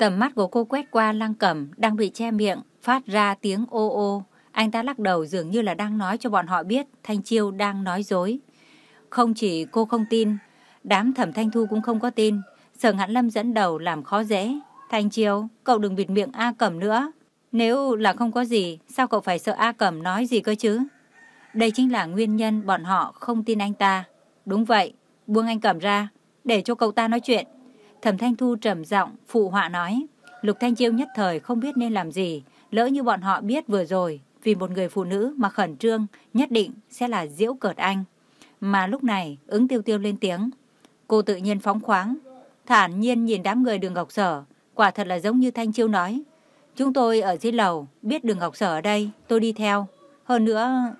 Tầm mắt của cô quét qua lăng cẩm đang bị che miệng, phát ra tiếng ô ô. Anh ta lắc đầu dường như là đang nói cho bọn họ biết Thanh Chiêu đang nói dối. Không chỉ cô không tin, đám thẩm Thanh Thu cũng không có tin. Sở Ngạn Lâm dẫn đầu làm khó dễ. Thanh Chiêu, cậu đừng bịt miệng A Cẩm nữa. Nếu là không có gì, sao cậu phải sợ A Cẩm nói gì cơ chứ? Đây chính là nguyên nhân bọn họ không tin anh ta. Đúng vậy, buông anh Cẩm ra, để cho cậu ta nói chuyện. Thẩm Thanh Thu trầm giọng phụ họa nói. Lục Thanh Chiêu nhất thời không biết nên làm gì. Lỡ như bọn họ biết vừa rồi, vì một người phụ nữ mà khẩn trương nhất định sẽ là diễu cợt anh. Mà lúc này ứng tiêu tiêu lên tiếng. Cô tự nhiên phóng khoáng, thản nhiên nhìn đám người đường Ngọc Sở. Quả thật là giống như Thanh Chiêu nói. Chúng tôi ở dưới lầu, biết đường Ngọc Sở ở đây, tôi đi theo. Hơn nữa,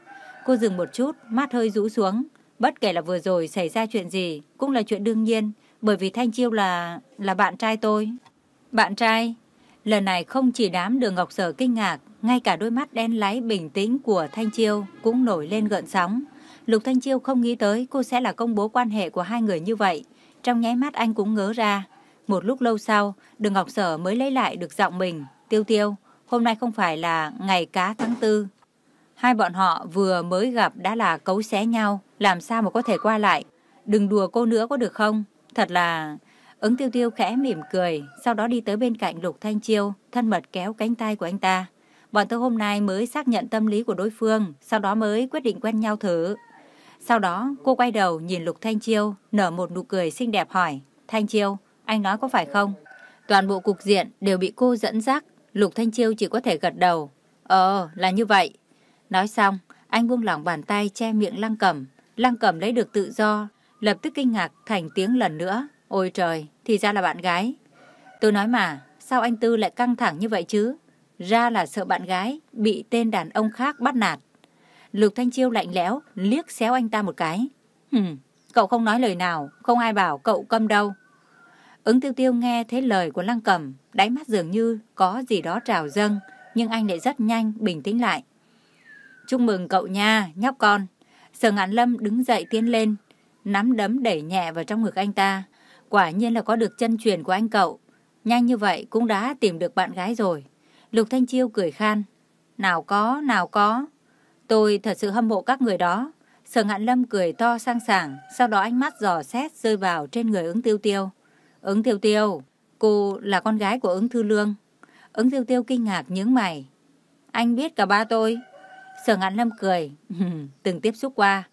cô dừng một chút, mắt hơi rũ xuống. Bất kể là vừa rồi xảy ra chuyện gì, cũng là chuyện đương nhiên, bởi vì Thanh Chiêu là là bạn trai tôi. Bạn trai? Lần này không chỉ đám đường Ngọc Sở kinh ngạc, ngay cả đôi mắt đen láy bình tĩnh của Thanh Chiêu cũng nổi lên gợn sóng. Lục Thanh Chiêu không nghĩ tới cô sẽ là công bố quan hệ của hai người như vậy. Trong nháy mắt anh cũng ngớ ra. Một lúc lâu sau, đường Ngọc Sở mới lấy lại được giọng mình. Tiêu tiêu, hôm nay không phải là ngày cá tháng tư. Hai bọn họ vừa mới gặp đã là cấu xé nhau, làm sao mà có thể qua lại. Đừng đùa cô nữa có được không? Thật là... Ứng tiêu tiêu khẽ mỉm cười, sau đó đi tới bên cạnh Lục Thanh Chiêu, thân mật kéo cánh tay của anh ta. Bọn tôi hôm nay mới xác nhận tâm lý của đối phương, sau đó mới quyết định quen nhau thử. Sau đó, cô quay đầu nhìn Lục Thanh Chiêu, nở một nụ cười xinh đẹp hỏi. Thanh Chiêu, anh nói có phải không? Toàn bộ cục diện đều bị cô dẫn dắt, Lục Thanh Chiêu chỉ có thể gật đầu. Ờ, là như vậy. Nói xong, anh buông lỏng bàn tay che miệng lăng cẩm. Lăng cẩm lấy được tự do, lập tức kinh ngạc thành tiếng lần nữa. Ôi trời, thì ra là bạn gái. Tôi nói mà, sao anh Tư lại căng thẳng như vậy chứ? Ra là sợ bạn gái bị tên đàn ông khác bắt nạt. Lục Thanh Chiêu lạnh lẽo, liếc xéo anh ta một cái. Hừm, cậu không nói lời nào, không ai bảo cậu câm đâu. Ứng tiêu tiêu nghe thấy lời của lăng cầm, đáy mắt dường như có gì đó trào dâng, nhưng anh lại rất nhanh, bình tĩnh lại. Chúc mừng cậu nha, nhóc con. Sở ngạn lâm đứng dậy tiến lên, nắm đấm đẩy nhẹ vào trong ngực anh ta. Quả nhiên là có được chân truyền của anh cậu. Nhanh như vậy cũng đã tìm được bạn gái rồi. Lục Thanh Chiêu cười khan. Nào có, nào có. Tôi thật sự hâm mộ các người đó. Sở ngạn lâm cười to sang sảng, sau đó ánh mắt dò xét rơi vào trên người ứng tiêu tiêu. Ứng tiêu tiêu, cô là con gái của ứng thư lương. Ứng tiêu tiêu kinh ngạc nhướng mày. Anh biết cả ba tôi. Sở ngạn lâm cười, từng tiếp xúc qua.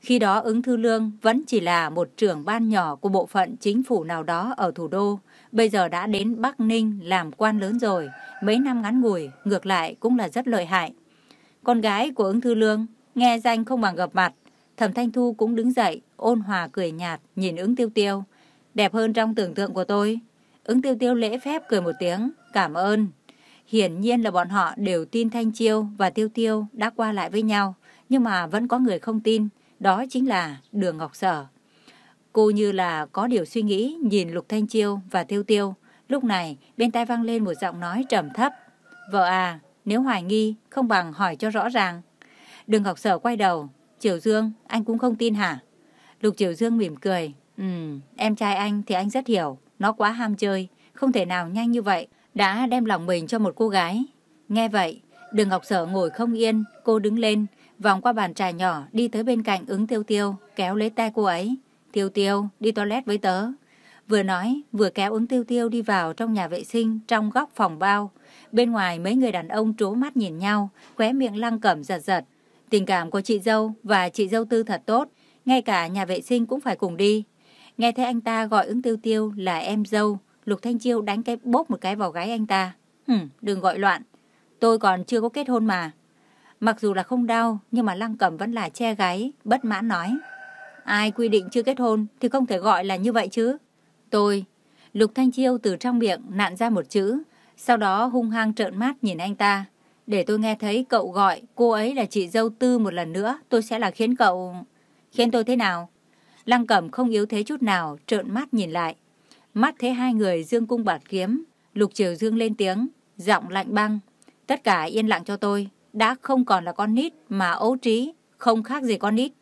Khi đó ứng thư lương vẫn chỉ là một trưởng ban nhỏ của bộ phận chính phủ nào đó ở thủ đô. Bây giờ đã đến Bắc Ninh làm quan lớn rồi. Mấy năm ngắn ngủi, ngược lại cũng là rất lợi hại. Con gái của ứng thư lương, nghe danh không bằng gặp mặt. Thẩm Thanh Thu cũng đứng dậy, ôn hòa cười nhạt, nhìn ứng tiêu tiêu. Đẹp hơn trong tưởng tượng của tôi. Ứng tiêu tiêu lễ phép cười một tiếng, cảm ơn. Hiển nhiên là bọn họ đều tin Thanh Chiêu và Tiêu Tiêu đã qua lại với nhau, nhưng mà vẫn có người không tin, đó chính là Đường Ngọc Sở. Cô như là có điều suy nghĩ nhìn Lục Thanh Chiêu và Tiêu Tiêu. Lúc này, bên tai vang lên một giọng nói trầm thấp. Vợ à, nếu hoài nghi, không bằng hỏi cho rõ ràng. Đường Ngọc Sở quay đầu. Triều Dương, anh cũng không tin hả? Lục Triều Dương mỉm cười. Ừ, em trai anh thì anh rất hiểu. Nó quá ham chơi, không thể nào nhanh như vậy. Đã đem lòng mình cho một cô gái. Nghe vậy, đường Ngọc Sở ngồi không yên, cô đứng lên, vòng qua bàn trà nhỏ, đi tới bên cạnh ứng tiêu tiêu, kéo lấy tay cô ấy. Tiêu tiêu, đi toilet với tớ. Vừa nói, vừa kéo ứng tiêu tiêu đi vào trong nhà vệ sinh, trong góc phòng bao. Bên ngoài mấy người đàn ông trố mắt nhìn nhau, khóe miệng lăng cẩm giật giật. Tình cảm của chị dâu và chị dâu tư thật tốt, ngay cả nhà vệ sinh cũng phải cùng đi. Nghe thấy anh ta gọi ứng tiêu tiêu là em dâu, Lục Thanh Chiêu đánh cái bốp một cái vào gái anh ta. Hừm, đừng gọi loạn. Tôi còn chưa có kết hôn mà. Mặc dù là không đau, nhưng mà Lăng Cẩm vẫn là che gáy, bất mãn nói. Ai quy định chưa kết hôn thì không thể gọi là như vậy chứ. Tôi, Lục Thanh Chiêu từ trong miệng nặn ra một chữ, sau đó hung hăng trợn mắt nhìn anh ta. Để tôi nghe thấy cậu gọi cô ấy là chị dâu tư một lần nữa, tôi sẽ là khiến cậu... Khiến tôi thế nào? Lăng Cẩm không yếu thế chút nào, trợn mắt nhìn lại. Mắt thấy hai người dương cung bạt kiếm, Lục Triều Dương lên tiếng, giọng lạnh băng. Tất cả yên lặng cho tôi, đã không còn là con nít mà ấu trí, không khác gì con nít.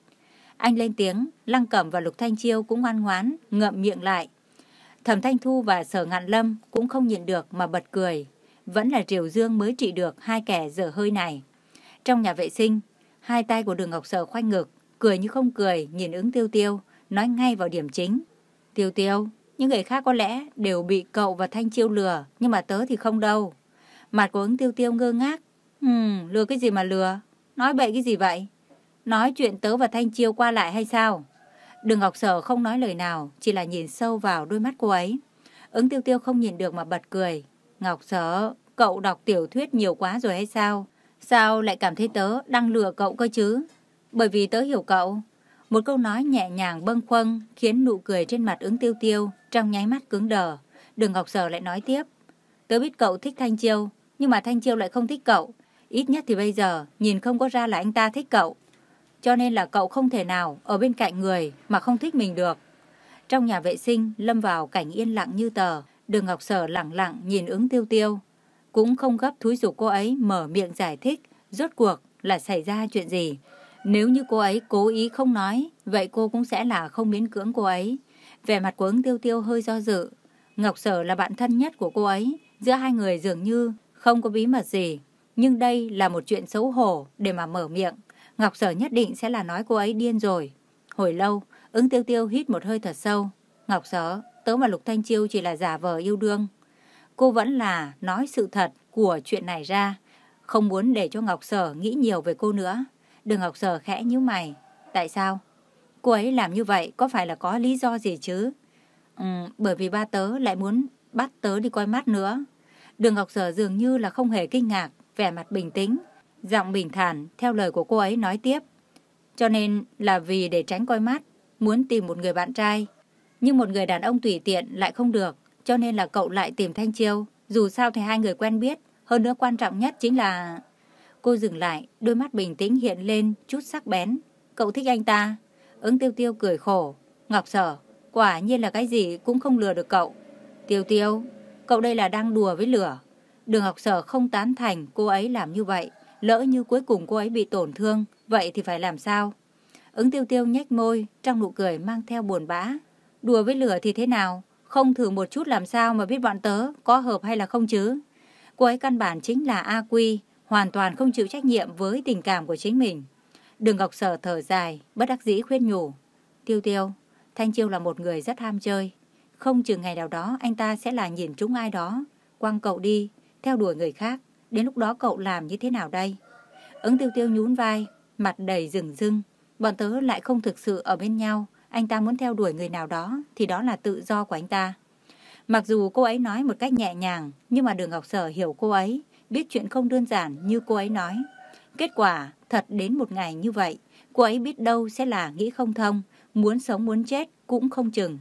Anh lên tiếng, Lăng Cẩm và Lục Thanh Chiêu cũng ngoan ngoán, ngậm miệng lại. Thẩm Thanh Thu và Sở Ngạn Lâm cũng không nhịn được mà bật cười. Vẫn là Triều Dương mới trị được hai kẻ dở hơi này. Trong nhà vệ sinh, hai tay của đường Ngọc Sở khoanh ngực, cười như không cười, nhìn ứng tiêu tiêu, nói ngay vào điểm chính. Tiêu tiêu, những người khác có lẽ đều bị cậu và Thanh Chiêu lừa, nhưng mà tớ thì không đâu. Mặt của ứng tiêu tiêu ngơ ngác. Hừm, lừa cái gì mà lừa? Nói bậy cái gì vậy? Nói chuyện tớ và Thanh Chiêu qua lại hay sao? Đường Ngọc Sở không nói lời nào, chỉ là nhìn sâu vào đôi mắt cô ấy. Ứng tiêu tiêu không nhìn được mà bật cười. Ngọc Sở, cậu đọc tiểu thuyết nhiều quá rồi hay sao? Sao lại cảm thấy tớ đang lừa cậu cơ chứ? Bởi vì tớ hiểu cậu. Một câu nói nhẹ nhàng bâng khuâng khiến nụ cười trên mặt ứng tiêu tiêu trong nháy mắt cứng đờ. Đường Ngọc Sở lại nói tiếp. Tớ biết cậu thích Thanh Chiêu, nhưng mà Thanh Chiêu lại không thích cậu. Ít nhất thì bây giờ, nhìn không có ra là anh ta thích cậu. Cho nên là cậu không thể nào ở bên cạnh người mà không thích mình được. Trong nhà vệ sinh, lâm vào cảnh yên lặng như tờ. Đường Ngọc Sở lặng lặng nhìn ứng tiêu tiêu. Cũng không gấp thúi giục cô ấy mở miệng giải thích rốt cuộc là xảy ra chuyện gì. Nếu như cô ấy cố ý không nói, vậy cô cũng sẽ là không miễn cưỡng cô ấy. Vẻ mặt của ứng tiêu tiêu hơi do dự. Ngọc Sở là bạn thân nhất của cô ấy. Giữa hai người dường như không có bí mật gì. Nhưng đây là một chuyện xấu hổ để mà mở miệng. Ngọc Sở nhất định sẽ là nói cô ấy điên rồi. Hồi lâu, ứng tiêu tiêu hít một hơi thật sâu. Ngọc Sở, tớ và Lục Thanh Chiêu chỉ là giả vờ yêu đương. Cô vẫn là nói sự thật của chuyện này ra. Không muốn để cho Ngọc Sở nghĩ nhiều về cô nữa. Đường Ngọc Sở khẽ nhíu mày. Tại sao? Cô ấy làm như vậy có phải là có lý do gì chứ? Ừ, bởi vì ba tớ lại muốn bắt tớ đi coi mắt nữa. Đường Ngọc Sở dường như là không hề kinh ngạc, vẻ mặt bình tĩnh. Giọng bình thản, theo lời của cô ấy nói tiếp. Cho nên là vì để tránh coi mắt, muốn tìm một người bạn trai. Nhưng một người đàn ông tùy tiện lại không được, cho nên là cậu lại tìm Thanh Chiêu. Dù sao thì hai người quen biết, hơn nữa quan trọng nhất chính là... Cô dừng lại, đôi mắt bình tĩnh hiện lên chút sắc bén. Cậu thích anh ta. Ứng tiêu tiêu cười khổ. Ngọc sở, quả nhiên là cái gì cũng không lừa được cậu. Tiêu tiêu, cậu đây là đang đùa với lửa. Đường Ngọc sở không tán thành cô ấy làm như vậy. Lỡ như cuối cùng cô ấy bị tổn thương, vậy thì phải làm sao? Ứng tiêu tiêu nhếch môi, trong nụ cười mang theo buồn bã. Đùa với lửa thì thế nào? Không thử một chút làm sao mà biết bọn tớ có hợp hay là không chứ? Cô ấy căn bản chính là A Quy, hoàn toàn không chịu trách nhiệm với tình cảm của chính mình. Đường Ngọc Sở thở dài, bất đắc dĩ khuyên nhủ. Tiêu tiêu, Thanh Chiêu là một người rất ham chơi. Không chừng ngày nào đó anh ta sẽ là nhìn trúng ai đó, quăng cậu đi, theo đuổi người khác. Đến lúc đó cậu làm như thế nào đây? Ứng tiêu tiêu nhún vai, mặt đầy rừng rưng. Bọn tớ lại không thực sự ở bên nhau. Anh ta muốn theo đuổi người nào đó thì đó là tự do của anh ta. Mặc dù cô ấy nói một cách nhẹ nhàng, nhưng mà đường Ngọc Sở hiểu cô ấy, biết chuyện không đơn giản như cô ấy nói. Kết quả, thật đến một ngày như vậy, cô ấy biết đâu sẽ là nghĩ không thông, muốn sống muốn chết cũng không chừng.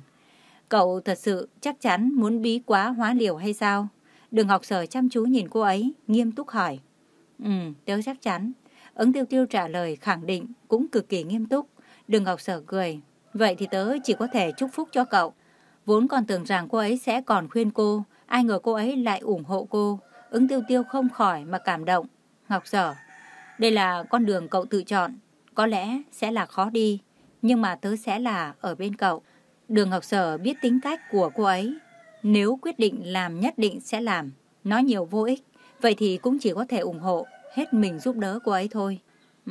Cậu thật sự chắc chắn muốn bí quá hóa liều hay sao? Đường Ngọc Sở chăm chú nhìn cô ấy, nghiêm túc hỏi. Ừ, tớ chắc chắn. Ứng tiêu tiêu trả lời khẳng định, cũng cực kỳ nghiêm túc. Đường Ngọc Sở cười. Vậy thì tớ chỉ có thể chúc phúc cho cậu. Vốn còn tưởng rằng cô ấy sẽ còn khuyên cô, ai ngờ cô ấy lại ủng hộ cô. Ứng tiêu tiêu không khỏi mà cảm động. Ngọc Sở, đây là con đường cậu tự chọn. Có lẽ sẽ là khó đi, nhưng mà tớ sẽ là ở bên cậu. Đường Ngọc Sở biết tính cách của cô ấy, nếu quyết định làm nhất định sẽ làm. Nói nhiều vô ích. Vậy thì cũng chỉ có thể ủng hộ. Hết mình giúp đỡ cô ấy thôi.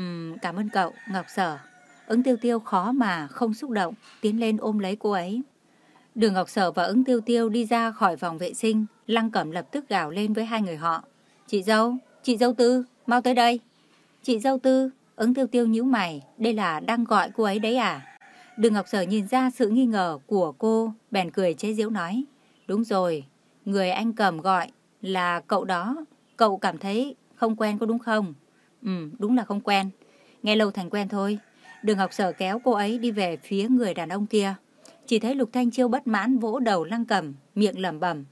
Uhm, cảm ơn cậu, Ngọc Sở. Ứng tiêu tiêu khó mà không xúc động. Tiến lên ôm lấy cô ấy. Đường Ngọc Sở và ứng tiêu tiêu đi ra khỏi phòng vệ sinh. Lăng Cẩm lập tức gào lên với hai người họ. Chị dâu, chị dâu Tư, mau tới đây. Chị dâu Tư, ứng tiêu tiêu nhíu mày. Đây là đang gọi cô ấy đấy à? Đường Ngọc Sở nhìn ra sự nghi ngờ của cô, bèn cười chế giễu nói. Đúng rồi, người anh cầm gọi là cậu đó. Cậu cảm thấy không quen có đúng không? Ừ, đúng là không quen. Nghe lâu thành quen thôi. Đường Ngọc sở kéo cô ấy đi về phía người đàn ông kia. Chỉ thấy Lục Thanh Chiêu bất mãn vỗ đầu lăng cầm, miệng lẩm bẩm.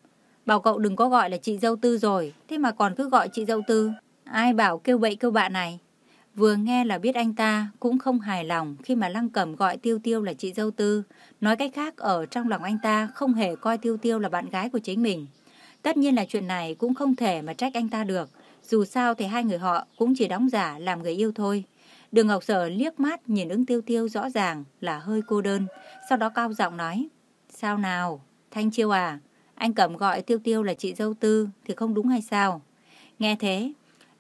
Bảo cậu đừng có gọi là chị dâu tư rồi, thế mà còn cứ gọi chị dâu tư. Ai bảo kêu bậy kêu bạ này? Vừa nghe là biết anh ta cũng không hài lòng khi mà Lăng Cẩm gọi Tiêu Tiêu là chị dâu tư. Nói cách khác ở trong lòng anh ta không hề coi Tiêu Tiêu là bạn gái của chính mình. Tất nhiên là chuyện này cũng không thể mà trách anh ta được. Dù sao thì hai người họ cũng chỉ đóng giả làm người yêu thôi. Đường Ngọc Sở liếc mắt nhìn ứng tiêu tiêu rõ ràng là hơi cô đơn. Sau đó cao giọng nói. Sao nào? Thanh Chiêu à? Anh Cẩm gọi tiêu tiêu là chị dâu tư thì không đúng hay sao? Nghe thế,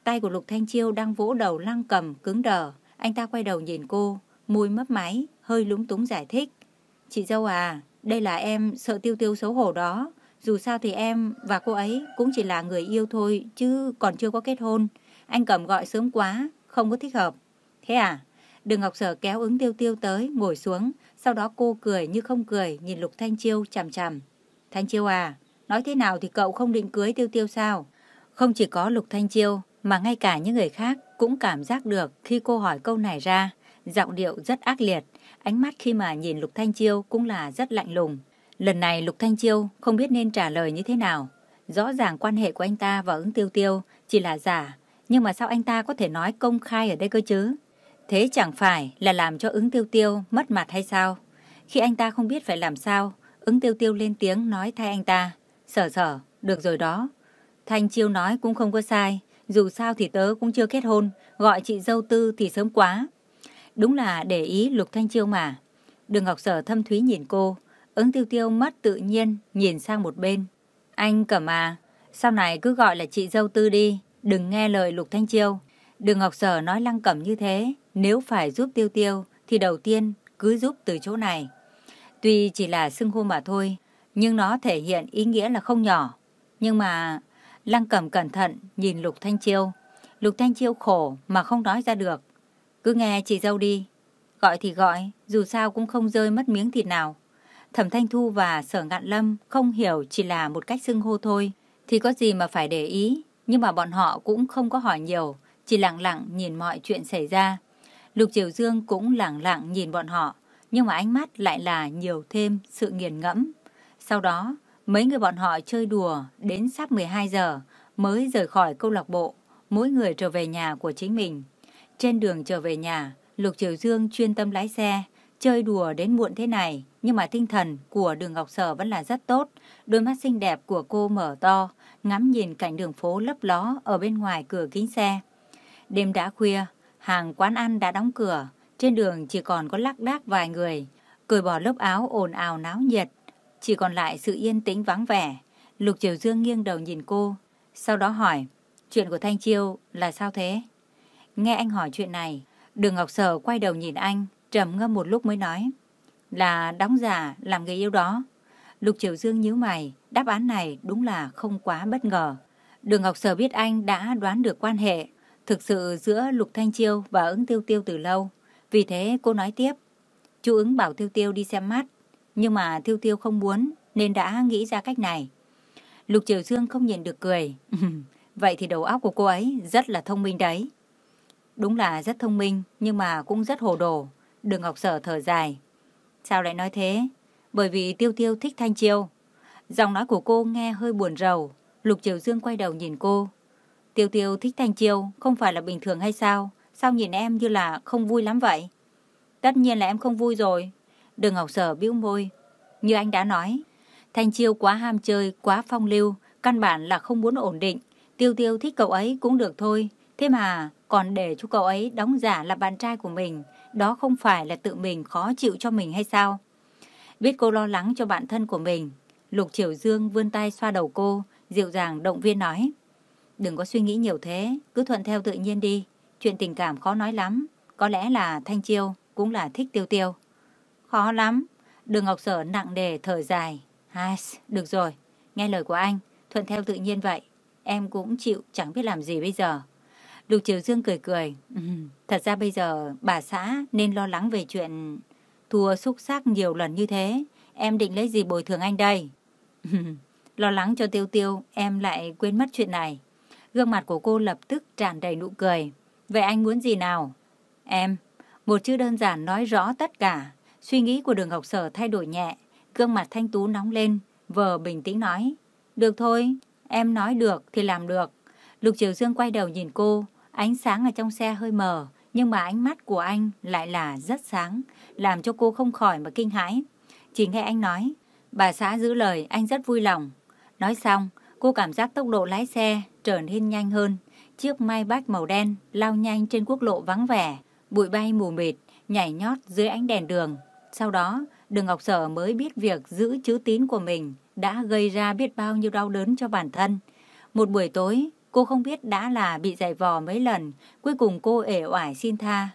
tay của Lục Thanh Chiêu đang vỗ đầu lăng cầm cứng đờ. Anh ta quay đầu nhìn cô, môi mấp máy, hơi lúng túng giải thích. Chị dâu à, đây là em sợ tiêu tiêu xấu hổ đó. Dù sao thì em và cô ấy cũng chỉ là người yêu thôi, chứ còn chưa có kết hôn. Anh cầm gọi sớm quá, không có thích hợp. Thế à? Đường Ngọc Sở kéo ứng tiêu tiêu tới, ngồi xuống. Sau đó cô cười như không cười, nhìn Lục Thanh Chiêu chằm chằm. Thanh Chiêu à, nói thế nào thì cậu không định cưới tiêu tiêu sao? Không chỉ có Lục Thanh Chiêu, mà ngay cả những người khác cũng cảm giác được khi cô hỏi câu này ra. Giọng điệu rất ác liệt, ánh mắt khi mà nhìn Lục Thanh Chiêu cũng là rất lạnh lùng. Lần này Lục Thanh Chiêu không biết nên trả lời như thế nào. Rõ ràng quan hệ của anh ta và ứng tiêu tiêu chỉ là giả, nhưng mà sao anh ta có thể nói công khai ở đây cơ chứ? Thế chẳng phải là làm cho ứng tiêu tiêu mất mặt hay sao? Khi anh ta không biết phải làm sao, ứng tiêu tiêu lên tiếng nói thay anh ta. Sở sở, được rồi đó. Thanh Chiêu nói cũng không có sai, dù sao thì tớ cũng chưa kết hôn, gọi chị dâu tư thì sớm quá. Đúng là để ý Lục Thanh Chiêu mà. Đường Ngọc Sở thâm thúy nhìn cô, ứng tiêu tiêu mắt tự nhiên nhìn sang một bên. Anh Cẩm à, sau này cứ gọi là chị dâu tư đi, đừng nghe lời Lục Thanh Chiêu. Đường Ngọc Sở nói lăng cẩm như thế, nếu phải giúp tiêu tiêu thì đầu tiên cứ giúp từ chỗ này. Tuy chỉ là xưng hô mà thôi, nhưng nó thể hiện ý nghĩa là không nhỏ. Nhưng mà lăng cẩm cẩn thận nhìn Lục Thanh Chiêu. Lục Thanh Chiêu khổ mà không nói ra được. Cứ nghe chị dâu đi. Gọi thì gọi, dù sao cũng không rơi mất miếng thịt nào. Thẩm Thanh Thu và Sở Ngạn Lâm không hiểu chỉ là một cách xưng hô thôi. Thì có gì mà phải để ý. Nhưng mà bọn họ cũng không có hỏi nhiều. Chỉ lặng lặng nhìn mọi chuyện xảy ra. Lục Triều Dương cũng lặng lặng nhìn bọn họ. Nhưng mà ánh mắt lại là nhiều thêm sự nghiền ngẫm. Sau đó, mấy người bọn họ chơi đùa đến sắp 12 giờ mới rời khỏi câu lạc bộ. Mỗi người trở về nhà của chính mình. Trên đường trở về nhà, Lục Triều Dương chuyên tâm lái xe, chơi đùa đến muộn thế này, nhưng mà tinh thần của đường Ngọc Sở vẫn là rất tốt. Đôi mắt xinh đẹp của cô mở to, ngắm nhìn cảnh đường phố lấp ló ở bên ngoài cửa kính xe. Đêm đã khuya, hàng quán ăn đã đóng cửa, trên đường chỉ còn có lác đác vài người. Cởi bỏ lớp áo ồn ào náo nhiệt, chỉ còn lại sự yên tĩnh vắng vẻ. Lục Triều Dương nghiêng đầu nhìn cô, sau đó hỏi, chuyện của Thanh Chiêu là sao thế? Nghe anh hỏi chuyện này, Đường Ngọc Sở quay đầu nhìn anh, trầm ngâm một lúc mới nói. Là đóng giả làm người yêu đó. Lục Triều Dương nhíu mày, đáp án này đúng là không quá bất ngờ. Đường Ngọc Sở biết anh đã đoán được quan hệ thực sự giữa Lục Thanh Chiêu và ứng tiêu tiêu từ lâu. Vì thế, cô nói tiếp. Chú ứng bảo tiêu tiêu đi xem mắt. Nhưng mà tiêu tiêu không muốn nên đã nghĩ ra cách này. Lục Triều Dương không nhìn được cười. Vậy thì đầu óc của cô ấy rất là thông minh đấy. Đúng là rất thông minh, nhưng mà cũng rất hồ đồ. Đường Ngọc Sở thở dài. Sao lại nói thế? Bởi vì Tiêu Tiêu thích Thanh Chiêu. Giọng nói của cô nghe hơi buồn rầu. Lục Triều Dương quay đầu nhìn cô. Tiêu Tiêu thích Thanh Chiêu không phải là bình thường hay sao? Sao nhìn em như là không vui lắm vậy? Tất nhiên là em không vui rồi. Đừng Ngọc Sở bĩu môi. Như anh đã nói, Thanh Chiêu quá ham chơi, quá phong lưu, căn bản là không muốn ổn định. Tiêu Tiêu thích cậu ấy cũng được thôi. Thế mà còn để cho cậu ấy đóng giả là bạn trai của mình, đó không phải là tự mình khó chịu cho mình hay sao? Biết cô lo lắng cho bản thân của mình, Lục Triều Dương vươn tay xoa đầu cô, dịu dàng động viên nói. Đừng có suy nghĩ nhiều thế, cứ thuận theo tự nhiên đi. Chuyện tình cảm khó nói lắm, có lẽ là Thanh Chiêu cũng là thích tiêu tiêu. Khó lắm, đường Ngọc Sở nặng đề thở dài. Ai, được rồi, nghe lời của anh, thuận theo tự nhiên vậy. Em cũng chịu chẳng biết làm gì bây giờ. Lục Triều Dương cười cười. Ừ, thật ra bây giờ bà xã nên lo lắng về chuyện thua xúc sắc nhiều lần như thế. Em định lấy gì bồi thường anh đây? lo lắng cho Tiêu Tiêu, em lại quên mất chuyện này. Gương mặt của cô lập tức tràn đầy nụ cười. Vậy anh muốn gì nào? Em, một chữ đơn giản nói rõ tất cả. Suy nghĩ của đường Ngọc Sở thay đổi nhẹ. Gương mặt thanh tú nóng lên, vờ bình tĩnh nói. Được thôi, em nói được thì làm được. Lục Triều Dương quay đầu nhìn cô, Ánh sáng ở trong xe hơi mờ, nhưng mà ánh mắt của anh lại là rất sáng, làm cho cô không khỏi mà kinh hãi. Chỉ nghe anh nói, bà xã giữ lời, anh rất vui lòng. Nói xong, cô cảm giác tốc độ lái xe trở nên nhanh hơn. chiếc mai bách màu đen lao nhanh trên quốc lộ vắng vẻ, bụi bay mù mịt, nhảy nhót dưới ánh đèn đường. Sau đó, Đường Ngọc Sở mới biết việc giữ chữ tín của mình đã gây ra biết bao nhiêu đau đớn cho bản thân. Một buổi tối, cô không biết đã là bị giày vò mấy lần, cuối cùng cô ể oải xin tha.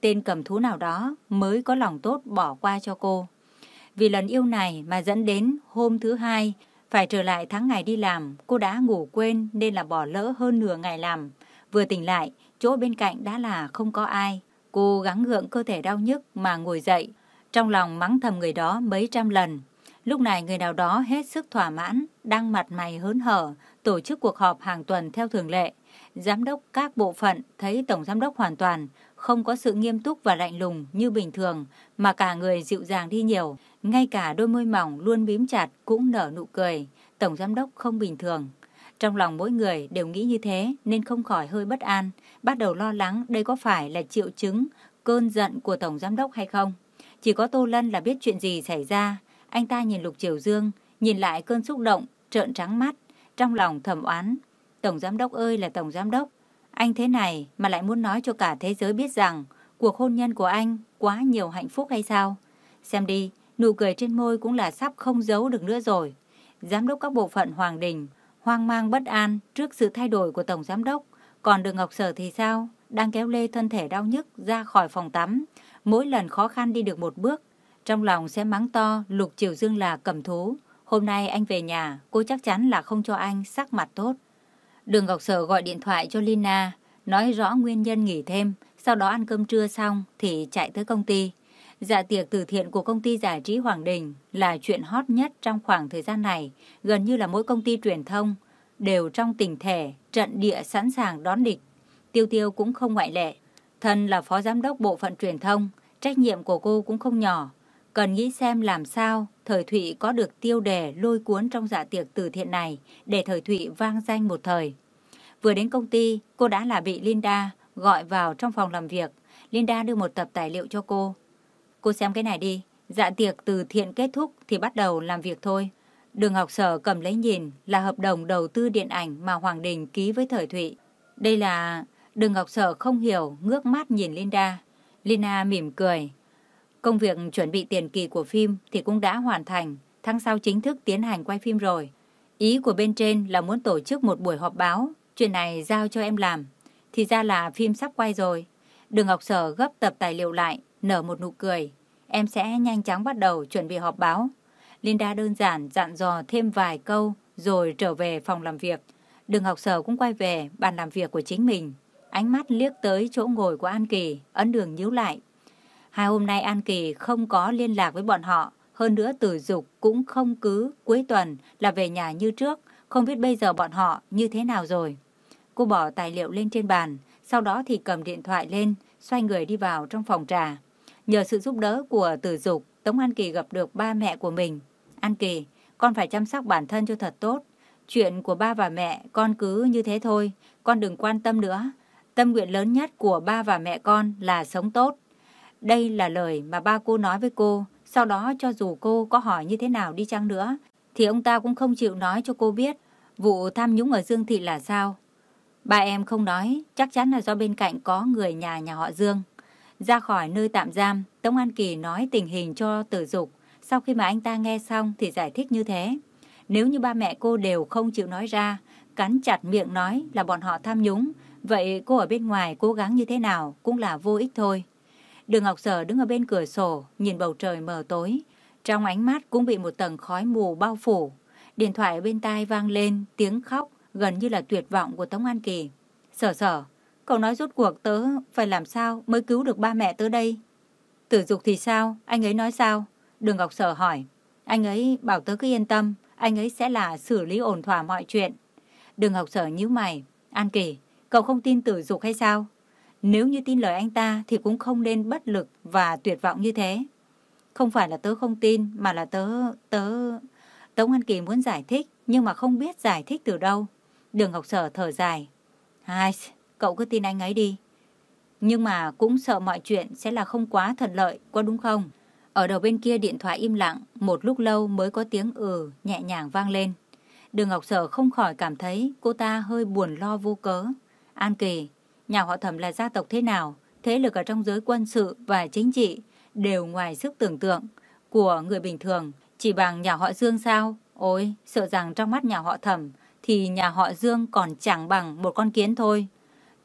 Tên cầm thú nào đó mới có lòng tốt bỏ qua cho cô. Vì lần yêu này mà dẫn đến hôm thứ hai, phải trở lại tháng ngày đi làm, cô đã ngủ quên nên là bỏ lỡ hơn nửa ngày làm. Vừa tỉnh lại, chỗ bên cạnh đã là không có ai. Cô gắng gượng cơ thể đau nhức mà ngồi dậy, trong lòng mắng thầm người đó mấy trăm lần. Lúc này người nào đó hết sức thỏa mãn, đang mặt mày hớn hở, tổ chức cuộc họp hàng tuần theo thường lệ. Giám đốc các bộ phận thấy Tổng Giám đốc hoàn toàn không có sự nghiêm túc và lạnh lùng như bình thường, mà cả người dịu dàng đi nhiều, ngay cả đôi môi mỏng luôn bím chặt cũng nở nụ cười. Tổng Giám đốc không bình thường. Trong lòng mỗi người đều nghĩ như thế nên không khỏi hơi bất an, bắt đầu lo lắng đây có phải là triệu chứng cơn giận của Tổng Giám đốc hay không. Chỉ có Tô Lân là biết chuyện gì xảy ra. Anh ta nhìn Lục Triều Dương, nhìn lại cơn xúc động, trợn trắng mắt, trong lòng thầm oán. Tổng Giám đốc ơi là Tổng Giám đốc, anh thế này mà lại muốn nói cho cả thế giới biết rằng cuộc hôn nhân của anh quá nhiều hạnh phúc hay sao? Xem đi, nụ cười trên môi cũng là sắp không giấu được nữa rồi. Giám đốc các bộ phận Hoàng Đình hoang mang bất an trước sự thay đổi của Tổng Giám đốc. Còn đường Ngọc Sở thì sao? Đang kéo lê thân thể đau nhức ra khỏi phòng tắm. Mỗi lần khó khăn đi được một bước. Trong lòng sẽ mắng to Lục Triều Dương là cầm thú. Hôm nay anh về nhà, cô chắc chắn là không cho anh sắc mặt tốt. Đường Ngọc Sở gọi điện thoại cho Lina, nói rõ nguyên nhân nghỉ thêm, sau đó ăn cơm trưa xong thì chạy tới công ty. Dạ tiệc từ thiện của công ty giải trí Hoàng Đình là chuyện hot nhất trong khoảng thời gian này, gần như là mỗi công ty truyền thông đều trong tình thể, trận địa sẵn sàng đón địch. Tiêu Tiêu cũng không ngoại lệ. Thân là phó giám đốc bộ phận truyền thông, trách nhiệm của cô cũng không nhỏ. Cần nghĩ xem làm sao Thời Thụy có được tiêu đề lôi cuốn trong dạ tiệc từ thiện này để Thời Thụy vang danh một thời. Vừa đến công ty, cô đã là bị Linda gọi vào trong phòng làm việc. Linda đưa một tập tài liệu cho cô. Cô xem cái này đi. Dạ tiệc từ thiện kết thúc thì bắt đầu làm việc thôi. Đường ngọc sở cầm lấy nhìn là hợp đồng đầu tư điện ảnh mà Hoàng Đình ký với Thời Thụy. Đây là... Đường Ngọc Sở không hiểu, ngước mắt nhìn Linda. Lina mỉm cười. Công việc chuẩn bị tiền kỳ của phim thì cũng đã hoàn thành. Tháng sau chính thức tiến hành quay phim rồi. Ý của bên trên là muốn tổ chức một buổi họp báo. Chuyện này giao cho em làm. Thì ra là phim sắp quay rồi. Đường Ngọc Sở gấp tập tài liệu lại, nở một nụ cười. Em sẽ nhanh chóng bắt đầu chuẩn bị họp báo. Linda đơn giản dặn dò thêm vài câu rồi trở về phòng làm việc. Đường học Sở cũng quay về bàn làm việc của chính mình. Ánh mắt liếc tới chỗ ngồi của An Kỳ, ấn đường nhíu lại. Hai hôm nay An Kỳ không có liên lạc với bọn họ, hơn nữa tử dục cũng không cứ cuối tuần là về nhà như trước, không biết bây giờ bọn họ như thế nào rồi. Cô bỏ tài liệu lên trên bàn, sau đó thì cầm điện thoại lên, xoay người đi vào trong phòng trà. Nhờ sự giúp đỡ của tử dục, Tống An Kỳ gặp được ba mẹ của mình. An Kỳ, con phải chăm sóc bản thân cho thật tốt. Chuyện của ba và mẹ con cứ như thế thôi, con đừng quan tâm nữa. Tâm nguyện lớn nhất của ba và mẹ con là sống tốt. Đây là lời mà ba cô nói với cô, sau đó cho dù cô có hỏi như thế nào đi chăng nữa, thì ông ta cũng không chịu nói cho cô biết vụ tham nhũng ở Dương Thị là sao. Ba em không nói, chắc chắn là do bên cạnh có người nhà nhà họ Dương. Ra khỏi nơi tạm giam, Tống An Kỳ nói tình hình cho tử dục. Sau khi mà anh ta nghe xong thì giải thích như thế. Nếu như ba mẹ cô đều không chịu nói ra, cắn chặt miệng nói là bọn họ tham nhũng, vậy cô ở bên ngoài cố gắng như thế nào cũng là vô ích thôi. Đường Ngọc Sở đứng ở bên cửa sổ, nhìn bầu trời mờ tối. Trong ánh mắt cũng bị một tầng khói mù bao phủ. Điện thoại ở bên tai vang lên, tiếng khóc gần như là tuyệt vọng của Tống An Kỳ. Sở sở, cậu nói rốt cuộc tớ phải làm sao mới cứu được ba mẹ tớ đây? Tử dục thì sao? Anh ấy nói sao? Đường Ngọc Sở hỏi. Anh ấy bảo tớ cứ yên tâm, anh ấy sẽ là xử lý ổn thỏa mọi chuyện. Đường Ngọc Sở nhíu mày. An Kỳ, cậu không tin tử dục hay sao? Nếu như tin lời anh ta thì cũng không nên bất lực và tuyệt vọng như thế. Không phải là tớ không tin mà là tớ, tớ... Tống An Kỳ muốn giải thích nhưng mà không biết giải thích từ đâu. Đường Ngọc Sở thở dài. Ai cậu cứ tin anh ấy đi. Nhưng mà cũng sợ mọi chuyện sẽ là không quá thuận lợi, có đúng không? Ở đầu bên kia điện thoại im lặng, một lúc lâu mới có tiếng ừ nhẹ nhàng vang lên. Đường Ngọc Sở không khỏi cảm thấy cô ta hơi buồn lo vô cớ. An Kỳ, nhà họ thẩm là gia tộc thế nào? Thế lực ở trong giới quân sự và chính trị đều ngoài sức tưởng tượng của người bình thường. Chỉ bằng nhà họ Dương sao? Ôi, sợ rằng trong mắt nhà họ thẩm thì nhà họ Dương còn chẳng bằng một con kiến thôi.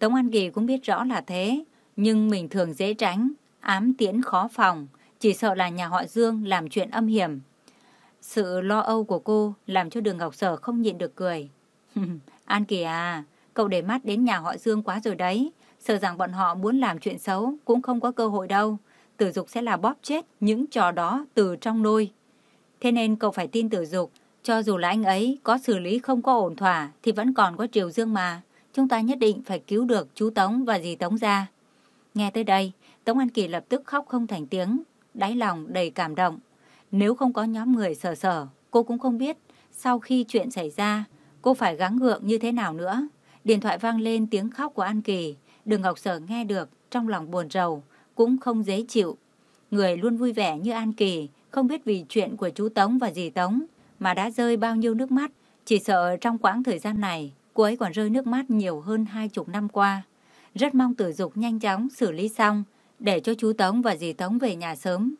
Tống An Kỳ cũng biết rõ là thế, nhưng mình thường dễ tránh, ám tiễn khó phòng, chỉ sợ là nhà họ Dương làm chuyện âm hiểm. Sự lo âu của cô làm cho đường Ngọc Sở không nhịn được cười. An Kỳ à, cậu để mắt đến nhà họ Dương quá rồi đấy. Sợ rằng bọn họ muốn làm chuyện xấu cũng không có cơ hội đâu. Tử Dục sẽ là bóp chết những trò đó từ trong nôi. Thế nên cậu phải tin Tử Dục. Cho dù là anh ấy có xử lý không có ổn thỏa thì vẫn còn có Triều Dương mà. Chúng ta nhất định phải cứu được chú Tống và dì Tống ra. Nghe tới đây, Tống An Kỳ lập tức khóc không thành tiếng, đáy lòng đầy cảm động. Nếu không có nhóm người sở sở, cô cũng không biết sau khi chuyện xảy ra, cô phải gắng gượng như thế nào nữa. Điện thoại vang lên tiếng khóc của An Kỳ, Đường Ngọc Sở nghe được, trong lòng buồn rầu, cũng không dễ chịu. Người luôn vui vẻ như An Kỳ, không biết vì chuyện của chú Tống và dì Tống mà đã rơi bao nhiêu nước mắt. Chỉ sợ trong quãng thời gian này, cô ấy còn rơi nước mắt nhiều hơn hai chục năm qua. Rất mong tử dục nhanh chóng xử lý xong, để cho chú Tống và dì Tống về nhà sớm.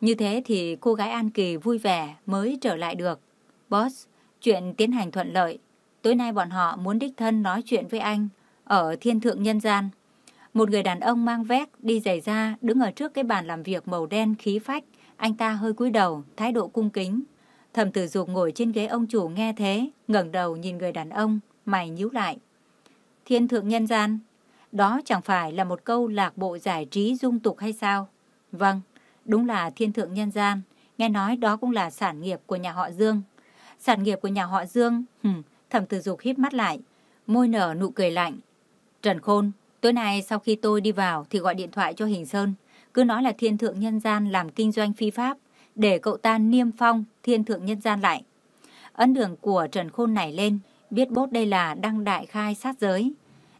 Như thế thì cô gái An Kỳ vui vẻ mới trở lại được. Boss, chuyện tiến hành thuận lợi. Tối nay bọn họ muốn đích thân nói chuyện với anh ở thiên thượng nhân gian. Một người đàn ông mang vét, đi giày da, đứng ở trước cái bàn làm việc màu đen khí phách. Anh ta hơi cúi đầu, thái độ cung kính. Thẩm tử dục ngồi trên ghế ông chủ nghe thế, ngẩng đầu nhìn người đàn ông, mày nhíu lại. Thiên thượng nhân gian, đó chẳng phải là một câu lạc bộ giải trí dung tục hay sao? Vâng, đúng là thiên thượng nhân gian. Nghe nói đó cũng là sản nghiệp của nhà họ Dương. Sản nghiệp của nhà họ Dương, hừm, thẩm tử dục híp mắt lại, môi nở nụ cười lạnh. Trần Khôn, tối nay sau khi tôi đi vào thì gọi điện thoại cho Hình Sơn, cứ nói là thiên thượng nhân gian làm kinh doanh phi pháp, để cậu ta niêm phong thiên thượng nhân gian lại. Ấn đường của Trần Khôn nảy lên, biết bốt đây là đăng đại khai sát giới.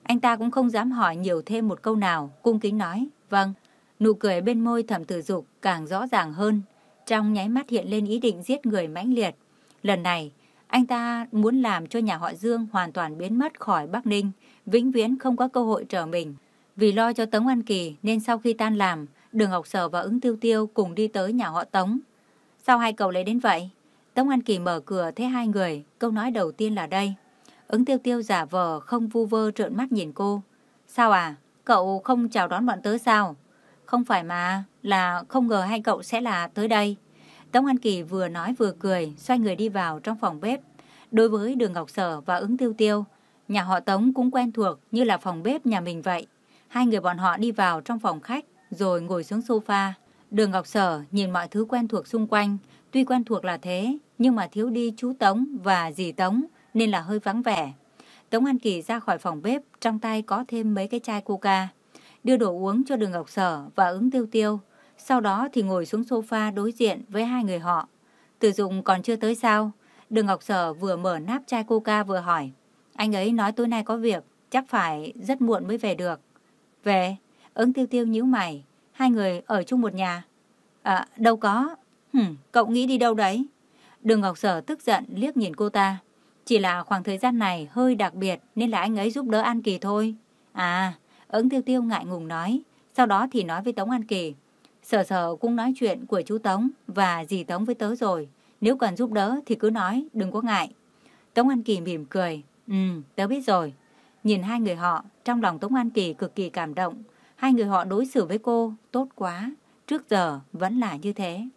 Anh ta cũng không dám hỏi nhiều thêm một câu nào, cung kính nói, vâng. Nụ cười bên môi thẩm tử dục càng rõ ràng hơn, trong nháy mắt hiện lên ý định giết người mãnh liệt. Lần này, anh ta muốn làm cho nhà họ Dương hoàn toàn biến mất khỏi Bắc Ninh, vĩnh viễn không có cơ hội trở mình. Vì lo cho Tống An Kỳ nên sau khi tan làm, Đường Ngọc Sở và ứng tiêu tiêu cùng đi tới nhà họ Tống. Sao hai cậu lại đến vậy? Tống An Kỳ mở cửa thấy hai người, câu nói đầu tiên là đây. Ứng tiêu tiêu giả vờ không vu vơ trợn mắt nhìn cô. Sao à? Cậu không chào đón bọn tớ sao? Không phải mà, là không ngờ hai cậu sẽ là tới đây. Tống An Kỳ vừa nói vừa cười, xoay người đi vào trong phòng bếp. Đối với đường Ngọc Sở và ứng tiêu tiêu, nhà họ Tống cũng quen thuộc như là phòng bếp nhà mình vậy. Hai người bọn họ đi vào trong phòng khách, rồi ngồi xuống sofa. Đường Ngọc Sở nhìn mọi thứ quen thuộc xung quanh, tuy quen thuộc là thế, nhưng mà thiếu đi chú Tống và dì Tống, nên là hơi vắng vẻ. Tống An Kỳ ra khỏi phòng bếp, trong tay có thêm mấy cái chai coca, đưa đồ uống cho đường Ngọc Sở và ứng tiêu tiêu. Sau đó thì ngồi xuống sofa đối diện với hai người họ. Tử dụng còn chưa tới sao? Đường Ngọc Sở vừa mở nắp chai coca vừa hỏi. Anh ấy nói tối nay có việc, chắc phải rất muộn mới về được. Về, ứng tiêu tiêu nhíu mày. Hai người ở chung một nhà. À, đâu có. Hừm, cậu nghĩ đi đâu đấy? Đường Ngọc Sở tức giận liếc nhìn cô ta. Chỉ là khoảng thời gian này hơi đặc biệt nên là anh ấy giúp đỡ An Kỳ thôi. À, ứng tiêu tiêu ngại ngùng nói. Sau đó thì nói với Tống An Kỳ. Sở sở cũng nói chuyện của chú Tống và dì Tống với tớ rồi. Nếu cần giúp đỡ thì cứ nói, đừng có ngại. Tống An Kỳ mỉm cười. Ừ, tớ biết rồi. Nhìn hai người họ, trong lòng Tống An Kỳ cực kỳ cảm động. Hai người họ đối xử với cô tốt quá. Trước giờ vẫn là như thế.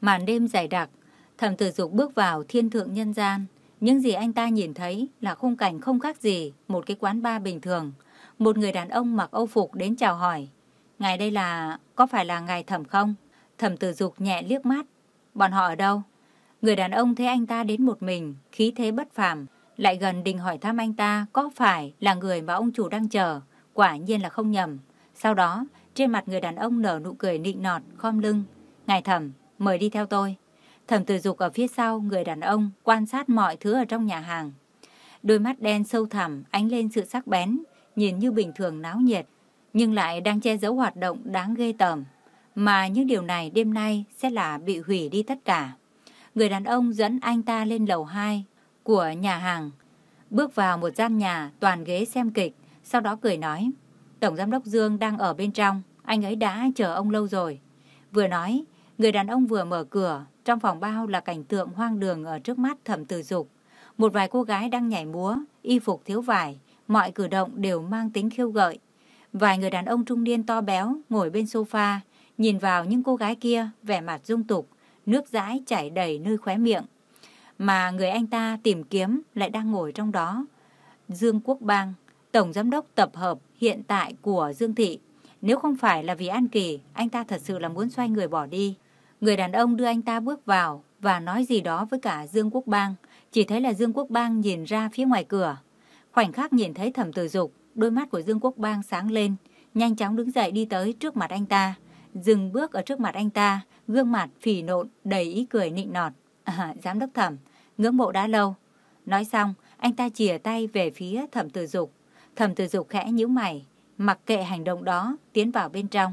Màn đêm dày đặc, thẩm tử dục bước vào thiên thượng nhân gian. Những gì anh ta nhìn thấy là khung cảnh không khác gì một cái quán bar bình thường. Một người đàn ông mặc âu phục đến chào hỏi. Ngài đây là... có phải là ngài thẩm không? Thẩm tử dục nhẹ liếc mắt. Bọn họ ở đâu? Người đàn ông thấy anh ta đến một mình, khí thế bất phàm, lại gần định hỏi thăm anh ta có phải là người mà ông chủ đang chờ. Quả nhiên là không nhầm. Sau đó, trên mặt người đàn ông nở nụ cười nịnh nọt, khom lưng. Ngài thẩm, mời đi theo tôi. Thẩm tử dục ở phía sau người đàn ông quan sát mọi thứ ở trong nhà hàng. Đôi mắt đen sâu thẳm ánh lên sự sắc bén, nhìn như bình thường náo nhiệt, nhưng lại đang che giấu hoạt động đáng ghê tởm. Mà những điều này đêm nay sẽ là bị hủy đi tất cả. Người đàn ông dẫn anh ta lên lầu 2 của nhà hàng. Bước vào một gian nhà toàn ghế xem kịch, sau đó cười nói, Tổng Giám đốc Dương đang ở bên trong, anh ấy đã chờ ông lâu rồi. Vừa nói, người đàn ông vừa mở cửa, trong phòng bao là cảnh tượng hoang đường ở trước mắt thẩm tử dục. Một vài cô gái đang nhảy múa, y phục thiếu vải, mọi cử động đều mang tính khiêu gợi. Vài người đàn ông trung niên to béo ngồi bên sofa, nhìn vào những cô gái kia vẻ mặt dung tục, nước dãi chảy đầy nơi khóe miệng. Mà người anh ta tìm kiếm lại đang ngồi trong đó. Dương Quốc Bang, Tổng Giám đốc tập hợp hiện tại của Dương Thị. Nếu không phải là vì An Kỳ, anh ta thật sự là muốn xoay người bỏ đi. Người đàn ông đưa anh ta bước vào và nói gì đó với cả Dương Quốc Bang. Chỉ thấy là Dương Quốc Bang nhìn ra phía ngoài cửa. Khoảnh khắc nhìn thấy thẩm tử dục, đôi mắt của Dương Quốc Bang sáng lên, nhanh chóng đứng dậy đi tới trước mặt anh ta. Dừng bước ở trước mặt anh ta, gương mặt phỉ nộn, đầy ý cười nịnh nọt. À, giám đốc thẩm, ngưỡng mộ đã lâu. Nói xong, anh ta chìa tay về phía thẩm tử dục. Thẩm tử dục khẽ nhíu mày, mặc kệ hành động đó, tiến vào bên trong.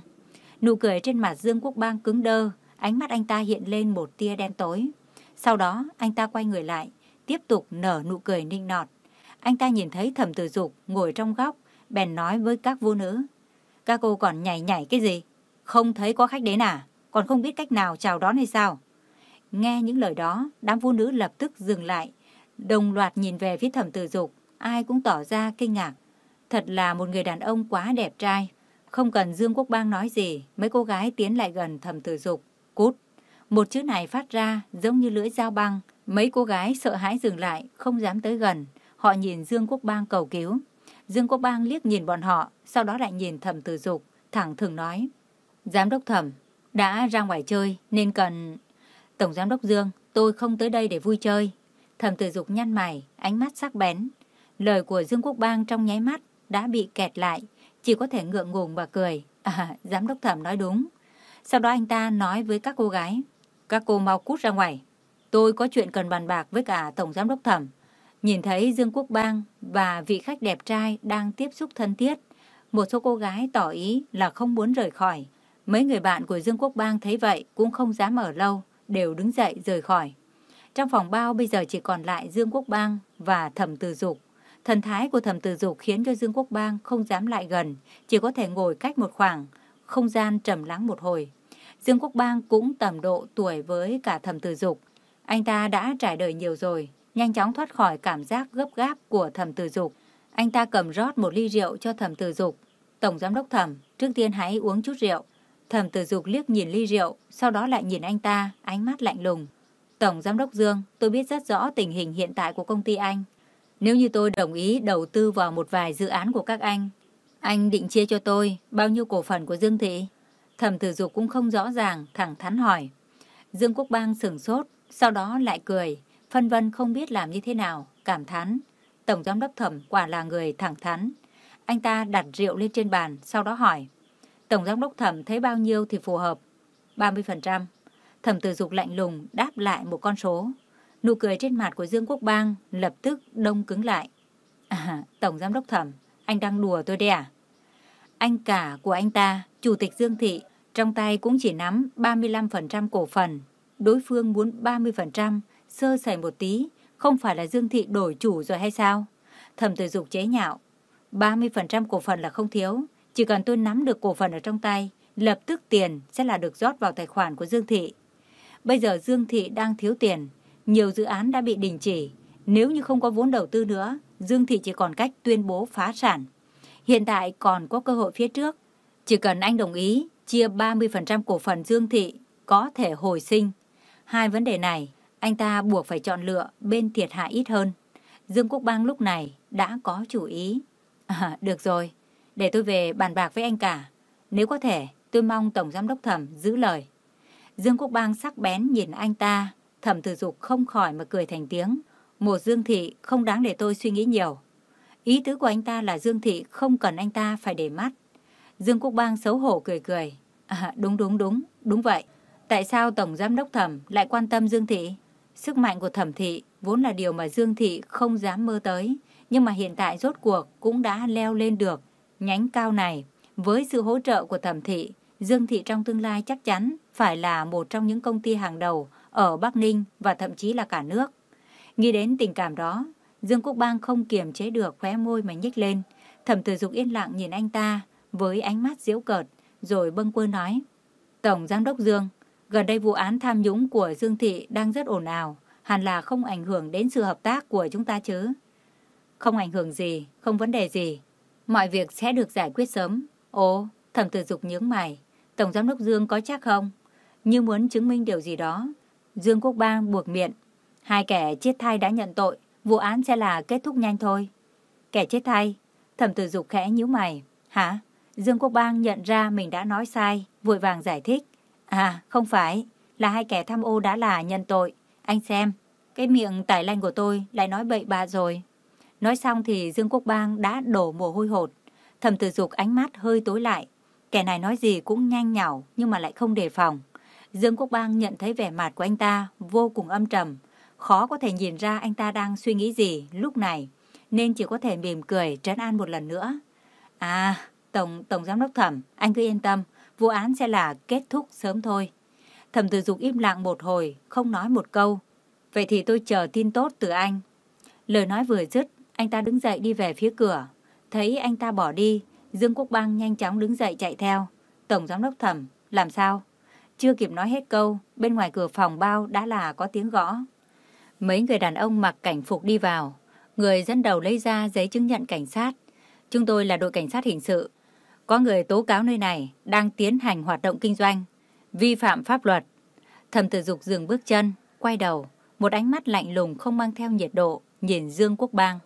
Nụ cười trên mặt Dương Quốc Bang cứng đơ, ánh mắt anh ta hiện lên một tia đen tối. Sau đó, anh ta quay người lại, tiếp tục nở nụ cười ninh nọt. Anh ta nhìn thấy thẩm tử dục ngồi trong góc, bèn nói với các vô nữ. Các cô còn nhảy nhảy cái gì? Không thấy có khách đến à? Còn không biết cách nào chào đón hay sao? Nghe những lời đó, đám vô nữ lập tức dừng lại, đồng loạt nhìn về phía thẩm tử dục, ai cũng tỏ ra kinh ngạc. Thật là một người đàn ông quá đẹp trai. Không cần Dương Quốc Bang nói gì, mấy cô gái tiến lại gần thẩm tử dục. Cút. Một chữ này phát ra giống như lưỡi dao băng. Mấy cô gái sợ hãi dừng lại, không dám tới gần. Họ nhìn Dương Quốc Bang cầu cứu. Dương Quốc Bang liếc nhìn bọn họ, sau đó lại nhìn thẩm tử dục, thẳng thường nói. Giám đốc thẩm, đã ra ngoài chơi nên cần... Tổng giám đốc Dương, tôi không tới đây để vui chơi. Thẩm tử dục nhăn mày, ánh mắt sắc bén. Lời của Dương Quốc Bang trong nháy mắt đã bị kẹt lại, chỉ có thể ngượng ngùng và cười. À, giám đốc thẩm nói đúng. Sau đó anh ta nói với các cô gái, các cô mau cút ra ngoài. Tôi có chuyện cần bàn bạc với cả tổng giám đốc thẩm. Nhìn thấy Dương Quốc Bang và vị khách đẹp trai đang tiếp xúc thân thiết, một số cô gái tỏ ý là không muốn rời khỏi. Mấy người bạn của Dương Quốc Bang thấy vậy cũng không dám ở lâu, đều đứng dậy rời khỏi. Trong phòng bao bây giờ chỉ còn lại Dương Quốc Bang và Thẩm Từ Dục. Thần thái của Thẩm Từ Dục khiến cho Dương Quốc Bang không dám lại gần, chỉ có thể ngồi cách một khoảng, không gian trầm lắng một hồi. Dương Quốc Bang cũng tầm độ tuổi với cả Thẩm Từ Dục. Anh ta đã trải đời nhiều rồi, nhanh chóng thoát khỏi cảm giác gấp gáp của Thẩm Từ Dục. Anh ta cầm rót một ly rượu cho Thẩm Từ Dục. Tổng giám đốc Thẩm, trước tiên hãy uống chút rượu. Thẩm Từ Dục liếc nhìn ly rượu, sau đó lại nhìn anh ta, ánh mắt lạnh lùng. Tổng Giám đốc Dương, tôi biết rất rõ tình hình hiện tại của công ty anh. Nếu như tôi đồng ý đầu tư vào một vài dự án của các anh, anh định chia cho tôi bao nhiêu cổ phần của Dương Thị? Thẩm Tử Dục cũng không rõ ràng, thẳng thắn hỏi. Dương Quốc Bang sửng sốt, sau đó lại cười, phân vân không biết làm như thế nào, cảm thán. Tổng Giám đốc Thẩm quả là người thẳng thắn. Anh ta đặt rượu lên trên bàn, sau đó hỏi. Tổng Giám đốc Thẩm thấy bao nhiêu thì phù hợp? 30%. Thẩm tử dục lạnh lùng đáp lại một con số. Nụ cười trên mặt của Dương Quốc Bang lập tức đông cứng lại. À, Tổng Giám đốc Thẩm, anh đang đùa tôi đấy à? Anh cả của anh ta, Chủ tịch Dương Thị, trong tay cũng chỉ nắm 35% cổ phần. Đối phương muốn 30%, sơ sẩy một tí, không phải là Dương Thị đổi chủ rồi hay sao? Thẩm tử dục chế nhạo. 30% cổ phần là không thiếu, chỉ cần tôi nắm được cổ phần ở trong tay, lập tức tiền sẽ là được rót vào tài khoản của Dương Thị. Bây giờ Dương Thị đang thiếu tiền, nhiều dự án đã bị đình chỉ. Nếu như không có vốn đầu tư nữa, Dương Thị chỉ còn cách tuyên bố phá sản. Hiện tại còn có cơ hội phía trước. Chỉ cần anh đồng ý, chia 30% cổ phần Dương Thị có thể hồi sinh. Hai vấn đề này, anh ta buộc phải chọn lựa bên thiệt hại ít hơn. Dương Quốc Bang lúc này đã có chủ ý. À, được rồi, để tôi về bàn bạc với anh cả. Nếu có thể, tôi mong Tổng Giám đốc Thẩm giữ lời. Dương Quốc Bang sắc bén nhìn anh ta, thẩm tử dục không khỏi mà cười thành tiếng. Một Dương Thị không đáng để tôi suy nghĩ nhiều. Ý tứ của anh ta là Dương Thị không cần anh ta phải để mắt. Dương Quốc Bang xấu hổ cười cười. À, đúng đúng đúng, đúng vậy. Tại sao Tổng Giám đốc Thẩm lại quan tâm Dương Thị? Sức mạnh của Thẩm Thị vốn là điều mà Dương Thị không dám mơ tới. Nhưng mà hiện tại rốt cuộc cũng đã leo lên được. Nhánh cao này, với sự hỗ trợ của Thẩm Thị, Dương Thị trong tương lai chắc chắn phải là một trong những công ty hàng đầu ở Bắc Ninh và thậm chí là cả nước. Nghĩ đến tình cảm đó, Dương Quốc Bang không kiềm chế được khóe môi mà nhếch lên. Thẩm tử dục yên lặng nhìn anh ta với ánh mắt diễu cợt, rồi bâng quơ nói. Tổng Giám đốc Dương, gần đây vụ án tham nhũng của Dương Thị đang rất ồn ào, hẳn là không ảnh hưởng đến sự hợp tác của chúng ta chứ. Không ảnh hưởng gì, không vấn đề gì. Mọi việc sẽ được giải quyết sớm. Ồ, thẩm tử dục nhướng mày. Tổng Giám đốc Dương có chắc không? Như muốn chứng minh điều gì đó. Dương Quốc Bang buộc miệng. Hai kẻ chết thai đã nhận tội, vụ án sẽ là kết thúc nhanh thôi. Kẻ chết thai, thẩm tử dục khẽ nhíu mày. Hả? Dương Quốc Bang nhận ra mình đã nói sai, vội vàng giải thích. À, không phải, là hai kẻ tham ô đã là nhân tội. Anh xem, cái miệng tải lanh của tôi lại nói bậy bạ rồi. Nói xong thì Dương Quốc Bang đã đổ mồ hôi hột. thầm tử dục ánh mắt hơi tối lại. Kẻ này nói gì cũng nhanh nhảu nhưng mà lại không đề phòng. Dương Quốc Bang nhận thấy vẻ mặt của anh ta vô cùng âm trầm. Khó có thể nhìn ra anh ta đang suy nghĩ gì lúc này. Nên chỉ có thể mỉm cười trấn an một lần nữa. À, Tổng Tổng Giám đốc Thẩm, anh cứ yên tâm. Vụ án sẽ là kết thúc sớm thôi. Thẩm tử dục im lặng một hồi, không nói một câu. Vậy thì tôi chờ tin tốt từ anh. Lời nói vừa dứt, anh ta đứng dậy đi về phía cửa. Thấy anh ta bỏ đi, Dương Quốc Bang nhanh chóng đứng dậy chạy theo. Tổng giám đốc thẩm, làm sao? Chưa kịp nói hết câu, bên ngoài cửa phòng bao đã là có tiếng gõ. Mấy người đàn ông mặc cảnh phục đi vào. Người dẫn đầu lấy ra giấy chứng nhận cảnh sát. Chúng tôi là đội cảnh sát hình sự. Có người tố cáo nơi này đang tiến hành hoạt động kinh doanh, vi phạm pháp luật. Thẩm tử dục dừng bước chân, quay đầu, một ánh mắt lạnh lùng không mang theo nhiệt độ, nhìn Dương Quốc Bang.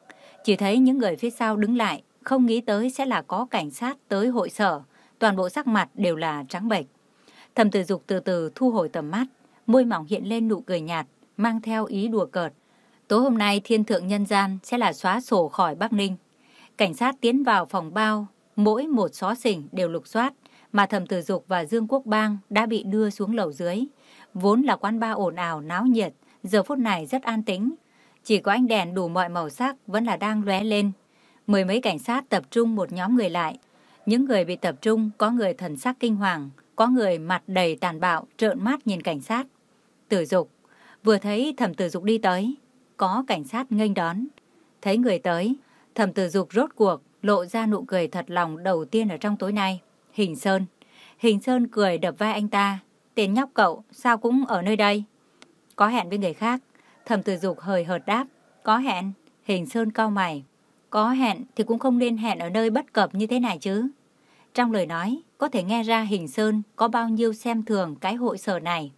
Chỉ thấy những người phía sau đứng lại, không nghĩ tới sẽ là có cảnh sát tới hội sở, toàn bộ sắc mặt đều là trắng bệch. Thẩm tử dục từ từ thu hồi tầm mắt, môi mỏng hiện lên nụ cười nhạt, mang theo ý đùa cợt. Tối hôm nay thiên thượng nhân gian sẽ là xóa sổ khỏi Bắc Ninh. Cảnh sát tiến vào phòng bao, mỗi một xó xỉnh đều lục soát, mà thẩm tử dục và Dương Quốc Bang đã bị đưa xuống lầu dưới. Vốn là quán ba ồn ào, náo nhiệt, giờ phút này rất an tĩnh. Chỉ có ánh đèn đủ mọi màu sắc vẫn là đang lóe lên. Mười mấy cảnh sát tập trung một nhóm người lại. Những người bị tập trung có người thần sắc kinh hoàng, có người mặt đầy tàn bạo trợn mắt nhìn cảnh sát. Tử dục, vừa thấy thẩm tử dục đi tới, có cảnh sát nghênh đón. Thấy người tới, thẩm tử dục rốt cuộc lộ ra nụ cười thật lòng đầu tiên ở trong tối nay. Hình Sơn. Hình Sơn cười đập vai anh ta. Tên nhóc cậu, sao cũng ở nơi đây? Có hẹn với người khác. Thẩm tử dục hời hợt đáp. Có hẹn. Hình Sơn cau mày. Có hẹn thì cũng không nên hẹn ở nơi bất cập như thế này chứ. Trong lời nói, có thể nghe ra Hình Sơn có bao nhiêu xem thường cái hội sở này.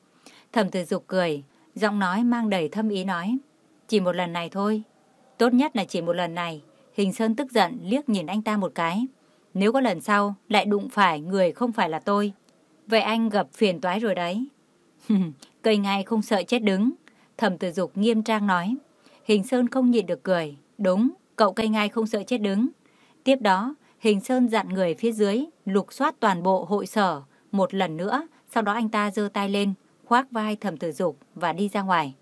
Thẩm tử dục cười, giọng nói mang đầy thâm ý nói. Chỉ một lần này thôi. Tốt nhất là chỉ một lần này. Hình Sơn tức giận liếc nhìn anh ta một cái. Nếu có lần sau lại đụng phải người không phải là tôi. Vậy anh gặp phiền toái rồi đấy. Cây ngay không sợ chết đứng. Thẩm tử dục nghiêm trang nói. Hình Sơn không nhịn được cười. Đúng, cậu cây ngay không sợ chết đứng. Tiếp đó, Hình Sơn dặn người phía dưới lục soát toàn bộ hội sở một lần nữa. Sau đó anh ta giơ tay lên, khoác vai thẩm tử dục và đi ra ngoài.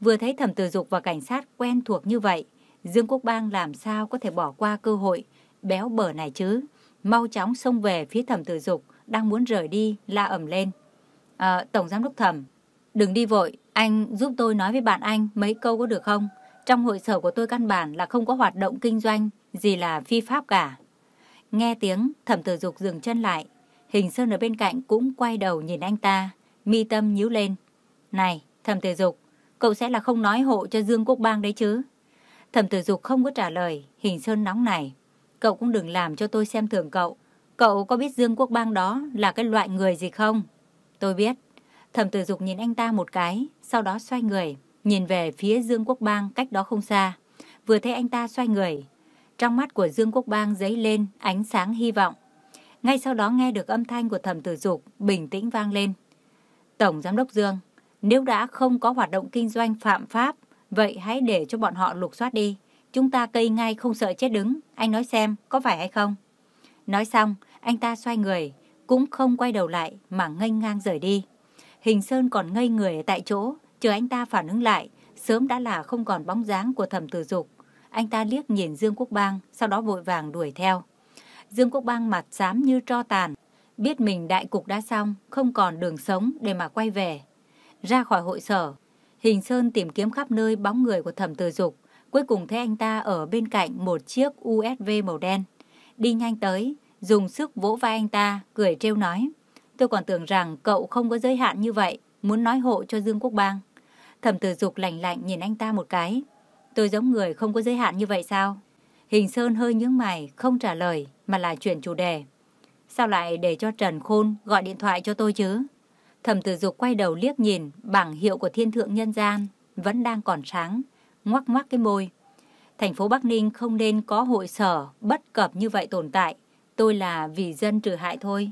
Vừa thấy thẩm tử dục và cảnh sát quen thuộc như vậy, Dương Quốc Bang làm sao có thể bỏ qua cơ hội béo bở này chứ? Mau chóng xông về phía thẩm tử dục, đang muốn rời đi, la ẩm lên. À, Tổng Giám đốc Thẩm, đừng đi vội, anh giúp tôi nói với bạn anh mấy câu có được không? Trong hội sở của tôi căn bản là không có hoạt động kinh doanh, gì là phi pháp cả. Nghe tiếng, thẩm tử dục dừng chân lại. Hình Sơn ở bên cạnh cũng quay đầu nhìn anh ta, mi tâm nhíu lên. Này, thẩm tử dục, cậu sẽ là không nói hộ cho Dương Quốc Bang đấy chứ? Thẩm tử dục không có trả lời, hình Sơn nóng này. Cậu cũng đừng làm cho tôi xem thường cậu. Cậu có biết Dương Quốc Bang đó là cái loại người gì không? Tôi biết. Thẩm tử dục nhìn anh ta một cái, sau đó xoay người, nhìn về phía Dương Quốc Bang cách đó không xa. Vừa thấy anh ta xoay người, trong mắt của Dương Quốc Bang dấy lên ánh sáng hy vọng. Ngay sau đó nghe được âm thanh của thẩm tử dục bình tĩnh vang lên. Tổng Giám đốc Dương, nếu đã không có hoạt động kinh doanh phạm pháp, vậy hãy để cho bọn họ lục soát đi. Chúng ta cây ngay không sợ chết đứng. Anh nói xem, có phải hay không? Nói xong, anh ta xoay người, cũng không quay đầu lại mà nghênh ngang rời đi. Hình Sơn còn ngây người ở tại chỗ, chờ anh ta phản ứng lại, sớm đã là không còn bóng dáng của thẩm tử dục. Anh ta liếc nhìn Dương Quốc Bang, sau đó vội vàng đuổi theo. Dương Quốc Bang mặt xám như tro tàn, biết mình đại cục đã xong, không còn đường sống để mà quay về. Ra khỏi hội sở, Hình Sơn tìm kiếm khắp nơi bóng người của thẩm tử dục, cuối cùng thấy anh ta ở bên cạnh một chiếc USV màu đen. đi nhanh tới, dùng sức vỗ vai anh ta, cười trêu nói. Tôi còn tưởng rằng cậu không có giới hạn như vậy, muốn nói hộ cho Dương Quốc Bang. Thẩm tử dục lạnh lạnh nhìn anh ta một cái. Tôi giống người không có giới hạn như vậy sao? Hình Sơn hơi nhướng mày, không trả lời, mà là chuyển chủ đề. Sao lại để cho Trần Khôn gọi điện thoại cho tôi chứ? Thẩm tử dục quay đầu liếc nhìn, bảng hiệu của thiên thượng nhân gian, vẫn đang còn sáng, ngoắc ngoắc cái môi. Thành phố Bắc Ninh không nên có hội sở bất cập như vậy tồn tại. Tôi là vì dân trừ hại thôi.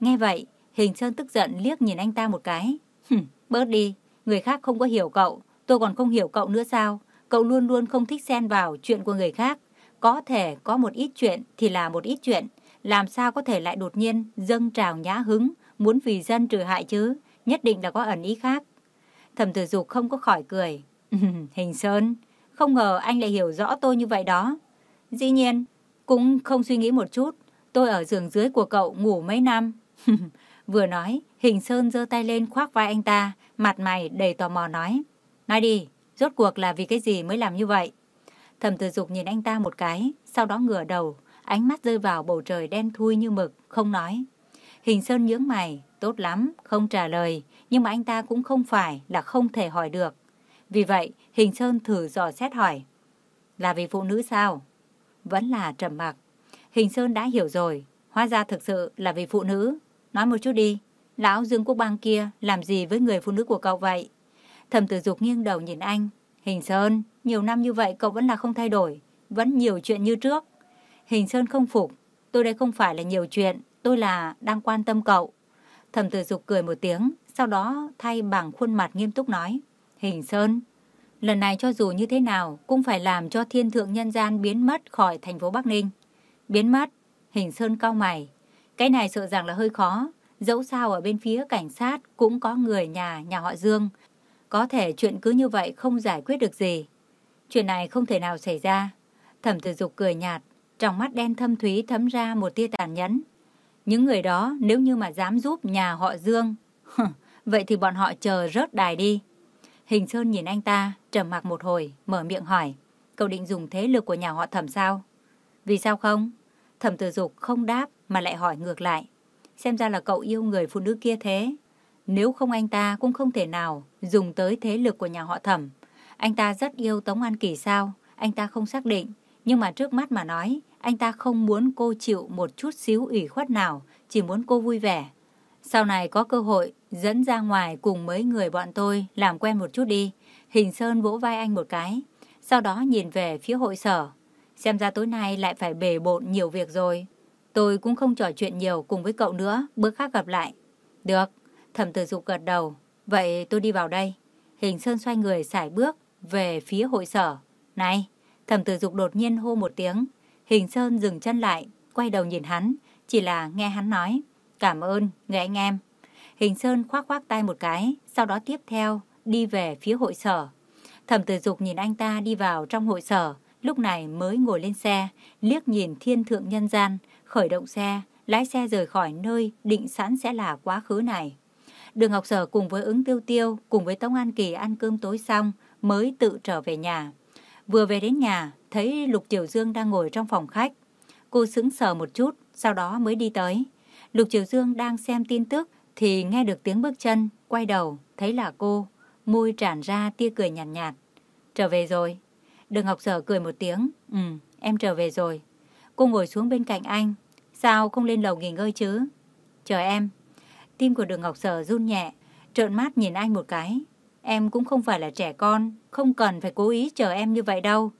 Nghe vậy, Hình Sơn tức giận liếc nhìn anh ta một cái. Hừm, bớt đi, người khác không có hiểu cậu, tôi còn không hiểu cậu nữa sao? Cậu luôn luôn không thích xen vào chuyện của người khác. Có thể có một ít chuyện thì là một ít chuyện. Làm sao có thể lại đột nhiên dâng trào nhã hứng, muốn vì dân trừ hại chứ? Nhất định là có ẩn ý khác. Thẩm tử dục không có khỏi cười. Hình Sơn, không ngờ anh lại hiểu rõ tôi như vậy đó. Dĩ nhiên, cũng không suy nghĩ một chút. Tôi ở giường dưới của cậu ngủ mấy năm. Vừa nói, Hình Sơn giơ tay lên khoác vai anh ta, mặt mày đầy tò mò nói. Nói đi, rốt cuộc là vì cái gì mới làm như vậy? Thẩm tử dục nhìn anh ta một cái, sau đó ngửa đầu, ánh mắt rơi vào bầu trời đen thui như mực, không nói. Hình Sơn nhướng mày, tốt lắm, không trả lời, nhưng mà anh ta cũng không phải là không thể hỏi được. Vì vậy, Hình Sơn thử dò xét hỏi. Là vì phụ nữ sao? Vẫn là trầm mặc. Hình Sơn đã hiểu rồi, hóa ra thực sự là vì phụ nữ. Nói một chút đi, lão Dương Quốc Bang kia làm gì với người phụ nữ của cậu vậy? Thẩm tử dục nghiêng đầu nhìn anh. Hình Sơn, nhiều năm như vậy cậu vẫn là không thay đổi, vẫn nhiều chuyện như trước. Hình Sơn không phục, tôi đây không phải là nhiều chuyện, tôi là đang quan tâm cậu. Thẩm tử dục cười một tiếng, sau đó thay bằng khuôn mặt nghiêm túc nói. Hình Sơn, lần này cho dù như thế nào cũng phải làm cho thiên thượng nhân gian biến mất khỏi thành phố Bắc Ninh. Biến mất, Hình Sơn cau mày. Cái này sợ rằng là hơi khó, dẫu sao ở bên phía cảnh sát cũng có người nhà nhà họ Dương. Có thể chuyện cứ như vậy không giải quyết được gì. Chuyện này không thể nào xảy ra. Thẩm tử dục cười nhạt, trong mắt đen thâm thúy thấm ra một tia tàn nhẫn. Những người đó nếu như mà dám giúp nhà họ Dương, vậy thì bọn họ chờ rớt đài đi. Hình Sơn nhìn anh ta, trầm mặc một hồi, mở miệng hỏi, cậu định dùng thế lực của nhà họ thẩm sao? Vì sao không? Thẩm tử dục không đáp mà lại hỏi ngược lại. Xem ra là cậu yêu người phụ nữ kia thế. Nếu không anh ta cũng không thể nào dùng tới thế lực của nhà họ thẩm. Anh ta rất yêu Tống An Kỳ sao? Anh ta không xác định. Nhưng mà trước mắt mà nói, anh ta không muốn cô chịu một chút xíu ủy khuất nào, chỉ muốn cô vui vẻ. Sau này có cơ hội, dẫn ra ngoài cùng mấy người bọn tôi làm quen một chút đi. Hình Sơn vỗ vai anh một cái, sau đó nhìn về phía hội sở. Xem ra tối nay lại phải bề bộn nhiều việc rồi. Tôi cũng không trò chuyện nhiều cùng với cậu nữa, bữa khác gặp lại. Được, thẩm tử dục gật đầu. Vậy tôi đi vào đây. Hình Sơn xoay người xài bước về phía hội sở. Này, thẩm tử dục đột nhiên hô một tiếng. Hình Sơn dừng chân lại, quay đầu nhìn hắn, chỉ là nghe hắn nói. Cảm ơn, người anh em. Hình Sơn khoác khoác tay một cái, sau đó tiếp theo đi về phía hội sở. Thẩm tử dục nhìn anh ta đi vào trong hội sở, lúc này mới ngồi lên xe, liếc nhìn thiên thượng nhân gian, khởi động xe, lái xe rời khỏi nơi định sẵn sẽ là quá khứ này. Đường Ngọc Sở cùng với ứng tiêu tiêu, cùng với Tống An Kỳ ăn cơm tối xong, mới tự trở về nhà. Vừa về đến nhà, thấy Lục Triều Dương đang ngồi trong phòng khách. Cô sững sờ một chút, sau đó mới đi tới. Lục Triều Dương đang xem tin tức, thì nghe được tiếng bước chân, quay đầu, thấy là cô, môi tràn ra tia cười nhàn nhạt, nhạt. Trở về rồi. Đường Ngọc Sở cười một tiếng, ừ, em trở về rồi. Cô ngồi xuống bên cạnh anh, sao không lên lầu nghỉ ngơi chứ? Chờ em. Tim của đường Ngọc Sở run nhẹ, trợn mắt nhìn anh một cái. Em cũng không phải là trẻ con, không cần phải cố ý chờ em như vậy đâu.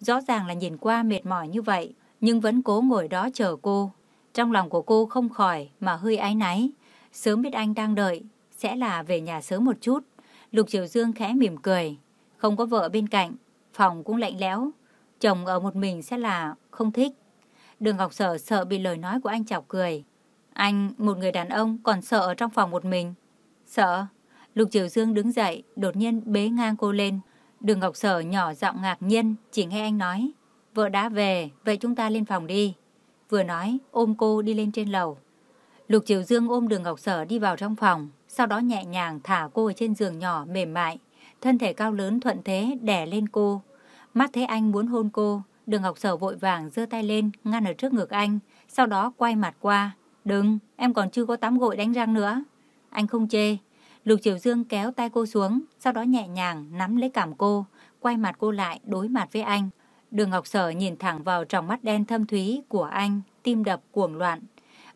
Rõ ràng là nhìn qua mệt mỏi như vậy, nhưng vẫn cố ngồi đó chờ cô. Trong lòng của cô không khỏi mà hơi áy náy. Sớm biết anh đang đợi, sẽ là về nhà sớm một chút. Lục Triều Dương khẽ mỉm cười. Không có vợ bên cạnh, phòng cũng lạnh lẽo. Chồng ở một mình sẽ là không thích. Đường Ngọc Sở sợ bị lời nói của anh chọc cười. Anh, một người đàn ông, còn sợ ở trong phòng một mình. Sợ. Lục Triều Dương đứng dậy, đột nhiên bế ngang cô lên. Đường Ngọc Sở nhỏ giọng ngạc nhiên, chỉ nghe anh nói. Vợ đã về, vậy chúng ta lên phòng đi. Vừa nói, ôm cô đi lên trên lầu. Lục Triều Dương ôm đường Ngọc Sở đi vào trong phòng, sau đó nhẹ nhàng thả cô ở trên giường nhỏ mềm mại. Thân thể cao lớn thuận thế đè lên cô. Mắt thấy anh muốn hôn cô, Đường Ngọc Sở vội vàng giơ tay lên, ngăn ở trước ngực anh, sau đó quay mặt qua. Đừng, em còn chưa có tắm gội đánh răng nữa. Anh không chê. Lục Triều Dương kéo tay cô xuống, sau đó nhẹ nhàng nắm lấy cảm cô, quay mặt cô lại đối mặt với anh. Đường Ngọc Sở nhìn thẳng vào tròng mắt đen thâm thúy của anh, tim đập cuồng loạn.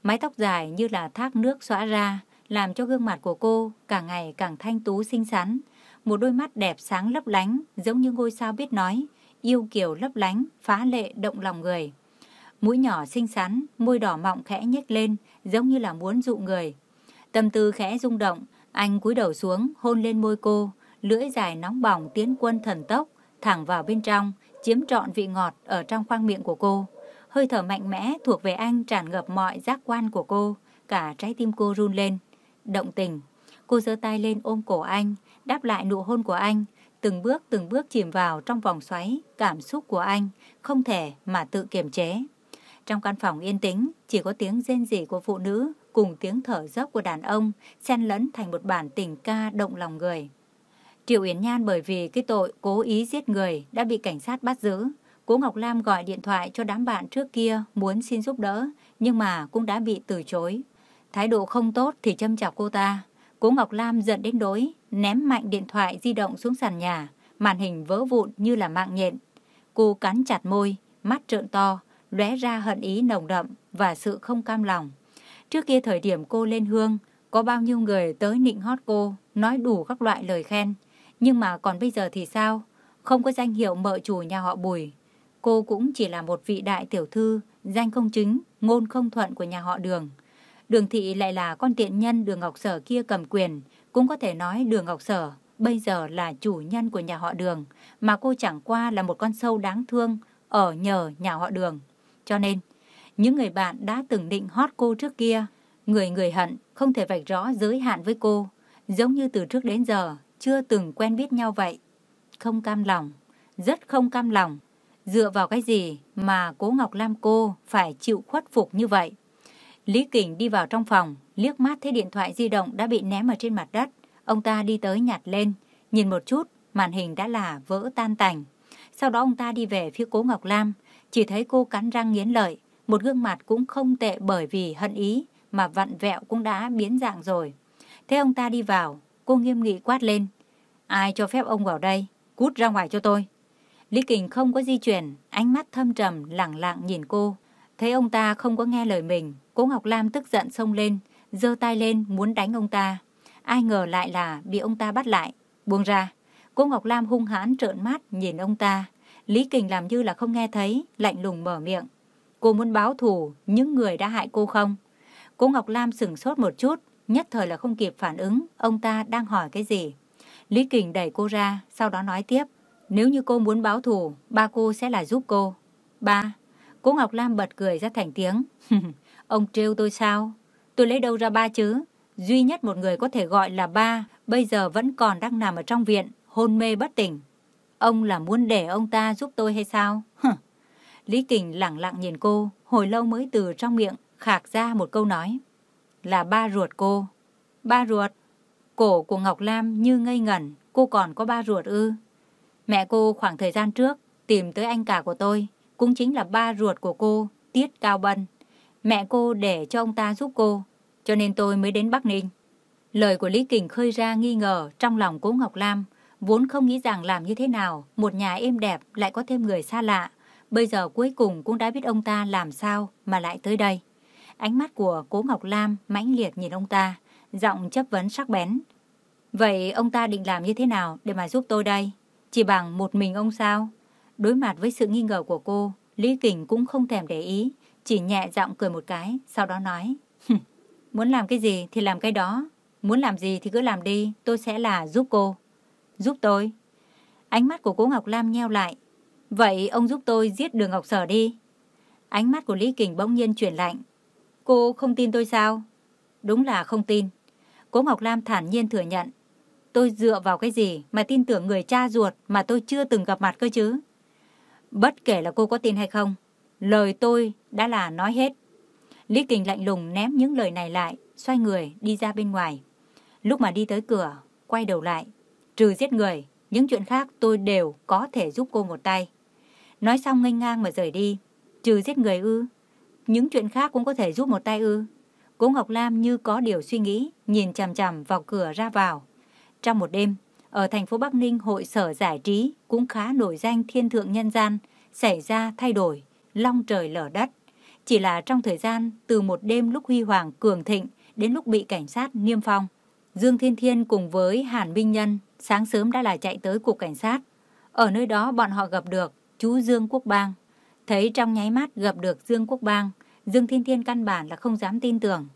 Mái tóc dài như là thác nước xõa ra, làm cho gương mặt của cô càng ngày càng thanh tú xinh xắn. Một đôi mắt đẹp sáng lấp lánh, giống như ngôi sao biết nói, yêu kiều lấp lánh, phá lệ động lòng người. Mũi nhỏ xinh xắn, môi đỏ mọng khẽ nhếch lên, giống như là muốn dụ người. Tâm tư khẽ rung động, anh cúi đầu xuống, hôn lên môi cô, lưỡi dài nóng bỏng tiến quân thần tốc, thẳng vào bên trong, chiếm trọn vị ngọt ở trong khoang miệng của cô. Hơi thở mạnh mẽ thuộc về anh tràn ngập mọi giác quan của cô, cả trái tim cô run lên. Động tình, cô giơ tay lên ôm cổ anh, đáp lại nụ hôn của anh, từng bước từng bước chìm vào trong vòng xoáy cảm xúc của anh, không thể mà tự kiềm chế. Trong căn phòng yên tĩnh, chỉ có tiếng rên rỉ của phụ nữ cùng tiếng thở dốc của đàn ông xen lẫn thành một bản tình ca động lòng người. Triệu Yến Nhan bởi vì cái tội cố ý giết người đã bị cảnh sát bắt giữ. Cố Ngọc Lam gọi điện thoại cho đám bạn trước kia muốn xin giúp đỡ, nhưng mà cũng đã bị từ chối. Thái độ không tốt thì châm chọc cô ta. Cố Ngọc Lam giận đến đối, ném mạnh điện thoại di động xuống sàn nhà, màn hình vỡ vụn như là mạng nhện. Cô cắn chặt môi, mắt trợn to, lóe ra hận ý nồng đậm và sự không cam lòng. Trước kia thời điểm cô lên hương, có bao nhiêu người tới nịnh hót cô, nói đủ các loại lời khen. Nhưng mà còn bây giờ thì sao? Không có danh hiệu mợ chủ nhà họ Bùi. Cô cũng chỉ là một vị đại tiểu thư, danh không chính, ngôn không thuận của nhà họ Đường. Đường Thị lại là con tiện nhân Đường Ngọc Sở kia cầm quyền, cũng có thể nói Đường Ngọc Sở bây giờ là chủ nhân của nhà họ Đường, mà cô chẳng qua là một con sâu đáng thương ở nhờ nhà họ Đường. Cho nên, những người bạn đã từng định hót cô trước kia, người người hận không thể vạch rõ giới hạn với cô, giống như từ trước đến giờ chưa từng quen biết nhau vậy. Không cam lòng, rất không cam lòng. Dựa vào cái gì mà cố Ngọc Lam cô phải chịu khuất phục như vậy? Lý Kình đi vào trong phòng, liếc mắt thấy điện thoại di động đã bị ném ở trên mặt đất. Ông ta đi tới nhặt lên, nhìn một chút, màn hình đã là vỡ tan tành. Sau đó ông ta đi về phía cố Ngọc Lam, chỉ thấy cô cắn răng nghiến lợi, một gương mặt cũng không tệ bởi vì hận ý mà vặn vẹo cũng đã biến dạng rồi. Thế ông ta đi vào, cô nghiêm nghị quát lên. Ai cho phép ông vào đây? Cút ra ngoài cho tôi. Lý Kình không có di chuyển, ánh mắt thâm trầm lẳng lặng nhìn cô. Thấy ông ta không có nghe lời mình, cô Ngọc Lam tức giận xông lên, giơ tay lên muốn đánh ông ta. Ai ngờ lại là bị ông ta bắt lại. Buông ra. Cô Ngọc Lam hung hãn trợn mắt nhìn ông ta. Lý Kình làm như là không nghe thấy, lạnh lùng mở miệng. Cô muốn báo thù những người đã hại cô không? cô Ngọc Lam sửng sốt một chút, nhất thời là không kịp phản ứng, ông ta đang hỏi cái gì. Lý Kình đẩy cô ra, sau đó nói tiếp. Nếu như cô muốn báo thù, ba cô sẽ là giúp cô. Ba. cô Ngọc Lam bật cười ra thành tiếng. Ông trêu tôi sao? Tôi lấy đâu ra ba chứ? Duy nhất một người có thể gọi là ba, bây giờ vẫn còn đang nằm ở trong viện, hôn mê bất tỉnh. Ông là muốn để ông ta giúp tôi hay sao? Lý Kình lặng lặng nhìn cô, hồi lâu mới từ trong miệng khạc ra một câu nói. Là ba ruột cô. Ba ruột. Cổ của Ngọc Lam như ngây ngẩn, cô còn có ba ruột ư. Mẹ cô khoảng thời gian trước tìm tới anh cả của tôi, cũng chính là ba ruột của cô, Tiết Cao Bân. Mẹ cô để cho ông ta giúp cô, cho nên tôi mới đến Bắc Ninh. Lời của Lý Kình khơi ra nghi ngờ trong lòng cố Ngọc Lam, vốn không nghĩ rằng làm như thế nào, một nhà êm đẹp lại có thêm người xa lạ. Bây giờ cuối cùng cũng đã biết ông ta làm sao mà lại tới đây. Ánh mắt của cố Ngọc Lam mãnh liệt nhìn ông ta, giọng chất vấn sắc bén. Vậy ông ta định làm như thế nào để mà giúp tôi đây? Chỉ bằng một mình ông sao? Đối mặt với sự nghi ngờ của cô, Lý Kình cũng không thèm để ý, chỉ nhẹ giọng cười một cái, sau đó nói. Muốn làm cái gì thì làm cái đó, muốn làm gì thì cứ làm đi, tôi sẽ là giúp cô. Giúp tôi? Ánh mắt của cô Ngọc Lam nheo lại. Vậy ông giúp tôi giết đường Ngọc Sở đi. Ánh mắt của Lý Kình bỗng nhiên chuyển lạnh. Cô không tin tôi sao? Đúng là không tin. Cố Ngọc Lam thản nhiên thừa nhận. Tôi dựa vào cái gì mà tin tưởng người cha ruột mà tôi chưa từng gặp mặt cơ chứ? Bất kể là cô có tin hay không, lời tôi đã là nói hết. Lý Kình lạnh lùng ném những lời này lại, xoay người đi ra bên ngoài. Lúc mà đi tới cửa, quay đầu lại. Trừ giết người, những chuyện khác tôi đều có thể giúp cô một tay. Nói xong nghênh ngang mà rời đi. Trừ giết người ư. Những chuyện khác cũng có thể giúp một tay ư. Cố Ngọc Lam như có điều suy nghĩ, nhìn chằm chằm vào cửa ra vào. Trong một đêm, ở thành phố Bắc Ninh hội sở giải trí cũng khá nổi danh thiên thượng nhân gian, xảy ra thay đổi, long trời lở đất. Chỉ là trong thời gian từ một đêm lúc huy hoàng cường thịnh đến lúc bị cảnh sát niêm phong. Dương Thiên Thiên cùng với Hàn Minh Nhân sáng sớm đã là chạy tới cục cảnh sát. Ở nơi đó bọn họ gặp được chú Dương Quốc Bang. Thấy trong nháy mắt gặp được Dương Quốc Bang, Dương Thiên Thiên căn bản là không dám tin tưởng.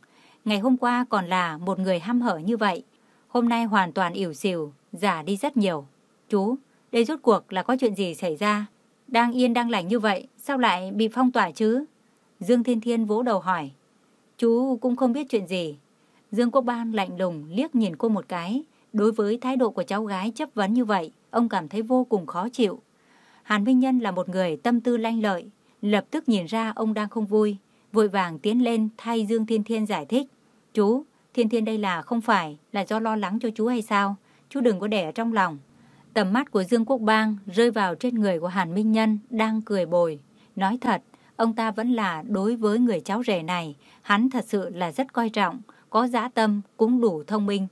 Ngày hôm qua còn là một người ham hở như vậy. Hôm nay hoàn toàn ỉu xìu, giả đi rất nhiều. Chú, đây rốt cuộc là có chuyện gì xảy ra? Đang yên đang lành như vậy, sao lại bị phong tỏa chứ? Dương Thiên Thiên vỗ đầu hỏi. Chú cũng không biết chuyện gì. Dương Quốc Bang lạnh lùng liếc nhìn cô một cái. Đối với thái độ của cháu gái chấp vấn như vậy, ông cảm thấy vô cùng khó chịu. Hàn Minh Nhân là một người tâm tư lanh lợi, lập tức nhìn ra ông đang không vui, vội vàng tiến lên thay Dương Thiên Thiên giải thích. Chú, Thiên Thiên đây là không phải là do lo lắng cho chú hay sao? Chú đừng có để ở trong lòng. Tầm mắt của Dương Quốc Bang rơi vào trên người của Hàn Minh Nhân đang cười bồi. Nói thật, ông ta vẫn là đối với người cháu rể này, hắn thật sự là rất coi trọng, có dã tâm, cũng đủ thông minh.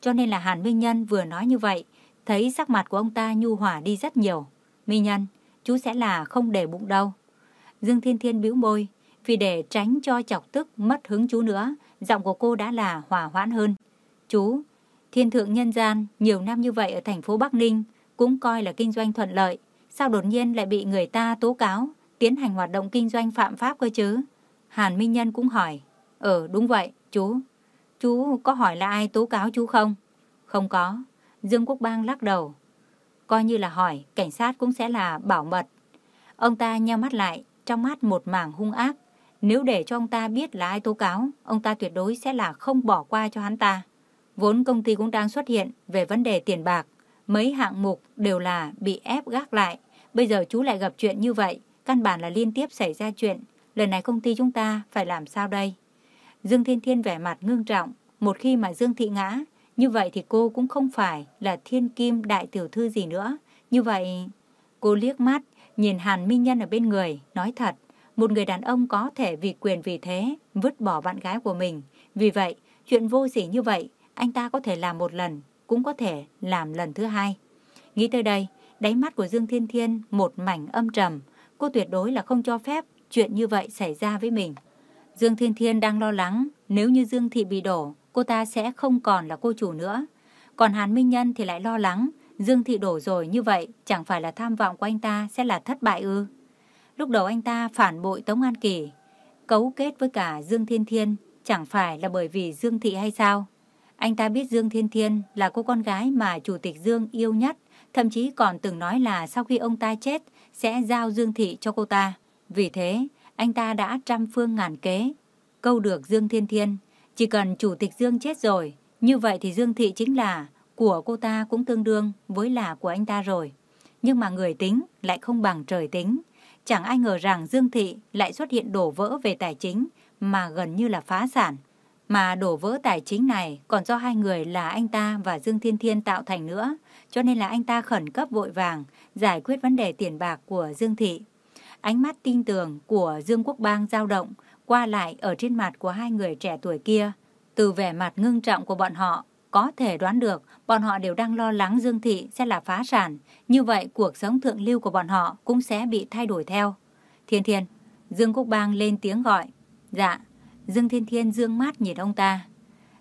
Cho nên là Hàn Minh Nhân vừa nói như vậy, thấy sắc mặt của ông ta nhu hòa đi rất nhiều. Minh Nhân, chú sẽ là không để bụng đâu. Dương Thiên Thiên bĩu môi, vì để tránh cho chọc tức mất hứng chú nữa, giọng của cô đã là hòa hoãn hơn. Chú, thiên thượng nhân gian, nhiều năm như vậy ở thành phố Bắc Ninh, cũng coi là kinh doanh thuận lợi. Sao đột nhiên lại bị người ta tố cáo, tiến hành hoạt động kinh doanh phạm pháp cơ chứ? Hàn Minh Nhân cũng hỏi. Ờ, đúng vậy, chú. Chú có hỏi là ai tố cáo chú không? Không có. Dương Quốc Bang lắc đầu. Coi như là hỏi, cảnh sát cũng sẽ là bảo mật. Ông ta nheo mắt lại, trong mắt một mảng hung ác. Nếu để cho ông ta biết là ai tố cáo, ông ta tuyệt đối sẽ là không bỏ qua cho hắn ta. Vốn công ty cũng đang xuất hiện về vấn đề tiền bạc. Mấy hạng mục đều là bị ép gác lại. Bây giờ chú lại gặp chuyện như vậy, căn bản là liên tiếp xảy ra chuyện. Lần này công ty chúng ta phải làm sao đây? Dương Thiên Thiên vẻ mặt ngưng trọng. Một khi mà Dương Thị ngã, như vậy thì cô cũng không phải là thiên kim đại tiểu thư gì nữa. Như vậy, cô liếc mắt, nhìn Hàn Minh Nhân ở bên người, nói thật. Một người đàn ông có thể vì quyền vì thế vứt bỏ bạn gái của mình. Vì vậy, chuyện vô sỉ như vậy, anh ta có thể làm một lần, cũng có thể làm lần thứ hai. Nghĩ tới đây, đáy mắt của Dương Thiên Thiên một mảnh âm trầm. Cô tuyệt đối là không cho phép chuyện như vậy xảy ra với mình. Dương Thiên Thiên đang lo lắng, nếu như Dương Thị bị đổ, cô ta sẽ không còn là cô chủ nữa. Còn Hàn Minh Nhân thì lại lo lắng, Dương Thị đổ rồi như vậy, chẳng phải là tham vọng của anh ta sẽ là thất bại ư. Lúc đầu anh ta phản bội Tống An Kỳ, cấu kết với cả Dương Thiên Thiên, chẳng phải là bởi vì Dương Thị hay sao? Anh ta biết Dương Thiên Thiên là cô con gái mà Chủ tịch Dương yêu nhất, thậm chí còn từng nói là sau khi ông ta chết sẽ giao Dương Thị cho cô ta. Vì thế, anh ta đã trăm phương ngàn kế, câu được Dương Thiên Thiên. Chỉ cần Chủ tịch Dương chết rồi, như vậy thì Dương Thị chính là của cô ta cũng tương đương với là của anh ta rồi. Nhưng mà người tính lại không bằng trời tính. Chẳng ai ngờ rằng Dương Thị lại xuất hiện đổ vỡ về tài chính mà gần như là phá sản. Mà đổ vỡ tài chính này còn do hai người là anh ta và Dương Thiên Thiên tạo thành nữa. Cho nên là anh ta khẩn cấp vội vàng giải quyết vấn đề tiền bạc của Dương Thị. Ánh mắt tin tưởng của Dương Quốc Bang dao động qua lại ở trên mặt của hai người trẻ tuổi kia. Từ vẻ mặt ngưng trọng của bọn họ, có thể đoán được bọn họ đều đang lo lắng Dương Thị sẽ là phá sản. Như vậy cuộc sống thượng lưu của bọn họ cũng sẽ bị thay đổi theo. Thiên Thiên, Dương Quốc Bang lên tiếng gọi. Dạ, Dương Thiên Thiên dương mắt nhìn ông ta.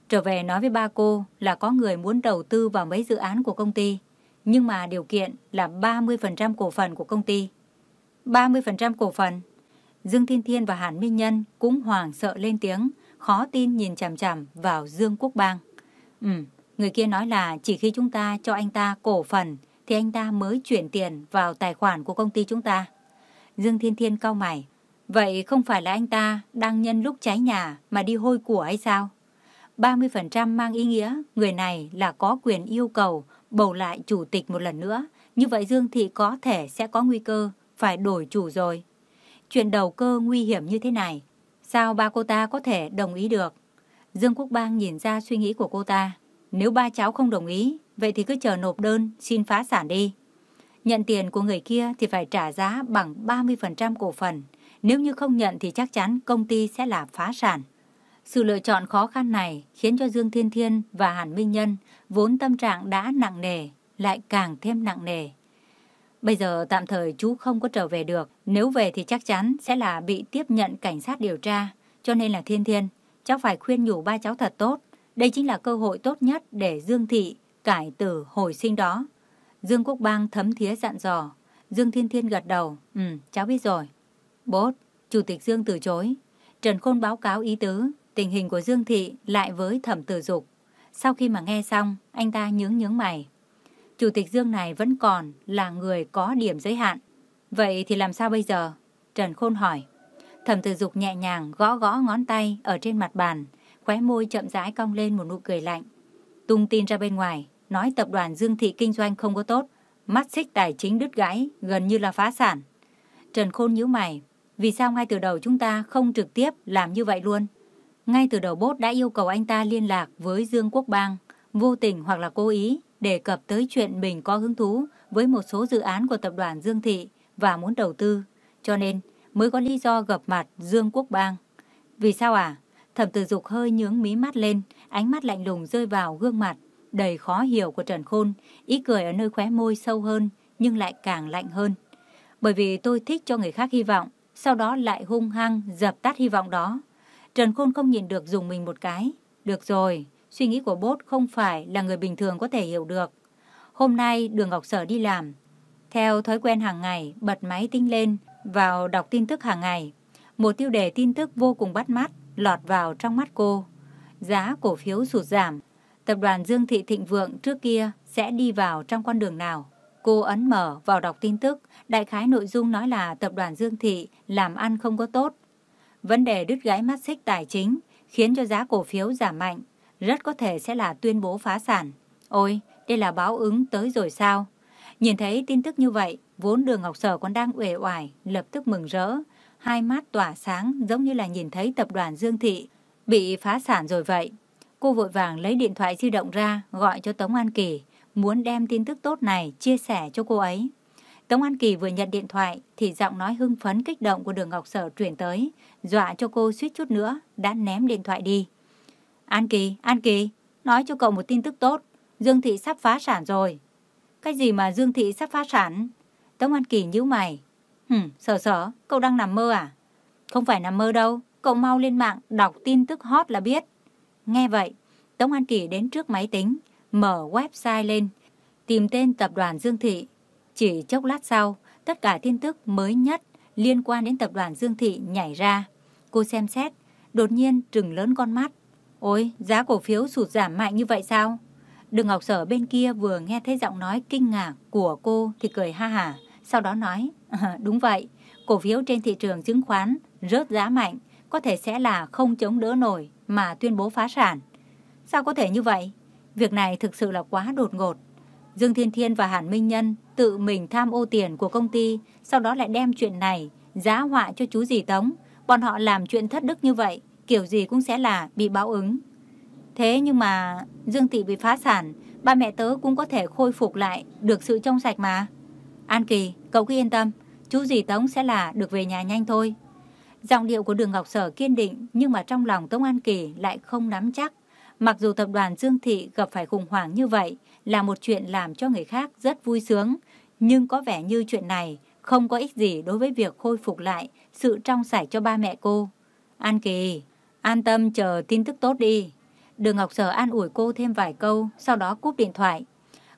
Trở về nói với ba cô là có người muốn đầu tư vào mấy dự án của công ty. Nhưng mà điều kiện là 30% cổ phần của công ty. 30% cổ phần. Dương Thiên Thiên và Hàn Minh Nhân cũng hoảng sợ lên tiếng, khó tin nhìn chằm chằm vào Dương Quốc Bang. Ừ, người kia nói là chỉ khi chúng ta cho anh ta cổ phần thì anh ta mới chuyển tiền vào tài khoản của công ty chúng ta. Dương Thiên Thiên cau mày. Vậy không phải là anh ta đang nhân lúc cháy nhà mà đi hôi của hay sao? 30% mang ý nghĩa người này là có quyền yêu cầu bầu lại chủ tịch một lần nữa. Như vậy Dương Thị có thể sẽ có nguy cơ phải đổi chủ rồi. Chuyện đầu cơ nguy hiểm như thế này, sao ba cô ta có thể đồng ý được? Dương Quốc Bang nhìn ra suy nghĩ của cô ta. Nếu ba cháu không đồng ý, vậy thì cứ chờ nộp đơn xin phá sản đi. Nhận tiền của người kia thì phải trả giá bằng 30% cổ phần. Nếu như không nhận thì chắc chắn công ty sẽ là phá sản. Sự lựa chọn khó khăn này khiến cho Dương Thiên Thiên và Hàn Minh Nhân vốn tâm trạng đã nặng nề, lại càng thêm nặng nề. Bây giờ tạm thời chú không có trở về được, nếu về thì chắc chắn sẽ là bị tiếp nhận cảnh sát điều tra. Cho nên là Thiên Thiên, cháu phải khuyên nhủ ba cháu thật tốt. Đây chính là cơ hội tốt nhất để Dương Thị cải tử hồi sinh đó. Dương Quốc Bang thấm thía dặn dò. Dương Thiên Thiên gật đầu. Ừ, cháu biết rồi. Bốt, Chủ tịch Dương từ chối. Trần Khôn báo cáo ý tứ, tình hình của Dương Thị lại với thẩm tử dục. Sau khi mà nghe xong, anh ta nhướng nhướng mày. Chủ tịch Dương này vẫn còn là người có điểm giới hạn. Vậy thì làm sao bây giờ? Trần Khôn hỏi. Thẩm tử dục nhẹ nhàng gõ gõ ngón tay ở trên mặt bàn, khóe môi chậm rãi cong lên một nụ cười lạnh. Tung tin ra bên ngoài, nói tập đoàn Dương Thị kinh doanh không có tốt, mắt xích tài chính đứt gãy, gần như là phá sản. Trần Khôn nhíu mày, vì sao ngay từ đầu chúng ta không trực tiếp làm như vậy luôn? Ngay từ đầu bốt đã yêu cầu anh ta liên lạc với Dương Quốc Bang, vô tình hoặc là cố ý đề cập tới chuyện mình có hứng thú với một số dự án của tập đoàn Dương Thị và muốn đầu tư, cho nên mới có lý do gặp mặt Dương Quốc Bang. Vì sao à? Thẩm tử dục hơi nhướng mí mắt lên, ánh mắt lạnh lùng rơi vào gương mặt, đầy khó hiểu của Trần Khôn, ý cười ở nơi khóe môi sâu hơn, nhưng lại càng lạnh hơn. Bởi vì tôi thích cho người khác hy vọng, sau đó lại hung hăng dập tắt hy vọng đó. Trần Khôn không nhìn được dùng mình một cái. Được rồi, suy nghĩ của bốt không phải là người bình thường có thể hiểu được. Hôm nay đường Ngọc Sở đi làm. Theo thói quen hàng ngày, bật máy tinh lên, vào đọc tin tức hàng ngày. Một tiêu đề tin tức vô cùng bắt mắt, lọt vào trong mắt cô. Giá cổ phiếu sụt giảm. Tập đoàn Dương Thị Thịnh Vượng trước kia sẽ đi vào trong con đường nào? Cô ấn mở vào đọc tin tức, đại khái nội dung nói là tập đoàn Dương Thị làm ăn không có tốt. Vấn đề đứt gãy mắt xích tài chính khiến cho giá cổ phiếu giảm mạnh, rất có thể sẽ là tuyên bố phá sản. Ôi, đây là báo ứng tới rồi sao? Nhìn thấy tin tức như vậy, vốn đường Ngọc Sở còn đang uể oải, lập tức mừng rỡ, hai mắt tỏa sáng giống như là nhìn thấy tập đoàn Dương Thị bị phá sản rồi vậy. Cô vội vàng lấy điện thoại di động ra gọi cho Tống An Kỳ, muốn đem tin tức tốt này chia sẻ cho cô ấy. Tống An Kỳ vừa nhận điện thoại thì giọng nói hưng phấn kích động của đường Ngọc Sở truyền tới, dọa cho cô suýt chút nữa, đã ném điện thoại đi. An Kỳ, An Kỳ, nói cho cậu một tin tức tốt, Dương Thị sắp phá sản rồi. Cái gì mà Dương Thị sắp phá sản? Tống An Kỳ nhíu mày. Hừm, sở sở, cậu đang nằm mơ à? Không phải nằm mơ đâu, cậu mau lên mạng đọc tin tức hot là biết. Nghe vậy, Tống An Kỳ đến trước máy tính, mở website lên, tìm tên tập đoàn Dương Thị. Chỉ chốc lát sau, tất cả tin tức mới nhất liên quan đến tập đoàn Dương Thị nhảy ra. Cô xem xét, đột nhiên trừng lớn con mắt. Ôi, giá cổ phiếu sụt giảm mạnh như vậy sao? Đường Ngọc Sở bên kia vừa nghe thấy giọng nói kinh ngạc của cô thì cười ha hả. Sau đó nói, à, đúng vậy, cổ phiếu trên thị trường chứng khoán rớt giá mạnh, có thể sẽ là không chống đỡ nổi mà tuyên bố phá sản. Sao có thể như vậy? Việc này thực sự là quá đột ngột. Dương Thiên Thiên và Hàn Minh Nhân tự mình tham ô tiền của công ty, sau đó lại đem chuyện này giá họa cho chú dì Tống. Bọn họ làm chuyện thất đức như vậy, kiểu gì cũng sẽ là bị báo ứng. Thế nhưng mà Dương Thị bị phá sản, ba mẹ tớ cũng có thể khôi phục lại được sự trong sạch mà. An Kỳ, cậu cứ yên tâm, chú dì Tống sẽ là được về nhà nhanh thôi. Giọng điệu của đường Ngọc Sở kiên định nhưng mà trong lòng Tống An Kỳ lại không nắm chắc. Mặc dù tập đoàn Dương Thị gặp phải khủng hoảng như vậy là một chuyện làm cho người khác rất vui sướng, nhưng có vẻ như chuyện này không có ích gì đối với việc khôi phục lại sự trong sạch cho ba mẹ cô. An Kỳ, an tâm chờ tin tức tốt đi. Đường Ngọc Sở an ủi cô thêm vài câu, sau đó cúp điện thoại.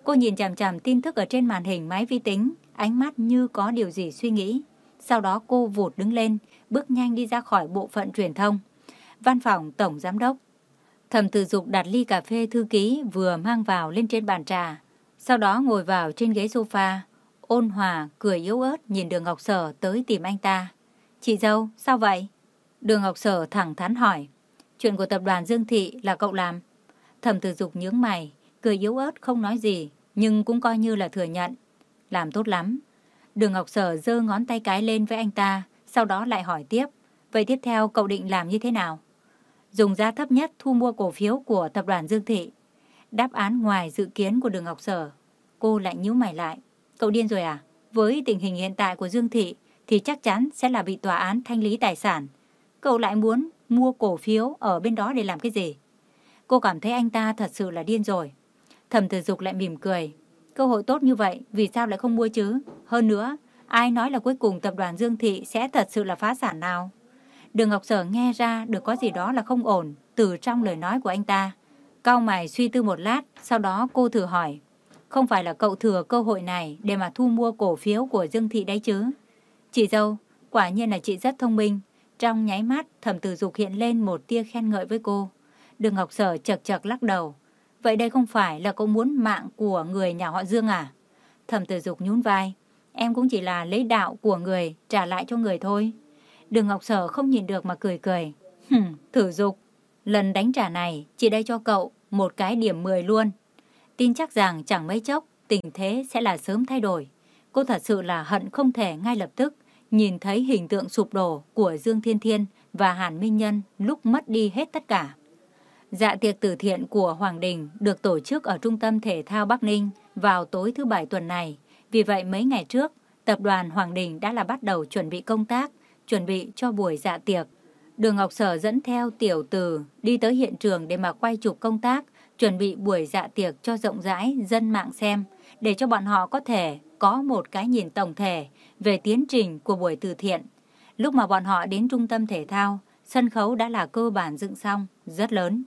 Cô nhìn chằm chằm tin tức ở trên màn hình máy vi tính, ánh mắt như có điều gì suy nghĩ. Sau đó cô vụt đứng lên, bước nhanh đi ra khỏi bộ phận truyền thông. Văn phòng Tổng Giám đốc. Thẩm Từ Dục đặt ly cà phê thư ký vừa mang vào lên trên bàn trà. Sau đó ngồi vào trên ghế sofa, ôn hòa, cười yếu ớt nhìn đường Ngọc Sở tới tìm anh ta. Chị dâu, sao vậy? Đường Ngọc Sở thẳng thắn hỏi. Chuyện của tập đoàn Dương Thị là cậu làm. Thẩm Tử Dục nhướng mày, cười yếu ớt không nói gì, nhưng cũng coi như là thừa nhận. Làm tốt lắm. Đường Ngọc Sở giơ ngón tay cái lên với anh ta, sau đó lại hỏi tiếp. Vậy tiếp theo cậu định làm như thế nào? Dùng giá thấp nhất thu mua cổ phiếu của tập đoàn Dương Thị. Đáp án ngoài dự kiến của đường Ngọc Sở. Cô lại nhíu mày lại. Cậu điên rồi à? Với tình hình hiện tại của Dương Thị thì chắc chắn sẽ là bị tòa án thanh lý tài sản. Cậu lại muốn mua cổ phiếu ở bên đó để làm cái gì? Cô cảm thấy anh ta thật sự là điên rồi. Thẩm tử dục lại mỉm cười. Cơ hội tốt như vậy, vì sao lại không mua chứ? Hơn nữa, ai nói là cuối cùng tập đoàn Dương Thị sẽ thật sự là phá sản nào? Đường Ngọc Sở nghe ra được có gì đó là không ổn từ trong lời nói của anh ta. Cao mày suy tư một lát, sau đó cô thử hỏi. Không phải là cậu thừa cơ hội này để mà thu mua cổ phiếu của Dương Thị đấy chứ? Chị dâu, quả nhiên là chị rất thông minh. Trong nháy mắt, thẩm tử dục hiện lên một tia khen ngợi với cô. Đường Ngọc Sở chật chật lắc đầu. Vậy đây không phải là cô muốn mạng của người nhà họ Dương à? Thẩm tử dục nhún vai. Em cũng chỉ là lấy đạo của người trả lại cho người thôi. Đường Ngọc Sở không nhìn được mà cười cười. Hừm, thử dục. Lần đánh trả này, chị đây cho cậu một cái điểm 10 luôn. Tin chắc rằng chẳng mấy chốc, tình thế sẽ là sớm thay đổi. Cô thật sự là hận không thể ngay lập tức nhìn thấy hình tượng sụp đổ của Dương Thiên Thiên và Hàn Minh Nhân lúc mất đi hết tất cả. Dạ tiệc từ thiện của Hoàng Đình được tổ chức ở Trung tâm Thể thao Bắc Ninh vào tối thứ bảy tuần này. Vì vậy mấy ngày trước, tập đoàn Hoàng Đình đã là bắt đầu chuẩn bị công tác, chuẩn bị cho buổi dạ tiệc. Đường Ngọc Sở dẫn theo tiểu từ đi tới hiện trường để mà quay chụp công tác, chuẩn bị buổi dạ tiệc cho rộng rãi dân mạng xem, để cho bọn họ có thể có một cái nhìn tổng thể về tiến trình của buổi từ thiện. Lúc mà bọn họ đến trung tâm thể thao, sân khấu đã là cơ bản dựng xong, rất lớn.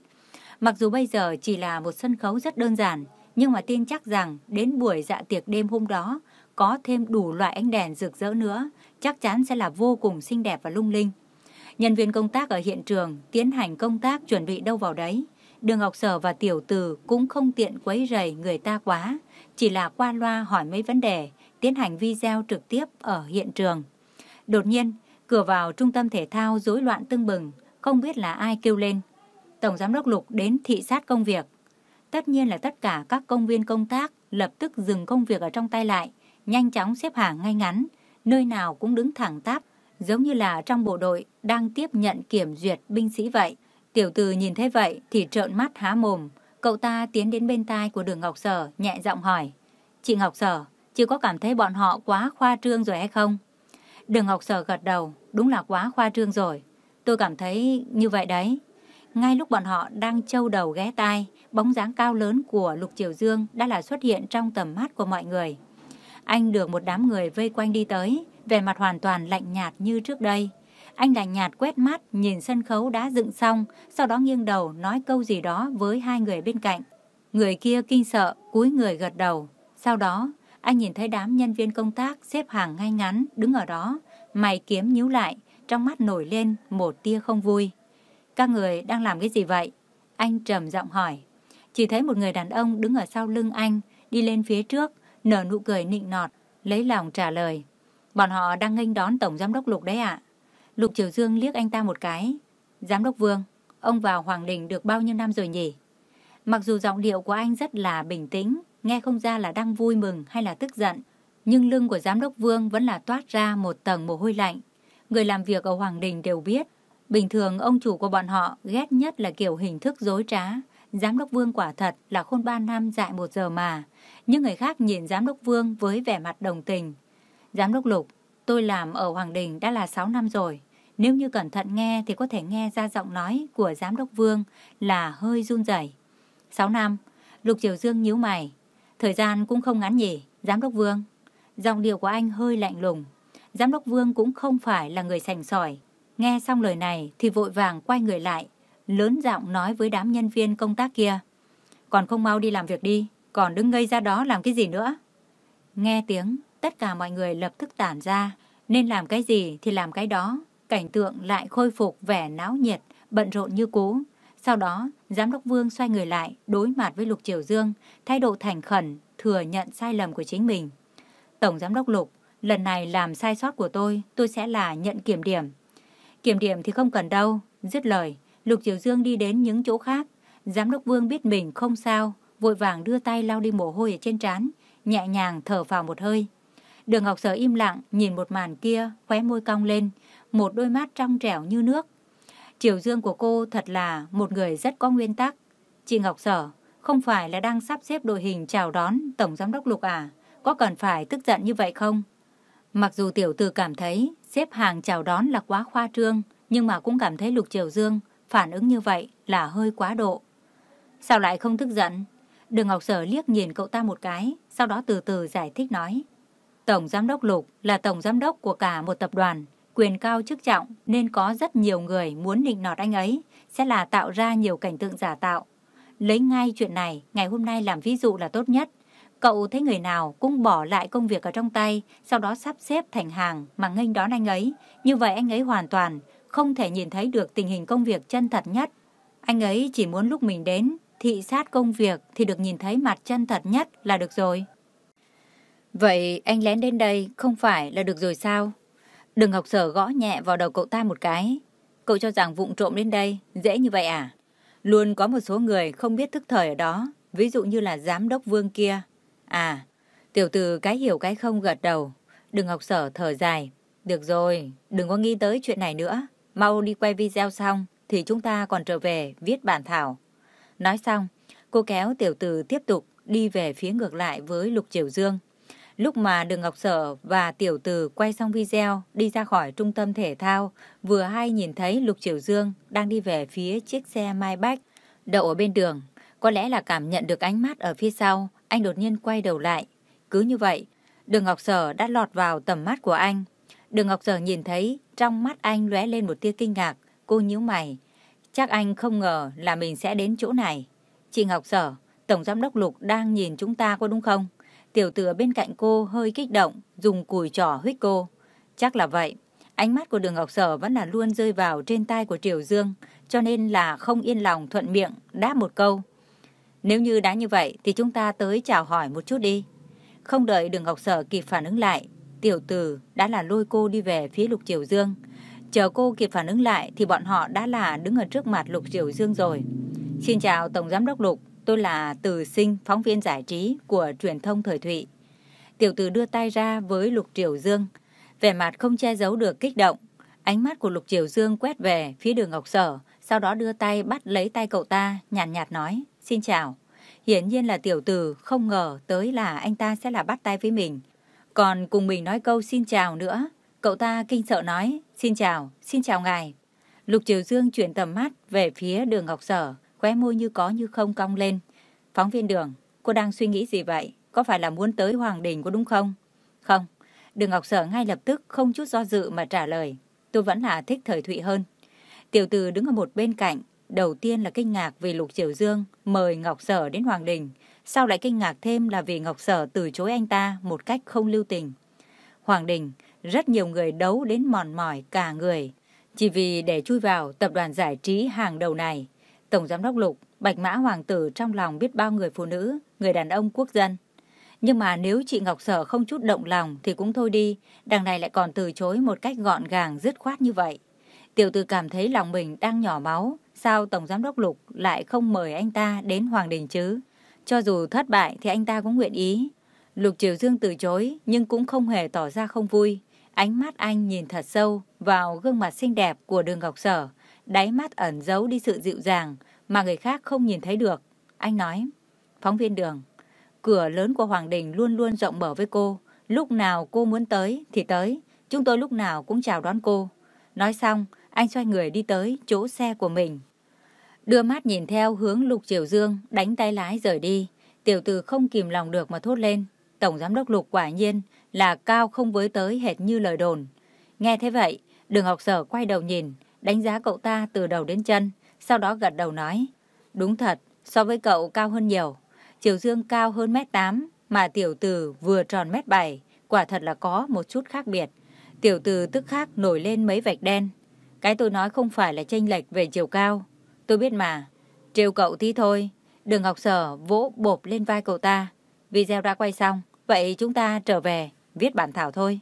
Mặc dù bây giờ chỉ là một sân khấu rất đơn giản, nhưng mà tin chắc rằng đến buổi dạ tiệc đêm hôm đó có thêm đủ loại ánh đèn rực rỡ nữa, chắc chắn sẽ là vô cùng xinh đẹp và lung linh. Nhân viên công tác ở hiện trường tiến hành công tác chuẩn bị đâu vào đấy. Đường Ngọc Sở và Tiểu Từ cũng không tiện quấy rầy người ta quá, chỉ là qua loa hỏi mấy vấn đề, tiến hành video trực tiếp ở hiện trường. Đột nhiên, cửa vào trung tâm thể thao rối loạn tưng bừng, không biết là ai kêu lên. Tổng giám đốc Lục đến thị sát công việc. Tất nhiên là tất cả các công viên công tác lập tức dừng công việc ở trong tay lại, nhanh chóng xếp hàng ngay ngắn, nơi nào cũng đứng thẳng tắp, giống như là trong bộ đội đang tiếp nhận kiểm duyệt binh sĩ vậy. Tiểu từ nhìn thấy vậy thì trợn mắt há mồm, cậu ta tiến đến bên tai của đường Ngọc Sở nhẹ giọng hỏi. Chị Ngọc Sở, chị có cảm thấy bọn họ quá khoa trương rồi hay không? Đường Ngọc Sở gật đầu, đúng là quá khoa trương rồi. Tôi cảm thấy như vậy đấy. Ngay lúc bọn họ đang trâu đầu ghé tai, bóng dáng cao lớn của Lục Triều Dương đã là xuất hiện trong tầm mắt của mọi người. Anh được một đám người vây quanh đi tới, vẻ mặt hoàn toàn lạnh nhạt như trước đây. Anh lạnh nhạt quét mắt, nhìn sân khấu đã dựng xong, sau đó nghiêng đầu nói câu gì đó với hai người bên cạnh. Người kia kinh sợ, cúi người gật đầu. Sau đó, anh nhìn thấy đám nhân viên công tác xếp hàng ngay ngắn, đứng ở đó, mày kiếm nhíu lại, trong mắt nổi lên một tia không vui. Các người đang làm cái gì vậy? Anh trầm giọng hỏi. Chỉ thấy một người đàn ông đứng ở sau lưng anh, đi lên phía trước, nở nụ cười nịnh nọt, lấy lòng trả lời. Bọn họ đang nghênh đón Tổng Giám đốc Lục đấy ạ. Lục Triều Dương liếc anh ta một cái. Giám đốc Vương, ông vào Hoàng Đình được bao nhiêu năm rồi nhỉ? Mặc dù giọng điệu của anh rất là bình tĩnh, nghe không ra là đang vui mừng hay là tức giận, nhưng lưng của Giám đốc Vương vẫn là toát ra một tầng mồ hôi lạnh. Người làm việc ở Hoàng Đình đều biết, bình thường ông chủ của bọn họ ghét nhất là kiểu hình thức dối trá. Giám đốc Vương quả thật là khôn ba năm dại một giờ mà, nhưng người khác nhìn Giám đốc Vương với vẻ mặt đồng tình. Giám đốc Lục, tôi làm ở Hoàng Đình đã là 6 năm rồi. Nếu như cẩn thận nghe thì có thể nghe ra giọng nói của Giám đốc Vương là hơi run rẩy. 6 năm, Lục Triều Dương nhíu mày. Thời gian cũng không ngắn nhỉ, Giám đốc Vương. Giọng điệu của anh hơi lạnh lùng. Giám đốc Vương cũng không phải là người sành sỏi. Nghe xong lời này thì vội vàng quay người lại, lớn giọng nói với đám nhân viên công tác kia. Còn không mau đi làm việc đi, còn đứng ngây ra đó làm cái gì nữa? Nghe tiếng, tất cả mọi người lập tức tản ra, nên làm cái gì thì làm cái đó. Cảnh tượng lại khôi phục vẻ náo nhiệt, bận rộn như cũ. Sau đó, Giám đốc Vương xoay người lại, đối mặt với Lục Triều Dương, thái độ thành khẩn, thừa nhận sai lầm của chính mình. Tổng Giám đốc Lục, lần này làm sai sót của tôi, tôi sẽ là nhận kiểm điểm. Kiểm điểm thì không cần đâu, dứt lời, Lục Triều Dương đi đến những chỗ khác. Giám đốc Vương biết mình không sao, vội vàng đưa tay lau đi mồ hôi ở trên trán, nhẹ nhàng thở vào một hơi. Đường Ngọc Sở im lặng nhìn một màn kia, khóe môi cong lên, một đôi mắt trong trẻo như nước. Triều Dương của cô thật là một người rất có nguyên tắc. Chị Ngọc Sở, không phải là đang sắp xếp đội hình chào đón Tổng Giám đốc Lục à? có cần phải tức giận như vậy không? Mặc dù tiểu tử cảm thấy xếp hàng chào đón là quá khoa trương, nhưng mà cũng cảm thấy Lục Triều Dương phản ứng như vậy là hơi quá độ. Sao lại không tức giận? Đường Ngọc Sở liếc nhìn cậu ta một cái, sau đó từ từ giải thích nói. Tổng Giám đốc Lục là Tổng Giám đốc của cả một tập đoàn, quyền cao chức trọng nên có rất nhiều người muốn định nọt anh ấy, sẽ là tạo ra nhiều cảnh tượng giả tạo. Lấy ngay chuyện này, ngày hôm nay làm ví dụ là tốt nhất. Cậu thấy người nào cũng bỏ lại công việc ở trong tay, sau đó sắp xếp thành hàng mà nghênh đón anh ấy. Như vậy anh ấy hoàn toàn không thể nhìn thấy được tình hình công việc chân thật nhất. Anh ấy chỉ muốn lúc mình đến, thị sát công việc thì được nhìn thấy mặt chân thật nhất là được rồi. Vậy anh lén đến đây không phải là được rồi sao? Đừng Ngọc Sở gõ nhẹ vào đầu cậu ta một cái. Cậu cho rằng vụng trộm đến đây dễ như vậy à? Luôn có một số người không biết thức thời ở đó, ví dụ như là giám đốc vương kia. À, tiểu tử cái hiểu cái không gật đầu. Đừng Ngọc Sở thở dài. Được rồi, đừng có nghĩ tới chuyện này nữa. Mau đi quay video xong thì chúng ta còn trở về viết bản thảo. Nói xong, cô kéo tiểu tử tiếp tục đi về phía ngược lại với Lục Triều Dương. Lúc mà Đường Ngọc Sở và Tiểu Từ quay xong video, đi ra khỏi trung tâm thể thao, vừa hay nhìn thấy Lục Triều Dương đang đi về phía chiếc xe Mai Bách, đậu ở bên đường. Có lẽ là cảm nhận được ánh mắt ở phía sau, anh đột nhiên quay đầu lại. Cứ như vậy, Đường Ngọc Sở đã lọt vào tầm mắt của anh. Đường Ngọc Sở nhìn thấy trong mắt anh lóe lên một tia kinh ngạc, cô nhíu mày. Chắc anh không ngờ là mình sẽ đến chỗ này. Chị Ngọc Sở, Tổng Giám đốc Lục đang nhìn chúng ta có đúng không? Tiểu tử bên cạnh cô hơi kích động, dùng cùi trỏ huyết cô. Chắc là vậy. Ánh mắt của đường Ngọc Sở vẫn là luôn rơi vào trên tay của Triều Dương, cho nên là không yên lòng thuận miệng, đáp một câu. Nếu như đã như vậy thì chúng ta tới chào hỏi một chút đi. Không đợi đường Ngọc Sở kịp phản ứng lại, tiểu tử đã là lôi cô đi về phía Lục Triều Dương. Chờ cô kịp phản ứng lại thì bọn họ đã là đứng ở trước mặt Lục Triều Dương rồi. Xin chào Tổng Giám đốc Lục, Tôi là Từ Sinh, phóng viên giải trí của truyền thông thời Thụy. Tiểu tử đưa tay ra với Lục Triều Dương, vẻ mặt không che giấu được kích động. Ánh mắt của Lục Triều Dương quét về phía đường Ngọc Sở, sau đó đưa tay bắt lấy tay cậu ta, nhàn nhạt, nhạt nói, xin chào. Hiển nhiên là tiểu tử không ngờ tới là anh ta sẽ là bắt tay với mình. Còn cùng mình nói câu xin chào nữa, cậu ta kinh sợ nói, xin chào, xin chào ngài. Lục Triều Dương chuyển tầm mắt về phía đường Ngọc Sở, khóe môi như có như không cong lên. Phóng viên đường, cô đang suy nghĩ gì vậy? Có phải là muốn tới Hoàng Đình có đúng không? Không, đường Ngọc Sở ngay lập tức không chút do dự mà trả lời. Tôi vẫn là thích thời Thụy hơn. Tiểu từ đứng ở một bên cạnh, đầu tiên là kinh ngạc vì Lục Triều Dương mời Ngọc Sở đến Hoàng Đình, sau lại kinh ngạc thêm là vì Ngọc Sở từ chối anh ta một cách không lưu tình. Hoàng Đình, rất nhiều người đấu đến mòn mỏi cả người, chỉ vì để chui vào tập đoàn giải trí hàng đầu này. Tổng Giám đốc Lục, Bạch Mã Hoàng tử trong lòng biết bao người phụ nữ, người đàn ông quốc dân. Nhưng mà nếu chị Ngọc Sở không chút động lòng thì cũng thôi đi, đằng này lại còn từ chối một cách gọn gàng dứt khoát như vậy. Tiểu tử cảm thấy lòng mình đang nhỏ máu, sao Tổng Giám đốc Lục lại không mời anh ta đến Hoàng Đình chứ? Cho dù thất bại thì anh ta cũng nguyện ý. Lục Triều Dương từ chối nhưng cũng không hề tỏ ra không vui. Ánh mắt anh nhìn thật sâu vào gương mặt xinh đẹp của đường Ngọc Sở, đáy mắt ẩn giấu đi sự dịu dàng mà người khác không nhìn thấy được. Anh nói, phóng viên đường, cửa lớn của Hoàng Đình luôn luôn rộng mở với cô. Lúc nào cô muốn tới thì tới, chúng tôi lúc nào cũng chào đón cô. Nói xong, anh xoay người đi tới chỗ xe của mình. Đưa mắt nhìn theo hướng Lục Triều Dương, đánh tay lái rời đi. Tiểu tử không kìm lòng được mà thốt lên. Tổng giám đốc Lục quả nhiên là cao không với tới hệt như lời đồn. Nghe thế vậy, đường học sở quay đầu nhìn, đánh giá cậu ta từ đầu đến chân, sau đó gật đầu nói. Đúng thật, so với cậu cao hơn nhiều. Triều Dương cao hơn mét 8, mà tiểu tử vừa tròn mét 7, quả thật là có một chút khác biệt. Tiểu tử tức khắc nổi lên mấy vạch đen. Cái tôi nói không phải là chênh lệch về chiều cao. Tôi biết mà, trêu cậu tí thôi. Đường Ngọc Sở vỗ bộp lên vai cậu ta. Video đã quay xong, vậy chúng ta trở về, viết bản thảo thôi.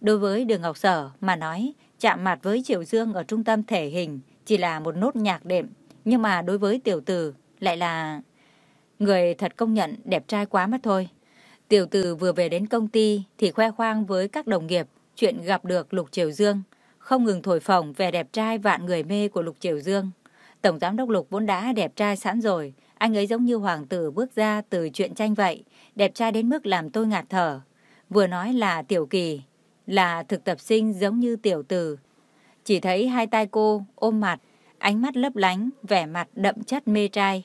Đối với đường Ngọc Sở mà nói, chạm mặt với triệu Dương ở trung tâm thể hình chỉ là một nốt nhạc đệm, nhưng mà đối với tiểu tử lại là người thật công nhận đẹp trai quá mất thôi. Tiểu tử vừa về đến công ty thì khoe khoang với các đồng nghiệp chuyện gặp được Lục Triều Dương, không ngừng thổi phồng vẻ đẹp trai vạn người mê của Lục Triều Dương. Tổng giám đốc Lục vốn đã đẹp trai sẵn rồi, Anh ấy giống như hoàng tử bước ra từ chuyện tranh vậy, đẹp trai đến mức làm tôi ngạt thở. Vừa nói là tiểu kỳ, là thực tập sinh giống như tiểu tử. Chỉ thấy hai tay cô ôm mặt, ánh mắt lấp lánh, vẻ mặt đậm chất mê trai.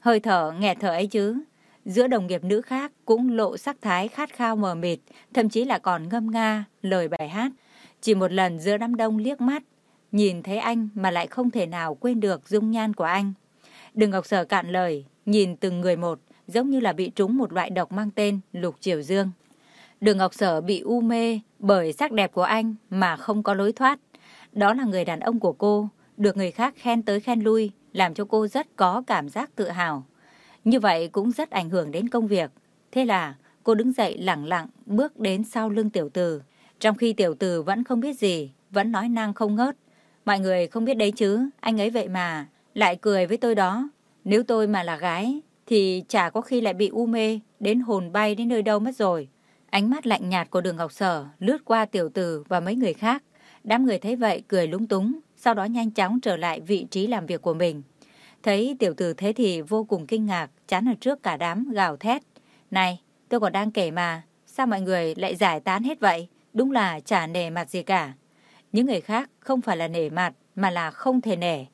Hơi thở nghẹt thở ấy chứ. Giữa đồng nghiệp nữ khác cũng lộ sắc thái khát khao mờ mịt, thậm chí là còn ngâm nga lời bài hát. Chỉ một lần giữa đám đông liếc mắt, nhìn thấy anh mà lại không thể nào quên được dung nhan của anh. Đừng Ngọc Sở cạn lời, nhìn từng người một, giống như là bị trúng một loại độc mang tên lục triều dương. Đường Ngọc Sở bị u mê bởi sắc đẹp của anh mà không có lối thoát. Đó là người đàn ông của cô, được người khác khen tới khen lui, làm cho cô rất có cảm giác tự hào. Như vậy cũng rất ảnh hưởng đến công việc. Thế là cô đứng dậy lẳng lặng bước đến sau lưng tiểu tử. Trong khi tiểu tử vẫn không biết gì, vẫn nói năng không ngớt. Mọi người không biết đấy chứ, anh ấy vậy mà, lại cười với tôi đó. Nếu tôi mà là gái, thì chả có khi lại bị u mê, đến hồn bay đến nơi đâu mất rồi. Ánh mắt lạnh nhạt của đường Ngọc Sở lướt qua tiểu tử và mấy người khác. Đám người thấy vậy cười lúng túng, sau đó nhanh chóng trở lại vị trí làm việc của mình. Thấy tiểu tử thế thì vô cùng kinh ngạc, chán ở trước cả đám gào thét. Này, tôi còn đang kể mà, sao mọi người lại giải tán hết vậy? Đúng là chả nề mặt gì cả. Những người khác không phải là nể mặt, mà là không thể nể.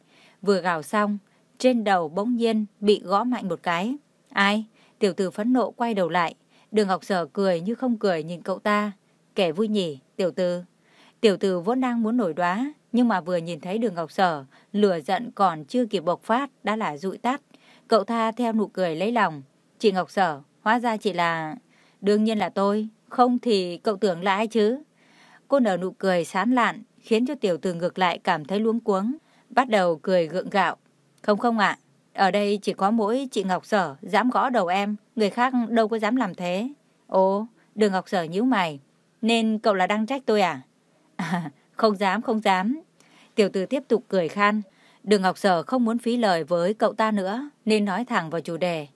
Vừa gào xong, trên đầu bỗng nhiên bị gõ mạnh một cái. Ai? Tiểu tử phẫn nộ quay đầu lại. Đường Ngọc Sở cười như không cười nhìn cậu ta. Kẻ vui nhỉ, tiểu tử. Tiểu tử vốn đang muốn nổi đoá, nhưng mà vừa nhìn thấy đường Ngọc Sở, lửa giận còn chưa kịp bộc phát, đã là rụi tắt. Cậu ta theo nụ cười lấy lòng. Chị Ngọc Sở, hóa ra chị là... Đương nhiên là tôi, không thì cậu tưởng là ai chứ? Cô nở nụ cười sán lạn, khiến cho tiểu tử ngược lại cảm thấy luống cuống. Bắt đầu cười gượng gạo. Không không ạ, ở đây chỉ có mỗi chị Ngọc Sở dám gõ đầu em, người khác đâu có dám làm thế. Ồ, đường Ngọc Sở nhíu mày. Nên cậu là đang trách tôi à? À, không dám, không dám. Tiểu tử tiếp tục cười khan. Đường Ngọc Sở không muốn phí lời với cậu ta nữa, nên nói thẳng vào chủ đề.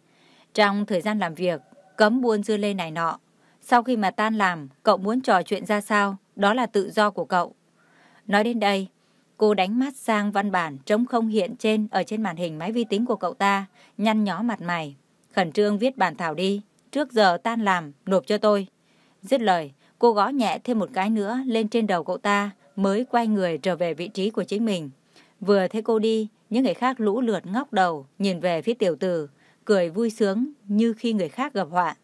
Trong thời gian làm việc, cấm buôn dưa lê này nọ. Sau khi mà tan làm, cậu muốn trò chuyện ra sao, đó là tự do của cậu. Nói đến đây, cô đánh mắt sang văn bản trống không hiện trên ở trên màn hình máy vi tính của cậu ta, nhăn nhó mặt mày. Khẩn trương viết bản thảo đi, trước giờ tan làm, nộp cho tôi. Dứt lời, cô gõ nhẹ thêm một cái nữa lên trên đầu cậu ta, mới quay người trở về vị trí của chính mình. Vừa thấy cô đi, những người khác lũ lượt ngóc đầu, nhìn về phía tiểu tử, cười vui sướng như khi người khác gặp họa.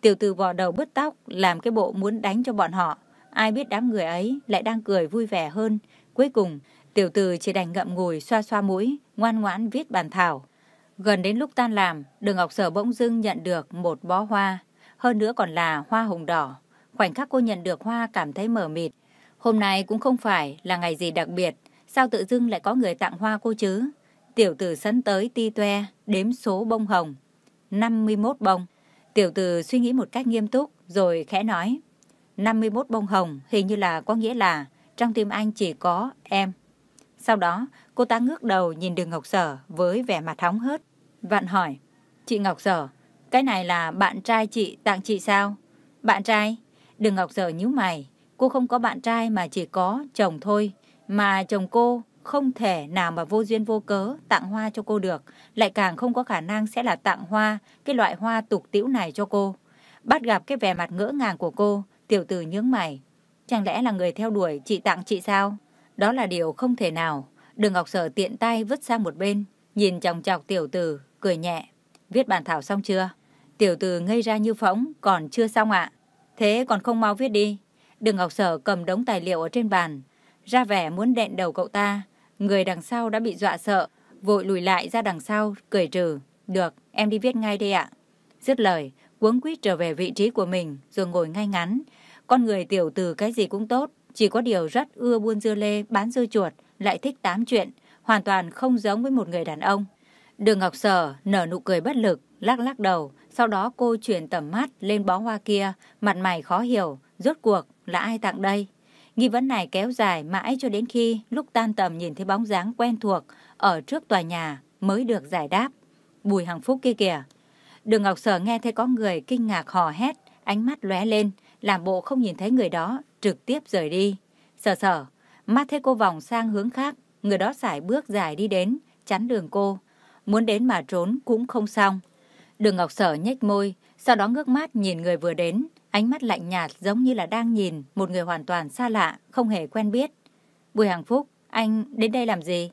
Tiểu tử vò đầu bứt tóc, làm cái bộ muốn đánh cho bọn họ. Ai biết đám người ấy lại đang cười vui vẻ hơn. Cuối cùng, tiểu tử chỉ đành ngậm ngùi xoa xoa mũi, ngoan ngoãn viết bàn thảo. Gần đến lúc tan làm, đường Ngọc Sở bỗng dưng nhận được một bó hoa, hơn nữa còn là hoa hồng đỏ. Khoảnh khắc cô nhận được hoa cảm thấy mờ mịt. Hôm nay cũng không phải là ngày gì đặc biệt, sao tự dưng lại có người tặng hoa cô chứ? Tiểu tử sấn tới ti toe, đếm số bông hồng. 51 bông. Tiểu tử suy nghĩ một cách nghiêm túc, rồi khẽ nói. 51 bông hồng hình như là có nghĩa là trong tim anh chỉ có em. Sau đó, cô ta ngước đầu nhìn đường Ngọc Sở với vẻ mặt hóng hớt. Vạn hỏi, chị Ngọc Sở, cái này là bạn trai chị tặng chị sao? Bạn trai? đừng Ngọc Sở nhíu mày. Cô không có bạn trai mà chỉ có chồng thôi. Mà chồng cô không thể nào mà vô duyên vô cớ tặng hoa cho cô được. Lại càng không có khả năng sẽ là tặng hoa, cái loại hoa tục tiễu này cho cô. Bắt gặp cái vẻ mặt ngỡ ngàng của cô, tiểu tử nhướng mày. Chẳng lẽ là người theo đuổi chị tặng chị sao? Đó là điều không thể nào. Đường Ngọc Sở tiện tay vứt sang một bên, nhìn chòng chọc tiểu tử, cười nhẹ. Viết bản thảo xong chưa? Tiểu từ ngây ra như phóng, còn chưa xong ạ. Thế còn không mau viết đi. Đường Ngọc Sở cầm đống tài liệu ở trên bàn, ra vẻ muốn đện đầu cậu ta. Người đằng sau đã bị dọa sợ, vội lùi lại ra đằng sau, cười trừ. Được, em đi viết ngay đi ạ. Dứt lời, cuống quýt trở về vị trí của mình, rồi ngồi ngay ngắn. Con người tiểu từ cái gì cũng tốt, chỉ có điều rất ưa buôn dưa lê, bán dưa chuột, lại thích tám chuyện, hoàn toàn không giống với một người đàn ông. Đường Ngọc Sở nở nụ cười bất lực, lắc lắc đầu, sau đó cô chuyển tầm mắt lên bó hoa kia, mặt mày khó hiểu, rốt cuộc là ai tặng đây? Nghi vấn này kéo dài mãi cho đến khi lúc tan tầm nhìn thấy bóng dáng quen thuộc ở trước tòa nhà mới được giải đáp. Bùi Hằng Phúc kia kìa. Đường Ngọc Sở nghe thấy có người kinh ngạc hò hét, ánh mắt lóe lên, làm bộ không nhìn thấy người đó, trực tiếp rời đi. Sở sở, mắt thấy cô vòng sang hướng khác, người đó sải bước dài đi đến, chắn đường cô muốn đến mà trốn cũng không xong. Đường Ngọc Sở nhếch môi, sau đó ngước mắt nhìn người vừa đến, ánh mắt lạnh nhạt giống như là đang nhìn một người hoàn toàn xa lạ, không hề quen biết. Bùi Hằng Phúc, anh đến đây làm gì?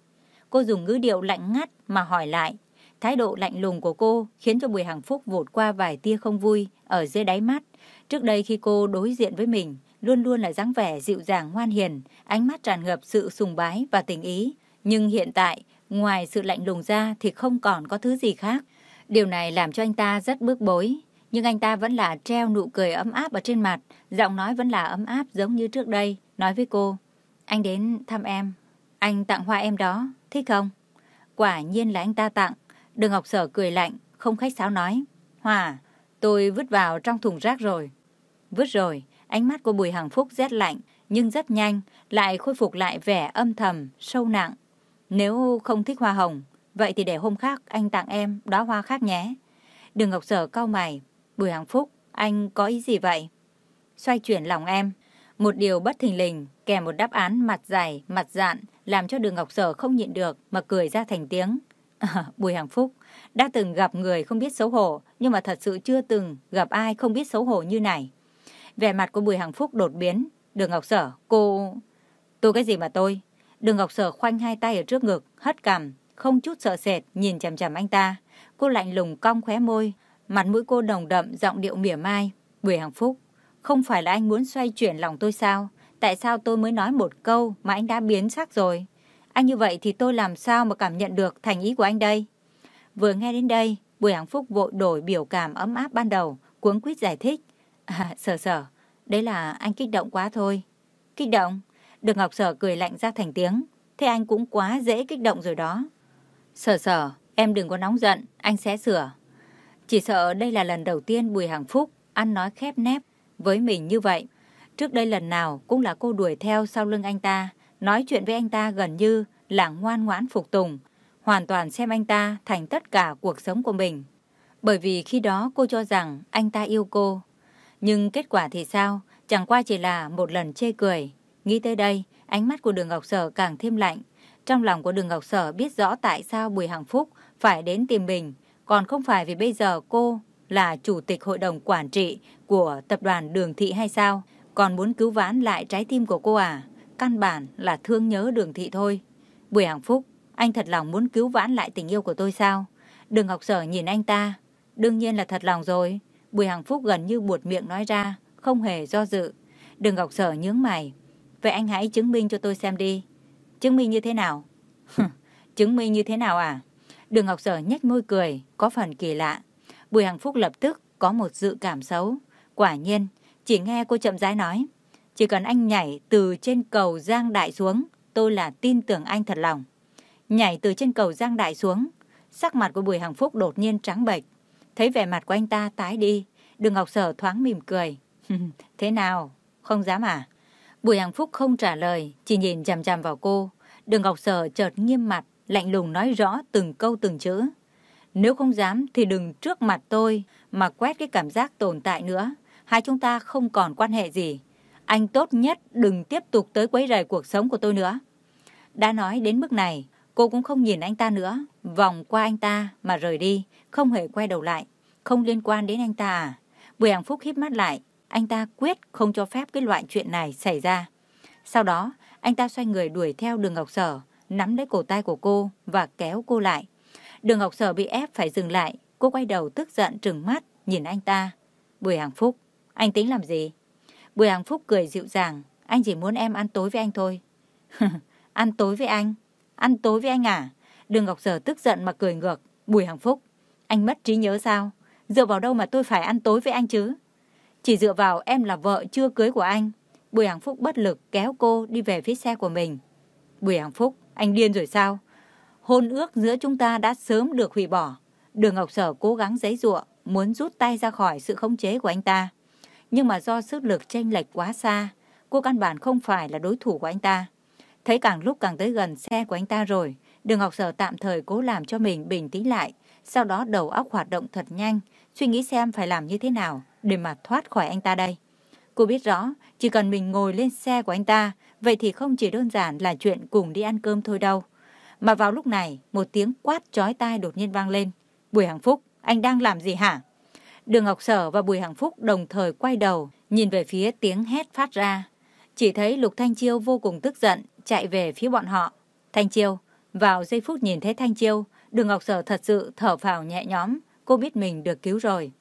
Cô dùng ngữ điệu lạnh ngắt mà hỏi lại. Thái độ lạnh lùng của cô khiến cho Bùi Hằng Phúc vụt qua vài tia không vui ở dưới đáy mắt. Trước đây khi cô đối diện với mình, luôn luôn là dáng vẻ dịu dàng ngoan hiền, ánh mắt tràn ngập sự sùng bái và tình ý. Nhưng hiện tại, ngoài sự lạnh lùng ra thì không còn có thứ gì khác. Điều này làm cho anh ta rất bức bối. Nhưng anh ta vẫn là treo nụ cười ấm áp ở trên mặt, giọng nói vẫn là ấm áp giống như trước đây, nói với cô. Anh đến thăm em, anh tặng hoa em đó, thích không? Quả nhiên là anh ta tặng. Đường Ngọc Sở cười lạnh, không khách sáo nói. Hòa, tôi vứt vào trong thùng rác rồi. Vứt rồi, ánh mắt của Bùi Hằng Phúc rét lạnh, nhưng rất nhanh, lại khôi phục lại vẻ âm thầm, sâu nặng. Nếu không thích hoa hồng, vậy thì để hôm khác anh tặng em đóa hoa khác nhé. Đường Ngọc Sở cau mày. Bùi Hằng Phúc, anh có ý gì vậy? Xoay chuyển lòng em. Một điều bất thình lình, kèm một đáp án mặt dày, mặt dạn, làm cho đường Ngọc Sở không nhịn được mà cười ra thành tiếng. À, Bùi Hằng Phúc, đã từng gặp người không biết xấu hổ, nhưng mà thật sự chưa từng gặp ai không biết xấu hổ như này. Vẻ mặt của Bùi Hằng Phúc đột biến. Đường Ngọc Sở, cô... Tôi cái gì mà tôi? Đường Ngọc Sở khoanh hai tay ở trước ngực, hất cằm, không chút sợ sệt, nhìn chằm chằm anh ta. Cô lạnh lùng cong khóe môi, mặt mũi cô đồng đậm, giọng điệu mỉa mai. Bùi Hằng Phúc, không phải là anh muốn xoay chuyển lòng tôi sao? Tại sao tôi mới nói một câu mà anh đã biến sắc rồi? Anh như vậy thì tôi làm sao mà cảm nhận được thành ý của anh đây? Vừa nghe đến đây, Bùi Hằng Phúc vội đổi biểu cảm ấm áp ban đầu, cuống quýt giải thích. À, sở sở, đấy là anh kích động quá thôi. Kích động? Đường Ngọc Sở cười lạnh ra thành tiếng. Thế anh cũng quá dễ kích động rồi đó. Sở sở, em đừng có nóng giận, anh sẽ sửa. Chỉ sợ đây là lần đầu tiên Bùi Hằng Phúc ăn nói khép nép với mình như vậy. Trước đây lần nào cũng là cô đuổi theo sau lưng anh ta, nói chuyện với anh ta gần như là ngoan ngoãn phục tùng, hoàn toàn xem anh ta thành tất cả cuộc sống của mình. Bởi vì khi đó cô cho rằng anh ta yêu cô. Nhưng kết quả thì sao? Chẳng qua chỉ là một lần chê cười. Nghĩ tới đây, ánh mắt của đường Ngọc Sở càng thêm lạnh. Trong lòng của đường Ngọc Sở biết rõ tại sao Bùi Hằng Phúc phải đến tìm mình, còn không phải vì bây giờ cô là chủ tịch hội đồng quản trị của tập đoàn Đường Thị hay sao? Còn muốn cứu vãn lại trái tim của cô à? Căn bản là thương nhớ Đường Thị thôi. Bùi Hằng Phúc, anh thật lòng muốn cứu vãn lại tình yêu của tôi sao? Đường Ngọc Sở nhìn anh ta. Đương nhiên là thật lòng rồi. Bùi Hằng Phúc gần như buột miệng nói ra, không hề do dự. Đường Ngọc Sở nhướng mày. Vậy anh hãy chứng minh cho tôi xem đi. Chứng minh như thế nào? chứng minh như thế nào à? Đường Ngọc Sở nhếch môi cười, có phần kỳ lạ. Bùi Hằng Phúc lập tức có một dự cảm xấu. Quả nhiên, chỉ nghe cô chậm rãi nói. Chỉ cần anh nhảy từ trên cầu Giang Đại xuống, tôi là tin tưởng anh thật lòng. Nhảy từ trên cầu Giang Đại xuống, sắc mặt của Bùi Hằng Phúc đột nhiên trắng bệch. Thấy vẻ mặt của anh ta tái đi, Đường Ngọc Sở thoáng mỉm cười. Thế nào? Không dám à? Bùi Hằng Phúc không trả lời, chỉ nhìn chằm chằm vào cô. Đường Ngọc Sở chợt nghiêm mặt, lạnh lùng nói rõ từng câu từng chữ. Nếu không dám thì đừng trước mặt tôi mà quét cái cảm giác tồn tại nữa. Hai chúng ta không còn quan hệ gì. Anh tốt nhất đừng tiếp tục tới quấy rầy cuộc sống của tôi nữa. Đã nói đến mức này, cô cũng không nhìn anh ta nữa, vòng qua anh ta mà rời đi, không hề quay đầu lại. Không liên quan đến anh ta à? Bùi Hằng Phúc híp mắt lại, anh ta quyết không cho phép cái loại chuyện này xảy ra. Sau đó, anh ta xoay người đuổi theo đường Ngọc Sở, nắm lấy cổ tay của cô và kéo cô lại. Đường Ngọc Sở bị ép phải dừng lại, cô quay đầu tức giận trừng mắt, nhìn anh ta. Bùi Hằng Phúc, anh tính làm gì? Bùi Hằng Phúc cười dịu dàng, anh chỉ muốn em ăn tối với anh thôi. ăn tối với anh? Ăn tối với anh à? Đường Ngọc Sở tức giận mà cười ngược. Bùi Hằng Phúc, anh mất trí nhớ sao? Dựa vào đâu mà tôi phải ăn tối với anh chứ? Chỉ dựa vào em là vợ chưa cưới của anh. Bùi Hằng Phúc bất lực kéo cô đi về phía xe của mình. Bùi Hằng Phúc, anh điên rồi sao? Hôn ước giữa chúng ta đã sớm được hủy bỏ. Đường Ngọc Sở cố gắng giấy giụa, muốn rút tay ra khỏi sự khống chế của anh ta. Nhưng mà do sức lực chênh lệch quá xa, cô căn bản không phải là đối thủ của anh ta. Thấy càng lúc càng tới gần xe của anh ta rồi, Đường Ngọc Sở tạm thời cố làm cho mình bình tĩnh lại, sau đó đầu óc hoạt động thật nhanh, suy nghĩ xem phải làm như thế nào để mà thoát khỏi anh ta đây. Cô biết rõ, chỉ cần mình ngồi lên xe của anh ta, vậy thì không chỉ đơn giản là chuyện cùng đi ăn cơm thôi đâu. Mà vào lúc này, một tiếng quát chói tai đột nhiên vang lên. Bùi Hằng Phúc, anh đang làm gì hả? Đường Ngọc Sở và Bùi Hằng Phúc đồng thời quay đầu, nhìn về phía tiếng hét phát ra. Chỉ thấy Lục Thanh Chiêu vô cùng tức giận, chạy về phía bọn họ. Thanh Chiêu, vào giây phút nhìn thấy Thanh Chiêu, Đường Ngọc Sở thật sự thở phào nhẹ nhõm, cô biết mình được cứu rồi.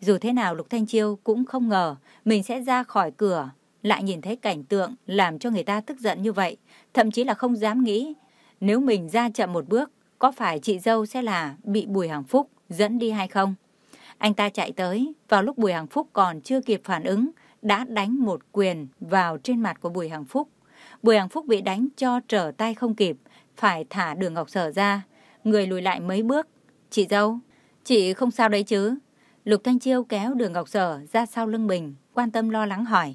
Dù thế nào Lục Thanh Chiêu cũng không ngờ mình sẽ ra khỏi cửa, lại nhìn thấy cảnh tượng làm cho người ta tức giận như vậy, thậm chí là không dám nghĩ. Nếu mình ra chậm một bước, có phải chị dâu sẽ là bị Bùi Hằng Phúc dẫn đi hay không? Anh ta chạy tới, vào lúc Bùi Hằng Phúc còn chưa kịp phản ứng, đã đánh một quyền vào trên mặt của Bùi Hằng Phúc. Bùi Hằng Phúc bị đánh cho trở tay không kịp, phải thả đường Ngọc Sở ra. Người lùi lại mấy bước. Chị dâu, chị không sao đấy chứ? Lục Thanh Chiêu kéo đường Ngọc Sở ra sau lưng mình, quan tâm lo lắng hỏi.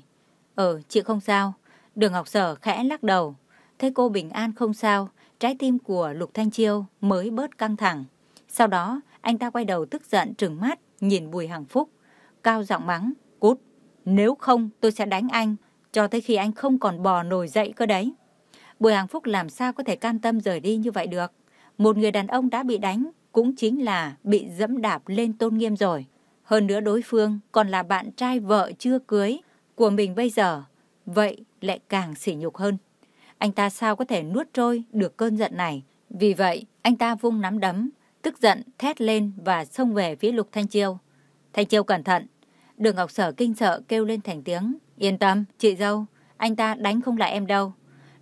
Ờ, chị không sao. Đường Ngọc Sở khẽ lắc đầu. Thấy cô bình an không sao, trái tim của Lục Thanh Chiêu mới bớt căng thẳng. Sau đó, anh ta quay đầu tức giận trừng mắt, nhìn Bùi Hằng Phúc. Cao giọng mắng, cút. Nếu không, tôi sẽ đánh anh, cho tới khi anh không còn bò nổi dậy cơ đấy. Bùi Hằng Phúc làm sao có thể can tâm rời đi như vậy được. Một người đàn ông đã bị đánh, cũng chính là bị dẫm đạp lên tôn nghiêm rồi. Hơn nữa đối phương còn là bạn trai vợ chưa cưới của mình bây giờ. Vậy lại càng sỉ nhục hơn. Anh ta sao có thể nuốt trôi được cơn giận này. Vì vậy, anh ta vung nắm đấm, tức giận thét lên và xông về phía Lục Thanh Chiêu. Thanh Chiêu cẩn thận. Đường Ngọc Sở kinh sợ kêu lên thành tiếng. Yên tâm, chị dâu, anh ta đánh không lại em đâu.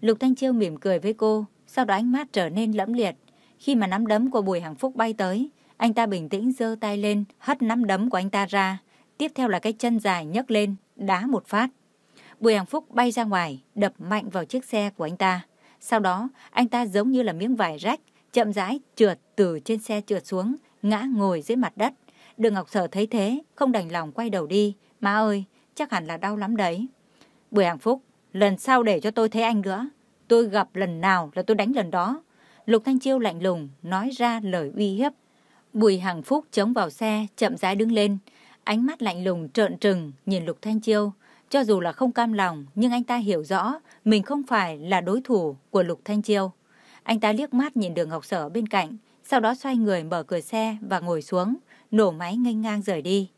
Lục Thanh Chiêu mỉm cười với cô, sau đó ánh mắt trở nên lẫm liệt. Khi mà nắm đấm của Bùi Hằng Phúc bay tới, anh ta bình tĩnh giơ tay lên, hất nắm đấm của anh ta ra. Tiếp theo là cái chân dài nhấc lên, đá một phát. Bùi Hằng Phúc bay ra ngoài, đập mạnh vào chiếc xe của anh ta. Sau đó, anh ta giống như là miếng vải rách, chậm rãi trượt từ trên xe trượt xuống, ngã ngồi dưới mặt đất. Đường Ngọc Sở thấy thế, không đành lòng quay đầu đi. Má ơi, chắc hẳn là đau lắm đấy. Bùi Hằng Phúc, lần sau để cho tôi thấy anh nữa. Tôi gặp lần nào là tôi đánh lần đó. Lục Thanh Chiêu lạnh lùng, nói ra lời uy hiếp. Bùi Hằng Phúc chống vào xe, chậm rãi đứng lên. Ánh mắt lạnh lùng trợn trừng, nhìn Lục Thanh Chiêu. Cho dù là không cam lòng, nhưng anh ta hiểu rõ mình không phải là đối thủ của Lục Thanh Chiêu. Anh ta liếc mắt nhìn đường Ngọc Sở bên cạnh, sau đó xoay người mở cửa xe và ngồi xuống, nổ máy nghênh ngang rời đi.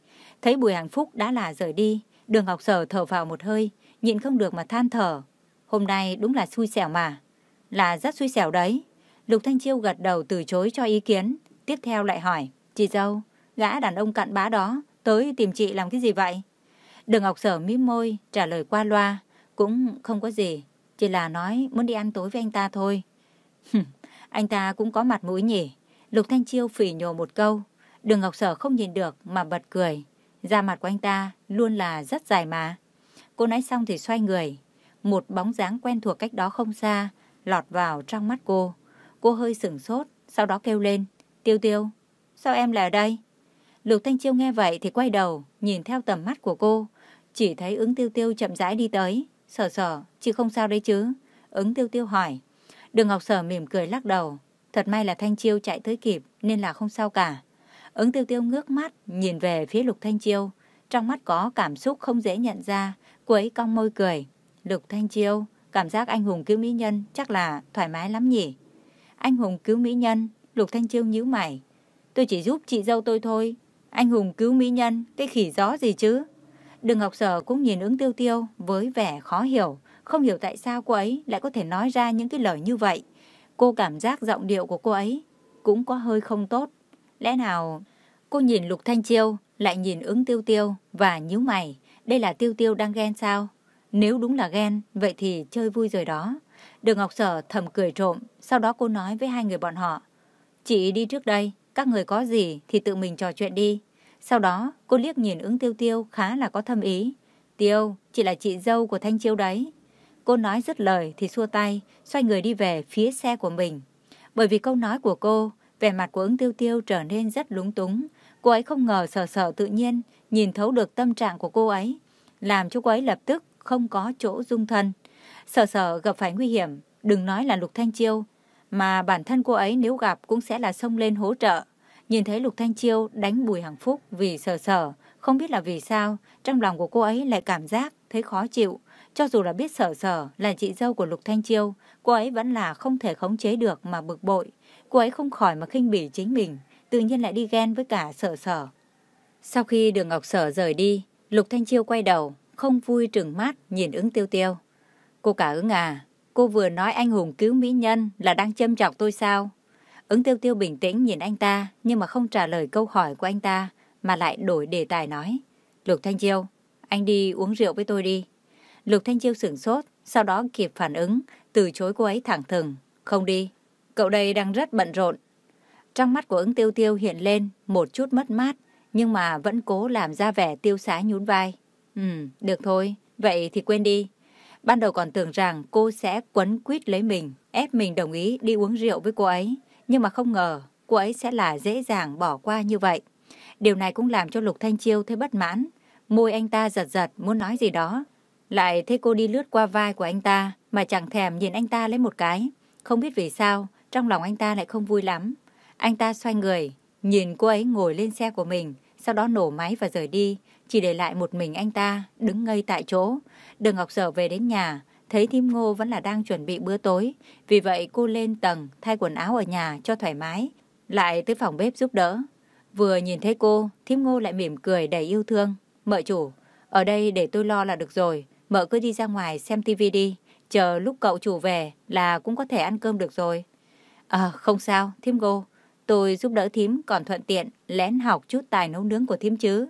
Thấy Bùi Hằng Phúc đã là rời đi, đường Ngọc Sở thở vào một hơi, nhịn không được mà than thở. Hôm nay đúng là xui xẻo mà. Là rất xui xẻo đấy. Lục Thanh Chiêu gật đầu từ chối cho ý kiến, tiếp theo lại hỏi, chị dâu, gã đàn ông cặn bã đó, tới tìm chị làm cái gì vậy? Đường Ngọc Sở mím môi, trả lời qua loa, cũng không có gì, chỉ là nói muốn đi ăn tối với anh ta thôi. anh ta cũng có mặt mũi nhỉ. Lục Thanh Chiêu phỉ nhổ một câu, đường Ngọc Sở không nhìn được mà bật cười. Da mặt của anh ta luôn là rất dài mà. Cô nói xong thì xoay người, một bóng dáng quen thuộc cách đó không xa, lọt vào trong mắt cô. Cô hơi sửng sốt, sau đó kêu lên, Tiêu Tiêu, sao em lại ở đây? Lục Thanh Chiêu nghe vậy thì quay đầu, nhìn theo tầm mắt của cô, chỉ thấy ứng Tiêu Tiêu chậm rãi đi tới. Sở sở, chị không sao đấy chứ? Ứng Tiêu Tiêu hỏi. Đường Ngọc Sở mỉm cười lắc đầu. Thật may là Thanh Chiêu chạy tới kịp nên là không sao cả. Ứng Tiêu Tiêu ngước mắt, nhìn về phía Lục Thanh Chiêu. Trong mắt có cảm xúc không dễ nhận ra, cô ấy cong môi cười. Lục Thanh Chiêu, cảm giác anh hùng cứu mỹ nhân chắc là thoải mái lắm nhỉ? Anh hùng cứu mỹ nhân, Lục Thanh Chiêu nhíu mày. Tôi chỉ giúp chị dâu tôi thôi. Anh hùng cứu mỹ nhân, cái khỉ gió gì chứ? Đường Ngọc Sở cũng nhìn ứng tiêu tiêu với vẻ khó hiểu. Không hiểu tại sao cô ấy lại có thể nói ra những cái lời như vậy. Cô cảm giác giọng điệu của cô ấy cũng có hơi không tốt. Lẽ nào cô nhìn Lục Thanh Chiêu lại nhìn ứng tiêu tiêu và nhíu mày. Đây là tiêu tiêu đang ghen sao? Nếu đúng là ghen, vậy thì chơi vui rồi đó. Đường Ngọc Sở thầm cười trộm, sau đó cô nói với hai người bọn họ. Chị đi trước đây, các người có gì thì tự mình trò chuyện đi. Sau đó, cô liếc nhìn ứng tiêu tiêu khá là có thâm ý. Tiêu, chị là chị dâu của Thanh Chiêu đấy. Cô nói dứt lời thì xua tay, xoay người đi về phía xe của mình. Bởi vì câu nói của cô, vẻ mặt của ứng tiêu tiêu trở nên rất lúng túng. Cô ấy không ngờ sợ sợ tự nhiên, nhìn thấu được tâm trạng của cô ấy, làm cho cô ấy lập tức không có chỗ dung thân. Sợ sợ gặp phải nguy hiểm, đừng nói là Lục Thanh Chiêu, mà bản thân cô ấy nếu gặp cũng sẽ là xông lên hỗ trợ. Nhìn thấy Lục Thanh Chiêu đánh Bùi Hằng Phúc vì sợ sợ, không biết là vì sao, trong lòng của cô ấy lại cảm giác thấy khó chịu, Cho dù là biết sở sở là chị dâu của Lục Thanh Chiêu, cô ấy vẫn là không thể khống chế được mà bực bội. Cô ấy không khỏi mà khinh bỉ chính mình, tự nhiên lại đi ghen với cả sở sở. Sau khi đường Ngọc Sở rời đi, Lục Thanh Chiêu quay đầu, không vui trừng mắt nhìn ứng tiêu tiêu. Cô cả ứng à, cô vừa nói anh hùng cứu mỹ nhân là đang châm chọc tôi sao? Ứng tiêu tiêu bình tĩnh nhìn anh ta nhưng mà không trả lời câu hỏi của anh ta mà lại đổi đề tài nói. Lục Thanh Chiêu, anh đi uống rượu với tôi đi. Lục Thanh Chiêu sửng sốt, sau đó kịp phản ứng, từ chối cô ấy thẳng thừng. Không đi, cậu đây đang rất bận rộn. Trong mắt của ứng tiêu tiêu hiện lên một chút mất mát, nhưng mà vẫn cố làm ra vẻ tiêu xá nhún vai. Ừ, được thôi, vậy thì quên đi. Ban đầu còn tưởng rằng cô sẽ quấn quýt lấy mình, ép mình đồng ý đi uống rượu với cô ấy. Nhưng mà không ngờ cô ấy sẽ là dễ dàng bỏ qua như vậy. Điều này cũng làm cho Lục Thanh Chiêu thấy bất mãn. Môi anh ta giật giật muốn nói gì đó. Lại thấy cô đi lướt qua vai của anh ta mà chẳng thèm nhìn anh ta lấy một cái. Không biết vì sao, trong lòng anh ta lại không vui lắm. Anh ta xoay người, nhìn cô ấy ngồi lên xe của mình, sau đó nổ máy và rời đi, chỉ để lại một mình anh ta đứng ngây tại chỗ. Đường Ngọc Sở về đến nhà, thấy Thím Ngô vẫn là đang chuẩn bị bữa tối, vì vậy cô lên tầng thay quần áo ở nhà cho thoải mái, lại tới phòng bếp giúp đỡ. Vừa nhìn thấy cô, Thím Ngô lại mỉm cười đầy yêu thương. Mợ chủ, ở đây để tôi lo là được rồi, mợ cứ đi ra ngoài xem tivi đi, chờ lúc cậu chủ về là cũng có thể ăn cơm được rồi. À, không sao, Thím Ngô, tôi giúp đỡ thím còn thuận tiện lén học chút tài nấu nướng của thím chứ.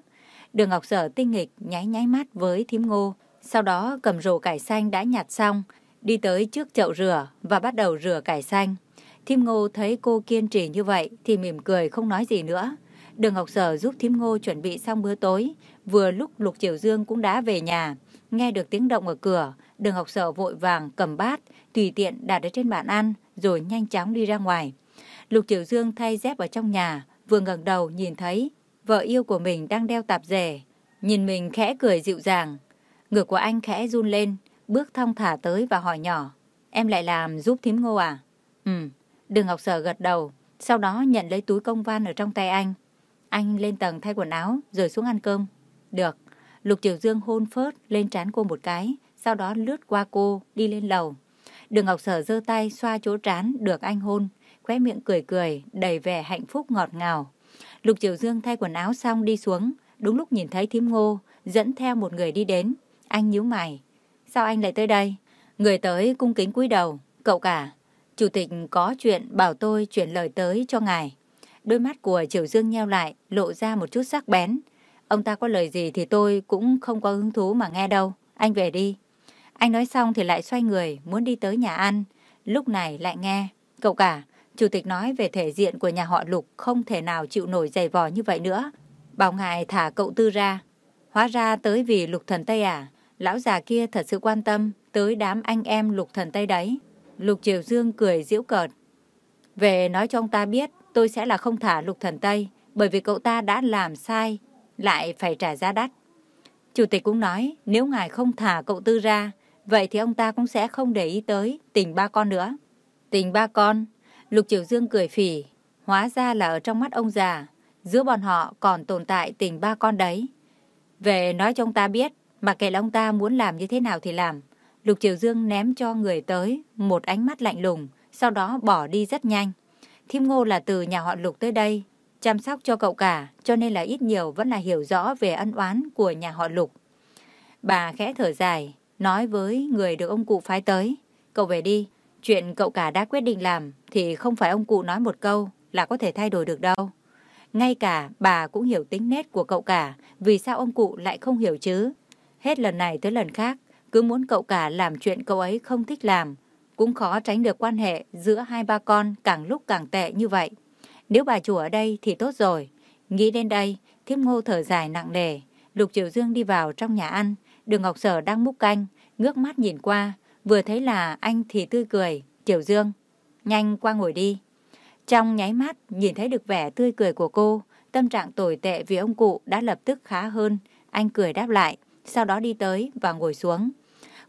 Đường Ngọc Sở tinh nghịch nháy nháy mắt với thím ngô, sau đó cầm rổ cải xanh đã nhặt xong, đi tới trước chậu rửa và bắt đầu rửa cải xanh. Thím ngô thấy cô kiên trì như vậy thì mỉm cười không nói gì nữa. Đường Ngọc Sở giúp thím ngô chuẩn bị xong bữa tối, vừa lúc Lục Triều Dương cũng đã về nhà. Nghe được tiếng động ở cửa, đường Ngọc Sở vội vàng cầm bát, tùy tiện đặt ở trên bàn ăn, rồi nhanh chóng đi ra ngoài. Lục Triều Dương thay dép ở trong nhà, vừa ngẩng đầu nhìn thấy vợ yêu của mình đang đeo tạp dề. Nhìn mình khẽ cười dịu dàng. Ngực của anh khẽ run lên, bước thong thả tới và hỏi nhỏ. Em lại làm giúp thím ngô à? Ừ, đường Ngọc Sở gật đầu, sau đó nhận lấy túi công văn ở trong tay anh. Anh lên tầng thay quần áo rồi xuống ăn cơm. Được, Lục Triều Dương hôn phớt lên trán cô một cái, sau đó lướt qua cô, đi lên lầu. Đường Ngọc Sở giơ tay xoa chỗ trán được anh hôn, khóe miệng cười cười, đầy vẻ hạnh phúc ngọt ngào. Lục Triều Dương thay quần áo xong đi xuống, đúng lúc nhìn thấy thím ngô, dẫn theo một người đi đến. Anh nhíu mày. Sao anh lại tới đây? Người tới cung kính cúi đầu. Cậu cả, chủ tịch có chuyện bảo tôi chuyển lời tới cho ngài. Đôi mắt của Triều Dương nheo lại, lộ ra một chút sắc bén. Ông ta có lời gì thì tôi cũng không có hứng thú mà nghe đâu. Anh về đi. Anh nói xong thì lại xoay người, muốn đi tới nhà ăn. Lúc này lại nghe. Cậu cả, Chủ tịch nói về thể diện của nhà họ Lục không thể nào chịu nổi dày vò như vậy nữa. Bảo ngài thả cậu Tư ra. Hóa ra tới vì Lục Thần Tây à? Lão già kia thật sự quan tâm tới đám anh em Lục Thần Tây đấy. Lục Triều Dương cười giễu cợt. Về nói cho ông ta biết tôi sẽ là không thả Lục Thần Tây bởi vì cậu ta đã làm sai lại phải trả giá đắt. Chủ tịch cũng nói nếu ngài không thả cậu Tư ra vậy thì ông ta cũng sẽ không để ý tới tình ba con nữa. Tình ba con Lục Triều Dương cười phỉ, hóa ra là ở trong mắt ông già, giữa bọn họ còn tồn tại tình ba con đấy. Về nói cho ông ta biết, mà kệ là ông ta muốn làm như thế nào thì làm. Lục Triều Dương ném cho người tới một ánh mắt lạnh lùng, sau đó bỏ đi rất nhanh. Thiêm Ngô là từ nhà họ Lục tới đây, chăm sóc cho cậu cả, cho nên là ít nhiều vẫn là hiểu rõ về ân oán của nhà họ Lục. Bà khẽ thở dài, nói với người được ông cụ phái tới, cậu về đi, Chuyện cậu cả đã quyết định làm thì không phải ông cụ nói một câu là có thể thay đổi được đâu. Ngay cả bà cũng hiểu tính nét của cậu cả, vì sao ông cụ lại không hiểu chứ? Hết lần này tới lần khác, cứ muốn cậu cả làm chuyện cậu ấy không thích làm, cũng khó tránh được quan hệ giữa hai ba con càng lúc càng tệ như vậy. Nếu bà chủ ở đây thì tốt rồi. Nghĩ đến đây, thiếp ngô thở dài nặng nề. Lục Triều Dương đi vào trong nhà ăn, đường Ngọc Sở đang múc canh, ngước mắt nhìn qua, Vừa thấy là anh thì tươi cười, Triều Dương, nhanh qua ngồi đi. Trong nháy mắt, nhìn thấy được vẻ tươi cười của cô, tâm trạng tồi tệ vì ông cụ đã lập tức khá hơn. Anh cười đáp lại, sau đó đi tới và ngồi xuống.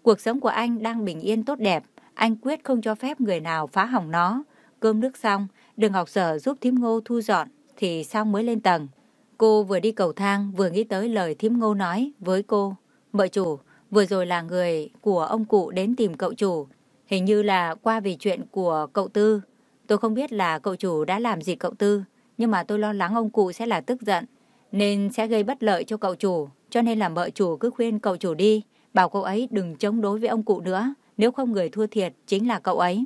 Cuộc sống của anh đang bình yên tốt đẹp, anh quyết không cho phép người nào phá hỏng nó. Cơm nước xong, đừng học sở giúp thím ngô thu dọn, thì xong mới lên tầng. Cô vừa đi cầu thang vừa nghĩ tới lời thím ngô nói với cô. Mợ chủ, Vừa rồi là người của ông cụ đến tìm cậu chủ. Hình như là qua vì chuyện của cậu Tư. Tôi không biết là cậu chủ đã làm gì cậu Tư. Nhưng mà tôi lo lắng ông cụ sẽ là tức giận. Nên sẽ gây bất lợi cho cậu chủ. Cho nên là vợ chủ cứ khuyên cậu chủ đi. Bảo cậu ấy đừng chống đối với ông cụ nữa. Nếu không người thua thiệt chính là cậu ấy.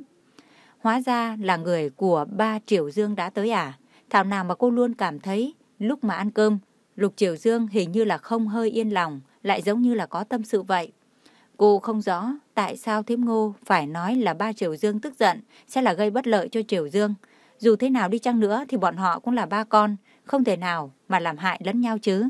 Hóa ra là người của ba Triều Dương đã tới à? Thảo nào mà cô luôn cảm thấy lúc mà ăn cơm, Lục Triều Dương hình như là không hơi yên lòng, lại giống như là có tâm sự vậy. Cô không rõ tại sao Thiếm Ngô phải nói là ba Triều Dương tức giận sẽ là gây bất lợi cho Triều Dương. Dù thế nào đi chăng nữa thì bọn họ cũng là ba con, không thể nào mà làm hại lẫn nhau chứ.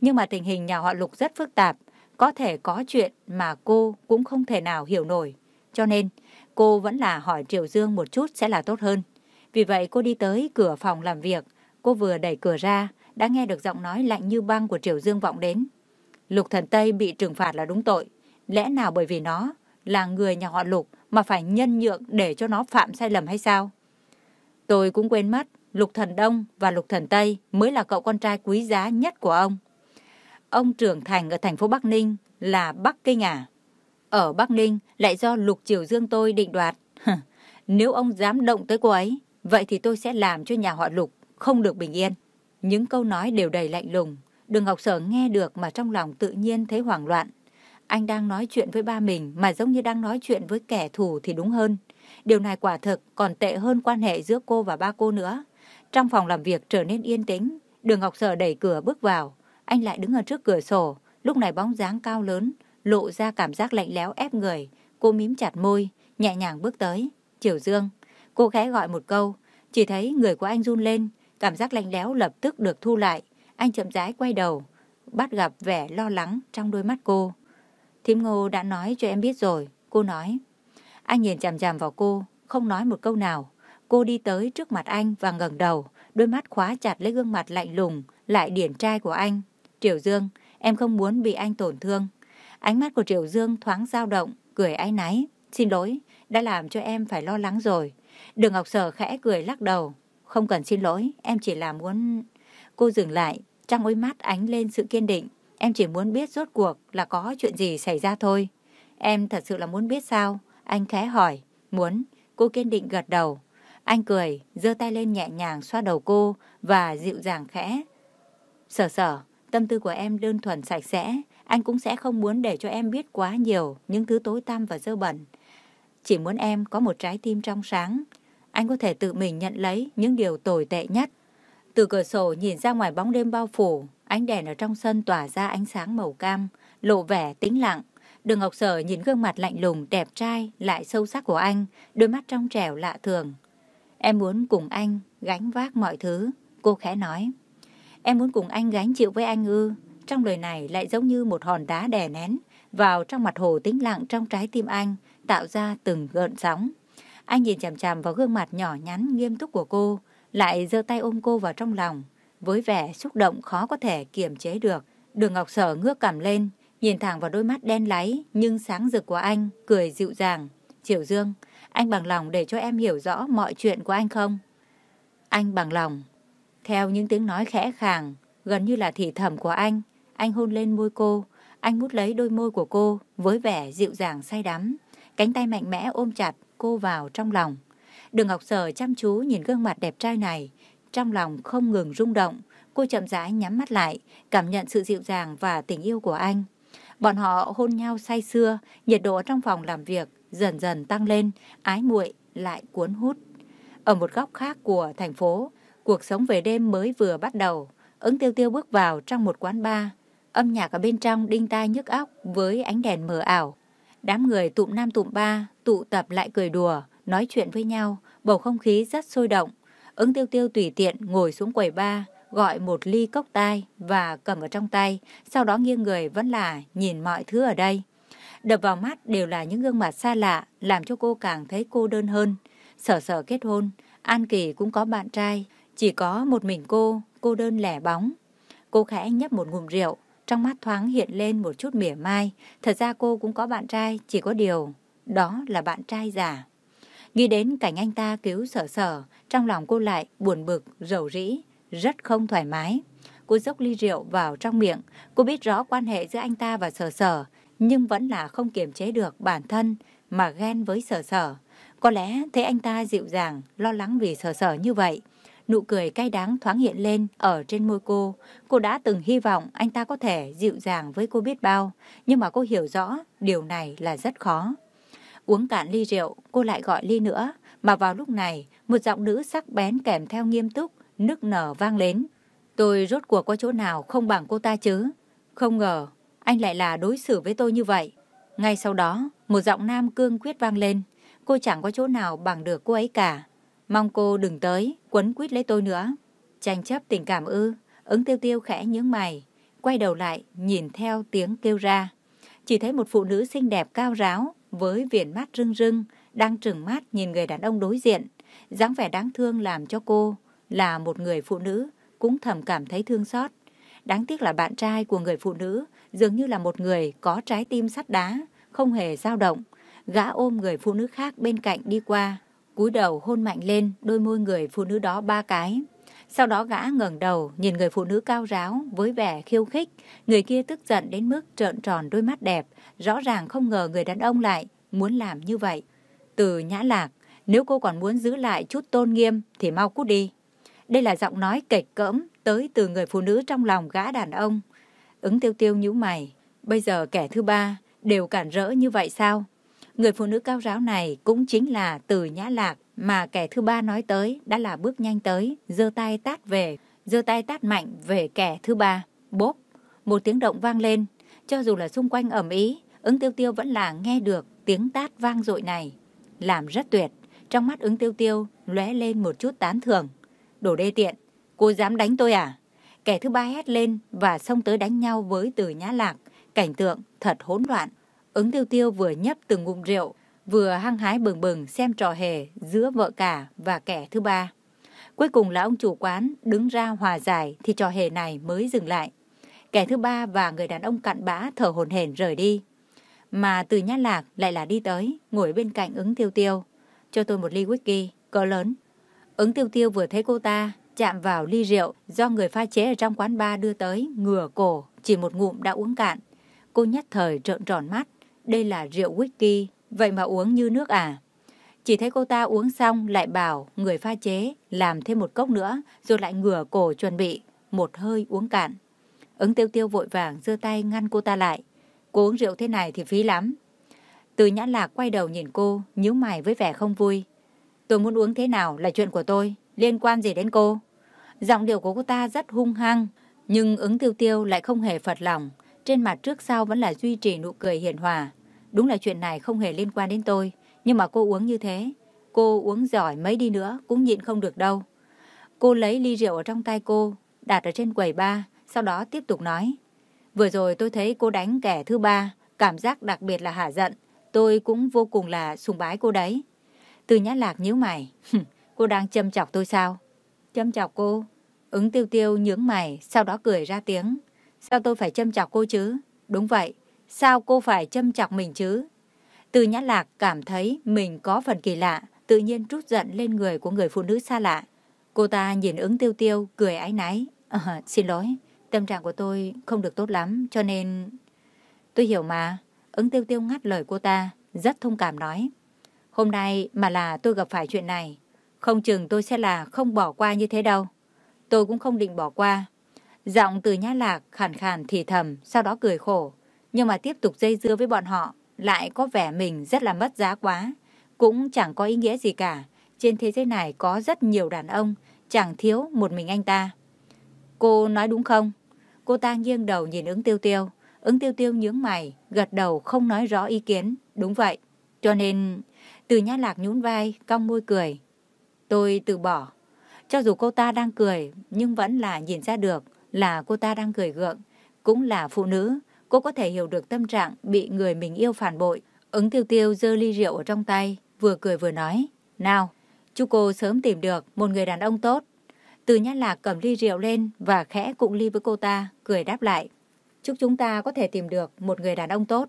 Nhưng mà tình hình nhà họ Lục rất phức tạp, có thể có chuyện mà cô cũng không thể nào hiểu nổi. Cho nên, cô vẫn là hỏi Triều Dương một chút sẽ là tốt hơn. Vì vậy cô đi tới cửa phòng làm việc, cô vừa đẩy cửa ra, đã nghe được giọng nói lạnh như băng của Triều Dương vọng đến. Lục thần Tây bị trừng phạt là đúng tội. Lẽ nào bởi vì nó là người nhà họ Lục mà phải nhân nhượng để cho nó phạm sai lầm hay sao? Tôi cũng quên mất, Lục thần Đông và Lục thần Tây mới là cậu con trai quý giá nhất của ông. Ông trưởng thành ở thành phố Bắc Ninh là Bắc Kinh à? Ở Bắc Ninh lại do Lục Triều Dương tôi định đoạt. Nếu ông dám động tới cô ấy, vậy thì tôi sẽ làm cho nhà họ Lục không được bình yên. Những câu nói đều đầy lạnh lùng. Đường Ngọc Sở nghe được mà trong lòng tự nhiên thấy hoảng loạn. Anh đang nói chuyện với ba mình mà giống như đang nói chuyện với kẻ thù thì đúng hơn. Điều này quả thực còn tệ hơn quan hệ giữa cô và ba cô nữa. Trong phòng làm việc trở nên yên tĩnh, Đường Ngọc Sở đẩy cửa bước vào. Anh lại đứng ở trước cửa sổ, lúc này bóng dáng cao lớn, lộ ra cảm giác lạnh lẽo ép người. Cô mím chặt môi, nhẹ nhàng bước tới. Triều Dương, cô khẽ gọi một câu, chỉ thấy người của anh run lên, cảm giác lạnh lẽo lập tức được thu lại. Anh chậm rãi quay đầu, bắt gặp vẻ lo lắng trong đôi mắt cô. Thím ngô đã nói cho em biết rồi, cô nói. Anh nhìn chằm chằm vào cô, không nói một câu nào. Cô đi tới trước mặt anh và ngẩng đầu, đôi mắt khóa chặt lấy gương mặt lạnh lùng, lại điển trai của anh. Triều Dương, em không muốn bị anh tổn thương. Ánh mắt của Triều Dương thoáng dao động, cười áy náy. Xin lỗi, đã làm cho em phải lo lắng rồi. Đường Ngọc Sở khẽ cười lắc đầu. Không cần xin lỗi, em chỉ là muốn... Cô dừng lại, trong đôi mắt ánh lên sự kiên định. Em chỉ muốn biết rốt cuộc là có chuyện gì xảy ra thôi. Em thật sự là muốn biết sao? Anh khẽ hỏi. Muốn. Cô kiên định gật đầu. Anh cười, giơ tay lên nhẹ nhàng xoa đầu cô và dịu dàng khẽ. Sở sở, tâm tư của em đơn thuần sạch sẽ. Anh cũng sẽ không muốn để cho em biết quá nhiều những thứ tối tăm và dơ bẩn. Chỉ muốn em có một trái tim trong sáng. Anh có thể tự mình nhận lấy những điều tồi tệ nhất. Từ cửa sổ nhìn ra ngoài bóng đêm bao phủ, ánh đèn ở trong sân tỏa ra ánh sáng màu cam, lộ vẻ tĩnh lặng. Đường Ngọc Sở nhìn gương mặt lạnh lùng, đẹp trai, lại sâu sắc của anh, đôi mắt trong trẻo lạ thường. Em muốn cùng anh gánh vác mọi thứ, cô khẽ nói. Em muốn cùng anh gánh chịu với anh ư. Trong lời này lại giống như một hòn đá đè nén vào trong mặt hồ tĩnh lặng trong trái tim anh, tạo ra từng gợn sóng. Anh nhìn chằm chằm vào gương mặt nhỏ nhắn nghiêm túc của cô, lại giơ tay ôm cô vào trong lòng, với vẻ xúc động khó có thể kiềm chế được. Đường Ngọc Sở ngước cảm lên, nhìn thẳng vào đôi mắt đen láy nhưng sáng rực của anh, cười dịu dàng. Triệu Dương, anh bằng lòng để cho em hiểu rõ mọi chuyện của anh không? Anh bằng lòng. Theo những tiếng nói khẽ khàng, gần như là thì thầm của anh, anh hôn lên môi cô, anh mút lấy đôi môi của cô với vẻ dịu dàng say đắm. Cánh tay mạnh mẽ ôm chặt cô vào trong lòng. Đường Ngọc Sở chăm chú nhìn gương mặt đẹp trai này, trong lòng không ngừng rung động. Cô chậm rãi nhắm mắt lại, cảm nhận sự dịu dàng và tình yêu của anh. Bọn họ hôn nhau say sưa, nhiệt độ trong phòng làm việc dần dần tăng lên, ái muội lại cuốn hút. Ở một góc khác của thành phố, cuộc sống về đêm mới vừa bắt đầu. Ứng tiêu tiêu bước vào trong một quán bar. Âm nhạc ở bên trong đinh tai nhức óc với ánh đèn mờ ảo. Đám người tụm nam tụm ba tụ tập lại cười đùa, nói chuyện với nhau, bầu không khí rất sôi động. Ứng tiêu tiêu tùy tiện ngồi xuống quầy ba, gọi một ly cốc tai và cầm ở trong tay, sau đó nghiêng người vẫn là nhìn mọi thứ ở đây. Đập vào mắt đều là những gương mặt xa lạ, làm cho cô càng thấy cô đơn hơn. Sở sở kết hôn, An Kỳ cũng có bạn trai, chỉ có một mình cô, cô đơn lẻ bóng. Cô khẽ nhấp một ngụm rượu, trong mắt thoáng hiện lên một chút mỉa mai. Thật ra cô cũng có bạn trai, chỉ có điều, đó là bạn trai giả. Nghĩ đến cảnh anh ta cứu sở sở, trong lòng cô lại buồn bực, rầu rĩ, rất không thoải mái. Cô dốc ly rượu vào trong miệng, cô biết rõ quan hệ giữa anh ta và sở sở, nhưng vẫn là không kiềm chế được bản thân mà ghen với sở sở. Có lẽ thấy anh ta dịu dàng, lo lắng vì sở sở như vậy. Nụ cười cay đắng thoáng hiện lên ở trên môi cô. Cô đã từng hy vọng anh ta có thể dịu dàng với cô biết bao, nhưng mà cô hiểu rõ điều này là rất khó. Uống cạn ly rượu, cô lại gọi ly nữa, mà vào lúc này, một giọng nữ sắc bén kèm theo nghiêm túc, nức nở vang lên. Tôi rốt cuộc có chỗ nào không bằng cô ta chứ? Không ngờ, anh lại là đối xử với tôi như vậy. Ngay sau đó, một giọng nam cương quyết vang lên. Cô chẳng có chỗ nào bằng được cô ấy cả. Mong cô đừng tới, quấn quýt lấy tôi nữa. Tranh chấp tình cảm ư, ứng tiêu tiêu khẽ nhướng mày. Quay đầu lại, nhìn theo tiếng kêu ra. Chỉ thấy một phụ nữ xinh đẹp cao ráo, với viền mắt rưng rưng, đang trừng mắt nhìn người đàn ông đối diện. dáng vẻ đáng thương làm cho cô, là một người phụ nữ, cũng thầm cảm thấy thương xót. Đáng tiếc là bạn trai của người phụ nữ dường như là một người có trái tim sắt đá, không hề dao động. Gã ôm người phụ nữ khác bên cạnh đi qua, cúi đầu hôn mạnh lên đôi môi người phụ nữ đó ba cái. Sau đó gã ngẩng đầu nhìn người phụ nữ cao ráo với vẻ khiêu khích. Người kia tức giận đến mức trợn tròn đôi mắt đẹp. Rõ ràng không ngờ người đàn ông lại muốn làm như vậy. Từ nhã lạc, nếu cô còn muốn giữ lại chút tôn nghiêm thì mau cút đi. Đây là giọng nói kịch cỡm tới từ người phụ nữ trong lòng gã đàn ông. Ứng tiêu tiêu nhíu mày. Bây giờ kẻ thứ ba đều cản rỡ như vậy sao? Người phụ nữ cao ráo này cũng chính là từ nhã lạc mà kẻ thứ ba nói tới đã là bước nhanh tới, giơ tay tát về, giơ tay tát mạnh về kẻ thứ ba. Bốp, một tiếng động vang lên. Cho dù là xung quanh ẩm ý, ứng tiêu tiêu vẫn là nghe được tiếng tát vang dội này. Làm rất tuyệt, trong mắt ứng tiêu tiêu lóe lên một chút tán thưởng. Đồ đê tiện, cô dám đánh tôi à? Kẻ thứ ba hét lên và xông tới đánh nhau với từ nhã lạc. Cảnh tượng thật hỗn loạn. Ứng tiêu tiêu vừa nhấp từng ngụm rượu, vừa hăng hái bừng bừng xem trò hề giữa vợ cả và kẻ thứ ba. Cuối cùng là ông chủ quán đứng ra hòa giải thì trò hề này mới dừng lại. Kẻ thứ ba và người đàn ông cặn bã thở hổn hển rời đi. Mà từ nhát lạc lại là đi tới, ngồi bên cạnh ứng tiêu tiêu. Cho tôi một ly whisky, cỡ lớn. Ứng tiêu tiêu vừa thấy cô ta chạm vào ly rượu do người pha chế ở trong quán bar đưa tới, ngửa cổ, chỉ một ngụm đã uống cạn. Cô nhất thời trợn tròn mắt, đây là rượu whisky, vậy mà uống như nước à? Chỉ thấy cô ta uống xong lại bảo người pha chế làm thêm một cốc nữa rồi lại ngửa cổ chuẩn bị, một hơi uống cạn. Ứng tiêu tiêu vội vàng giơ tay ngăn cô ta lại. Cô uống rượu thế này thì phí lắm. Từ nhã lạc quay đầu nhìn cô, nhíu mày với vẻ không vui. Tôi muốn uống thế nào là chuyện của tôi, liên quan gì đến cô? Giọng điệu của cô ta rất hung hăng, nhưng ứng tiêu tiêu lại không hề phật lòng. Trên mặt trước sau vẫn là duy trì nụ cười hiền hòa. Đúng là chuyện này không hề liên quan đến tôi, nhưng mà cô uống như thế, cô uống giỏi mấy đi nữa cũng nhịn không được đâu. Cô lấy ly rượu ở trong tay cô, đặt ở trên quầy ba, sau đó tiếp tục nói. Vừa rồi tôi thấy cô đánh kẻ thứ ba, cảm giác đặc biệt là hả giận. Tôi cũng vô cùng là sùng bái cô đấy. Từ nhã lạc nhíu mày. cô đang châm chọc tôi sao? Châm chọc cô? Ứng tiêu tiêu nhướng mày, sau đó cười ra tiếng. Sao tôi phải châm chọc cô chứ? Đúng vậy, sao cô phải châm chọc mình chứ? Từ nhã lạc cảm thấy mình có phần kỳ lạ, tự nhiên trút giận lên người của người phụ nữ xa lạ. Cô ta nhìn ứng tiêu tiêu, cười ái náy. À, xin lỗi, tâm trạng của tôi không được tốt lắm, cho nên... Tôi hiểu mà, ứng tiêu tiêu ngắt lời cô ta, rất thông cảm nói. Hôm nay mà là tôi gặp phải chuyện này, không chừng tôi sẽ là không bỏ qua như thế đâu. Tôi cũng không định bỏ qua. Giọng từ nhã lạc khàn khàn thì thầm, sau đó cười khổ. Nhưng mà tiếp tục dây dưa với bọn họ, lại có vẻ mình rất là mất giá quá. Cũng chẳng có ý nghĩa gì cả. Trên thế giới này có rất nhiều đàn ông, chẳng thiếu một mình anh ta. Cô nói đúng không? Cô ta nghiêng đầu nhìn ứng tiêu tiêu. Ứng tiêu tiêu nhướng mày, gật đầu không nói rõ ý kiến. Đúng vậy. Cho nên, từ nhã lạc nhún vai, cong môi cười. Tôi từ bỏ. Cho dù cô ta đang cười, nhưng vẫn là nhìn ra được là cô ta đang cười gượng. Cũng là phụ nữ, cô có thể hiểu được tâm trạng bị người mình yêu phản bội. Ứng tiêu tiêu giơ ly rượu ở trong tay, vừa cười vừa nói. Nào, chú cô sớm tìm được một người đàn ông tốt. Từ nhát lạc cầm ly rượu lên và khẽ cụng ly với cô ta, cười đáp lại. Chúc chúng ta có thể tìm được một người đàn ông tốt.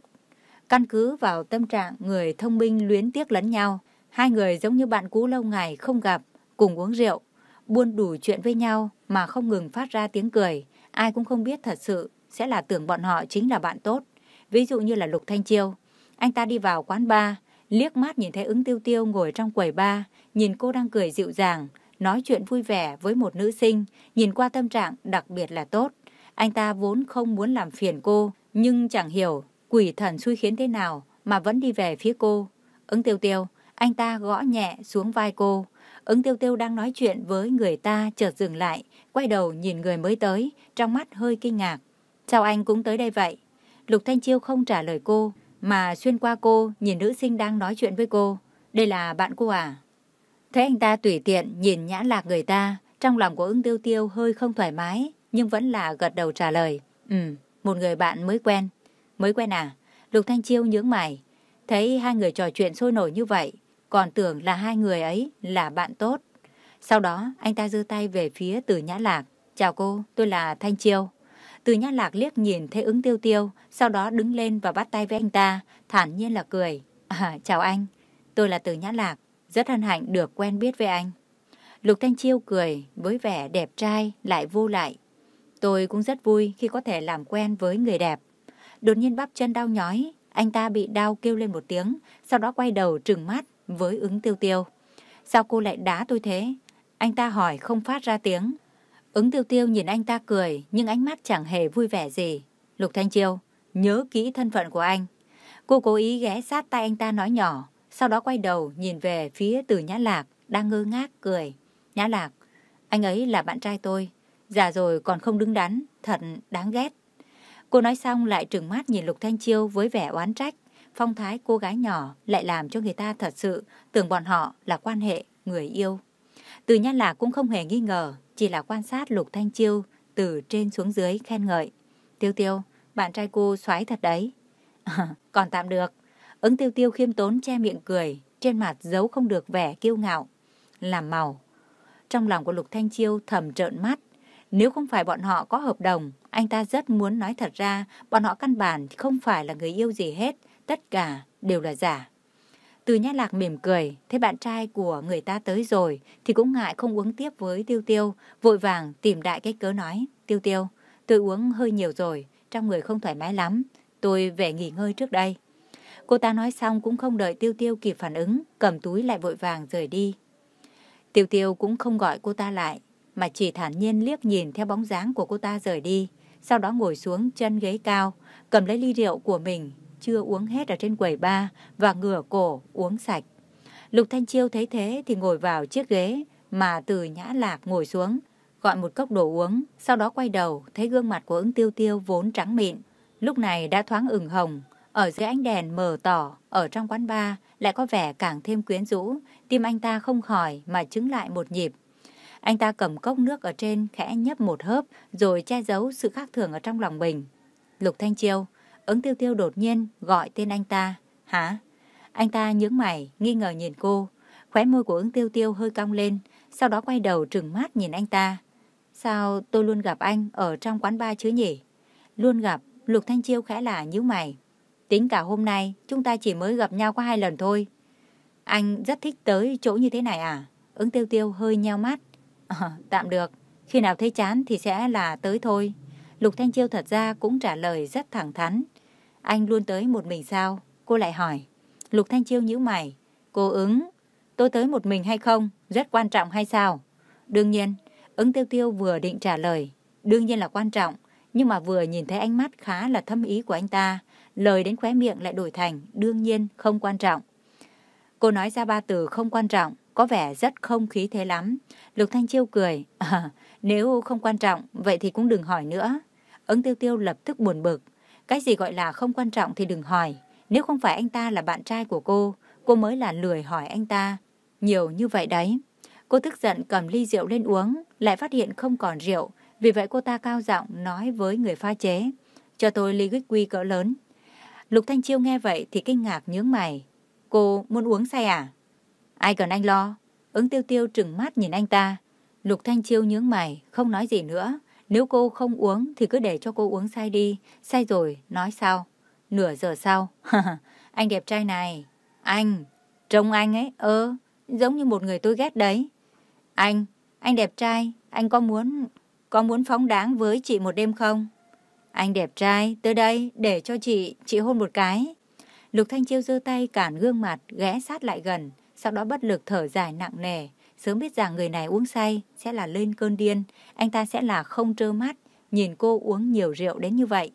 Căn cứ vào tâm trạng người thông minh luyến tiếc lẫn nhau, hai người giống như bạn cũ lâu ngày không gặp, cùng uống rượu, buôn đủ chuyện với nhau mà không ngừng phát ra tiếng cười. Ai cũng không biết thật sự sẽ là tưởng bọn họ chính là bạn tốt. ví dụ như là Lục Thanh Chiêu. Anh ta đi vào quán bar, liếc mắt nhìn thấy ứng tiêu tiêu ngồi trong quầy bar, nhìn cô đang cười dịu dàng, nói chuyện vui vẻ với một nữ sinh, nhìn qua tâm trạng đặc biệt là tốt. Anh ta vốn không muốn làm phiền cô, nhưng chẳng hiểu quỷ thần xui khiến thế nào mà vẫn đi về phía cô. Ứng tiêu tiêu, anh ta gõ nhẹ xuống vai cô. Ứng tiêu tiêu đang nói chuyện với người ta chợt dừng lại, quay đầu nhìn người mới tới, trong mắt hơi kinh ngạc. Sao anh cũng tới đây vậy? Lục Thanh Chiêu không trả lời cô, mà xuyên qua cô nhìn nữ sinh đang nói chuyện với cô. Đây là bạn cô à? Thấy anh ta tùy tiện nhìn nhã lạc người ta, trong lòng của ứng tiêu tiêu hơi không thoải mái, nhưng vẫn là gật đầu trả lời. Ừ, một người bạn mới quen. Mới quen à? Lục Thanh Chiêu nhướng mày. Thấy hai người trò chuyện sôi nổi như vậy, còn tưởng là hai người ấy là bạn tốt. Sau đó, anh ta giơ tay về phía từ nhã lạc. Chào cô, tôi là Thanh Chiêu. Từ nhã lạc liếc nhìn thấy ứng tiêu tiêu, sau đó đứng lên và bắt tay với anh ta, thản nhiên là cười. À, chào anh, tôi là từ nhã lạc, rất hân hạnh được quen biết với anh. Lục Thanh Chiêu cười với vẻ đẹp trai lại vô lại. Tôi cũng rất vui khi có thể làm quen với người đẹp. Đột nhiên bắp chân đau nhói, anh ta bị đau kêu lên một tiếng, sau đó quay đầu trừng mắt với ứng tiêu tiêu. Sao cô lại đá tôi thế? Anh ta hỏi không phát ra tiếng. Ứng tiêu tiêu nhìn anh ta cười, nhưng ánh mắt chẳng hề vui vẻ gì. Lục Thanh Chiêu, nhớ kỹ thân phận của anh. Cô cố ý ghé sát tay anh ta nói nhỏ, sau đó quay đầu nhìn về phía từ Nhã Lạc, đang ngơ ngác cười. Nhã Lạc, anh ấy là bạn trai tôi, già rồi còn không đứng đắn, thật đáng ghét. Cô nói xong lại trừng mắt nhìn Lục Thanh Chiêu với vẻ oán trách. Phong thái cô gái nhỏ lại làm cho người ta thật sự tưởng bọn họ là quan hệ người yêu. Từ Nhan Lạc cũng không hề nghi ngờ, chỉ là quan sát Lục Thanh Chiêu từ trên xuống dưới khen ngợi. Tiêu tiêu, bạn trai cô xoái thật đấy. còn tạm được. Ứng tiêu tiêu khiêm tốn che miệng cười, trên mặt giấu không được vẻ kiêu ngạo. Làm màu. Trong lòng của Lục Thanh Chiêu thầm trợn mắt. Nếu không phải bọn họ có hợp đồng, anh ta rất muốn nói thật ra bọn họ căn bản không phải là người yêu gì hết, tất cả đều là giả. Từ Nhã Lạc mỉm cười, thấy bạn trai của người ta tới rồi thì cũng ngại không uống tiếp với Tiêu Tiêu, vội vàng tìm đại cái cớ nói. Tiêu Tiêu, tôi uống hơi nhiều rồi, trong người không thoải mái lắm, tôi về nghỉ ngơi trước đây. Cô ta nói xong cũng không đợi Tiêu Tiêu kịp phản ứng, cầm túi lại vội vàng rời đi. Tiêu Tiêu cũng không gọi cô ta lại, mà chỉ thản nhiên liếc nhìn theo bóng dáng của cô ta rời đi, sau đó ngồi xuống chân ghế cao, cầm lấy ly rượu của mình, chưa uống hết ở trên quầy ba và ngửa cổ uống sạch. Lục Thanh Chiêu thấy thế thì ngồi vào chiếc ghế mà từ nhã lạc ngồi xuống, gọi một cốc đồ uống, sau đó quay đầu thấy gương mặt của ứng tiêu tiêu vốn trắng mịn. Lúc này đã thoáng ửng hồng, ở dưới ánh đèn mờ tỏ, ở trong quán bar lại có vẻ càng thêm quyến rũ, tim anh ta không khỏi mà chứng lại một nhịp. Anh ta cầm cốc nước ở trên khẽ nhấp một hớp rồi che giấu sự khác thường ở trong lòng mình. Lục Thanh Chiêu, ứng tiêu tiêu đột nhiên gọi tên anh ta. Hả? Anh ta nhướng mày, nghi ngờ nhìn cô. Khóe môi của ứng tiêu tiêu hơi cong lên, sau đó quay đầu trừng mắt nhìn anh ta. Sao tôi luôn gặp anh ở trong quán bar chứ nhỉ? Luôn gặp, Lục Thanh Chiêu khẽ là nhíu mày. Tính cả hôm nay, chúng ta chỉ mới gặp nhau có hai lần thôi. Anh rất thích tới chỗ như thế này à? Ứng tiêu tiêu hơi nheo mắt. À, tạm được, khi nào thấy chán thì sẽ là tới thôi. Lục Thanh Chiêu thật ra cũng trả lời rất thẳng thắn. Anh luôn tới một mình sao? Cô lại hỏi. Lục Thanh Chiêu nhíu mày. Cô ứng, tôi tới một mình hay không? Rất quan trọng hay sao? Đương nhiên, ứng tiêu tiêu vừa định trả lời. Đương nhiên là quan trọng, nhưng mà vừa nhìn thấy ánh mắt khá là thâm ý của anh ta, lời đến khóe miệng lại đổi thành đương nhiên không quan trọng. Cô nói ra ba từ không quan trọng, có vẻ rất không khí thế lắm. Lục Thanh Chiêu cười, à, nếu không quan trọng, vậy thì cũng đừng hỏi nữa. Ứng tiêu tiêu lập tức buồn bực. Cái gì gọi là không quan trọng thì đừng hỏi. Nếu không phải anh ta là bạn trai của cô, cô mới là lười hỏi anh ta. Nhiều như vậy đấy. Cô tức giận cầm ly rượu lên uống, lại phát hiện không còn rượu. Vì vậy cô ta cao giọng nói với người pha chế. Cho tôi ly quy cỡ lớn. Lục Thanh Chiêu nghe vậy thì kinh ngạc nhướng mày. Cô muốn uống say à? Ai cần anh lo? Ứng tiêu tiêu trừng mắt nhìn anh ta. Lục Thanh Chiêu nhướng mày, không nói gì nữa. Nếu cô không uống thì cứ để cho cô uống say đi. Say rồi, nói sao? Nửa giờ sau. anh đẹp trai này. Anh, trông anh ấy, ơ, giống như một người tôi ghét đấy. Anh, anh đẹp trai, anh có muốn, có muốn phóng đáng với chị một đêm không? Anh đẹp trai, tới đây, để cho chị, chị hôn một cái. Lục Thanh Chiêu giơ tay cản gương mặt, ghé sát lại gần, sau đó bất lực thở dài nặng nề. Sớm biết rằng người này uống say sẽ là lên cơn điên, anh ta sẽ là không trơ mắt, nhìn cô uống nhiều rượu đến như vậy.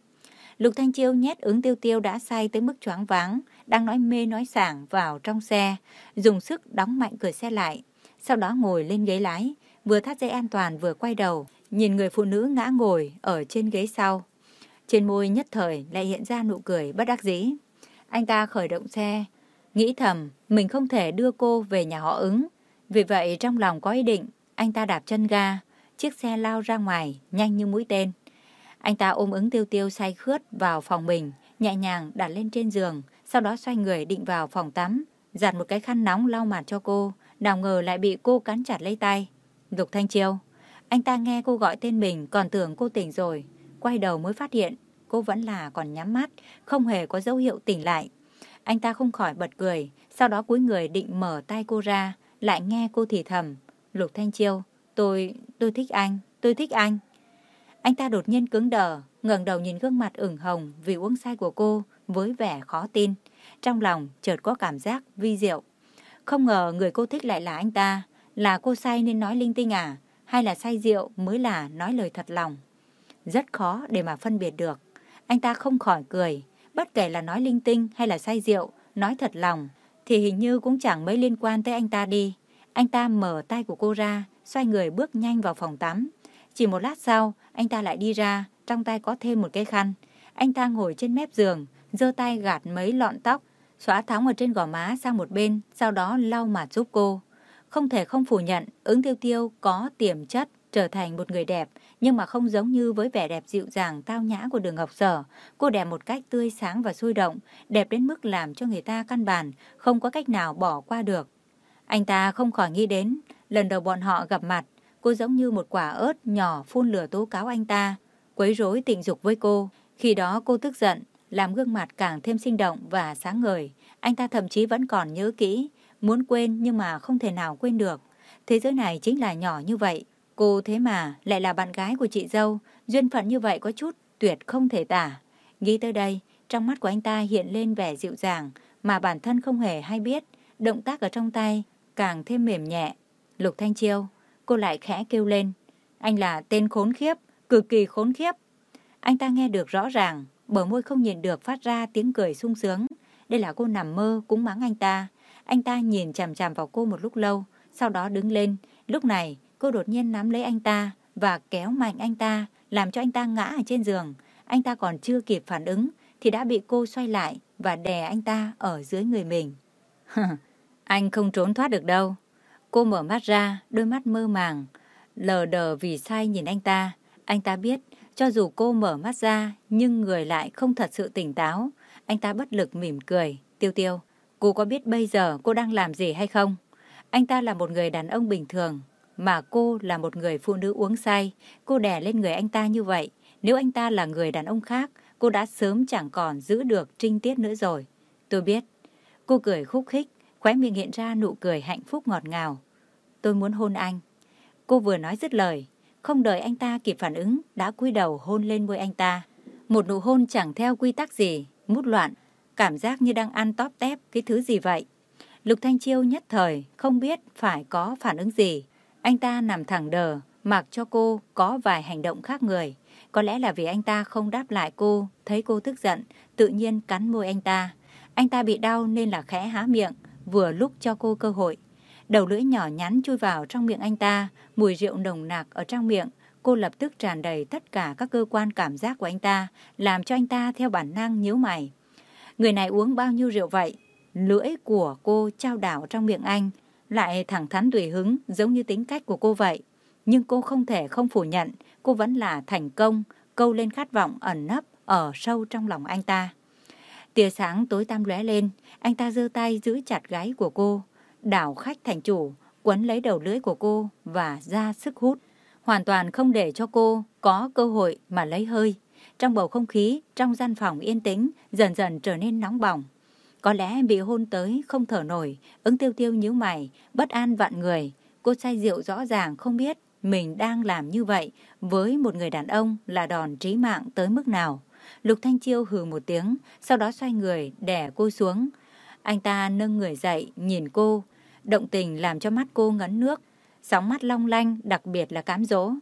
Lục Thanh Chiêu nhét ứng tiêu tiêu đã say tới mức choáng váng, đang nói mê nói sảng vào trong xe, dùng sức đóng mạnh cửa xe lại. Sau đó ngồi lên ghế lái, vừa thắt dây an toàn vừa quay đầu, nhìn người phụ nữ ngã ngồi ở trên ghế sau. Trên môi nhất thời lại hiện ra nụ cười bất đắc dĩ. Anh ta khởi động xe, nghĩ thầm mình không thể đưa cô về nhà họ ứng. Vì vậy trong lòng có ý định, anh ta đạp chân ga, chiếc xe lao ra ngoài, nhanh như mũi tên. Anh ta ôm ứng tiêu tiêu say khướt vào phòng mình, nhẹ nhàng đặt lên trên giường, sau đó xoay người định vào phòng tắm, giặt một cái khăn nóng lau mặt cho cô, nào ngờ lại bị cô cắn chặt lấy tay. Lục Thanh Chiêu, anh ta nghe cô gọi tên mình còn tưởng cô tỉnh rồi, quay đầu mới phát hiện cô vẫn là còn nhắm mắt, không hề có dấu hiệu tỉnh lại. Anh ta không khỏi bật cười, sau đó cúi người định mở tay cô ra, lại nghe cô thì thầm. Lục Thanh Chiêu, tôi, tôi thích anh, tôi thích anh. Anh ta đột nhiên cứng đờ, ngẩng đầu nhìn gương mặt ửng hồng vì uống say của cô với vẻ khó tin. Trong lòng chợt có cảm giác vi diệu. Không ngờ người cô thích lại là anh ta. Là cô say nên nói linh tinh à? Hay là say rượu mới là nói lời thật lòng? Rất khó để mà phân biệt được. Anh ta không khỏi cười. Bất kể là nói linh tinh hay là say rượu, nói thật lòng, thì hình như cũng chẳng mấy liên quan tới anh ta đi. Anh ta mở tay của cô ra, xoay người bước nhanh vào phòng tắm. Chỉ một lát sau, anh ta lại đi ra, trong tay có thêm một cái khăn. Anh ta ngồi trên mép giường, giơ tay gạt mấy lọn tóc, xóa thóng ở trên gò má sang một bên, sau đó lau mặt giúp cô. Không thể không phủ nhận, ứng tiêu tiêu có tiềm chất trở thành một người đẹp, nhưng mà không giống như với vẻ đẹp dịu dàng tao nhã của đường Ngọc Sở. Cô đẹp một cách tươi sáng và sôi động, đẹp đến mức làm cho người ta căn bản, không có cách nào bỏ qua được. Anh ta không khỏi nghĩ đến, lần đầu bọn họ gặp mặt, cô giống như một quả ớt nhỏ phun lửa tố cáo anh ta, quấy rối tình dục với cô. Khi đó cô tức giận, làm gương mặt càng thêm sinh động và sáng ngời. Anh ta thậm chí vẫn còn nhớ kỹ, muốn quên nhưng mà không thể nào quên được. Thế giới này chính là nhỏ như vậy. Cô thế mà lại là bạn gái của chị dâu, duyên phận như vậy có chút tuyệt không thể tả. Nghĩ tới đây, trong mắt của anh ta hiện lên vẻ dịu dàng mà bản thân không hề hay biết. Động tác ở trong tay càng thêm mềm nhẹ. Lục Thanh Chiêu, cô lại khẽ kêu lên. Anh là tên khốn khiếp, cực kỳ khốn khiếp. Anh ta nghe được rõ ràng, bờ môi không nhìn được phát ra tiếng cười sung sướng. Đây là cô nằm mơ cũng mắng anh ta. Anh ta nhìn chằm chằm vào cô một lúc lâu, sau đó đứng lên. Lúc này, cô đột nhiên nắm lấy anh ta và kéo mạnh anh ta, làm cho anh ta ngã ở trên giường. Anh ta còn chưa kịp phản ứng, thì đã bị cô xoay lại và đè anh ta ở dưới người mình. anh không trốn thoát được đâu. Cô mở mắt ra, đôi mắt mơ màng, lờ đờ vì say nhìn anh ta. Anh ta biết, cho dù cô mở mắt ra, nhưng người lại không thật sự tỉnh táo. Anh ta bất lực mỉm cười. Tiêu tiêu, cô có biết bây giờ cô đang làm gì hay không? Anh ta là một người đàn ông bình thường, mà cô là một người phụ nữ uống say. Cô đè lên người anh ta như vậy. Nếu anh ta là người đàn ông khác, cô đã sớm chẳng còn giữ được trinh tiết nữa rồi. Tôi biết. Cô cười khúc khích, khóe miệng hiện ra nụ cười hạnh phúc ngọt ngào. Tôi muốn hôn anh. Cô vừa nói dứt lời, không đợi anh ta kịp phản ứng, đã cúi đầu hôn lên môi anh ta. Một nụ hôn chẳng theo quy tắc gì, mút loạn, cảm giác như đang ăn tóp tép cái thứ gì vậy. Lục Thanh Chiêu nhất thời không biết phải có phản ứng gì. Anh ta nằm thẳng đờ, mặc cho cô có vài hành động khác người. Có lẽ là vì anh ta không đáp lại cô, thấy cô tức giận, tự nhiên cắn môi anh ta. Anh ta bị đau nên là khẽ há miệng, vừa lúc cho cô cơ hội. Đầu lưỡi nhỏ nhắn chui vào trong miệng anh ta, mùi rượu nồng nặc ở trong miệng. Cô lập tức tràn đầy tất cả các cơ quan cảm giác của anh ta, làm cho anh ta theo bản năng nhíu mày. Người này uống bao nhiêu rượu vậy? Lưỡi của cô trao đảo trong miệng anh, lại thẳng thắn tùy hứng giống như tính cách của cô vậy. Nhưng cô không thể không phủ nhận, cô vẫn là thành công, câu lên khát vọng ẩn nấp ở sâu trong lòng anh ta. Tia sáng tối tăm lóe lên, anh ta giơ tay giữ chặt gái của cô, đảo khách thành chủ, quấn lấy đầu lưỡi của cô và ra sức hút, hoàn toàn không để cho cô có cơ hội mà lấy hơi. Trong bầu không khí, trong gian phòng yên tĩnh, dần dần trở nên nóng bỏng. Có lẽ bị hôn tới không thở nổi, ứng tiêu tiêu nhíu mày, bất an vạn người. Cô say rượu rõ ràng không biết mình đang làm như vậy với một người đàn ông là đòn trí mạng tới mức nào. Lục Thanh Chiêu hừ một tiếng, sau đó xoay người, đè cô xuống. Anh ta nâng người dậy, nhìn cô. Động tình làm cho mắt cô ngấn nước. Sóng mắt long lanh, đặc biệt là cám dỗ.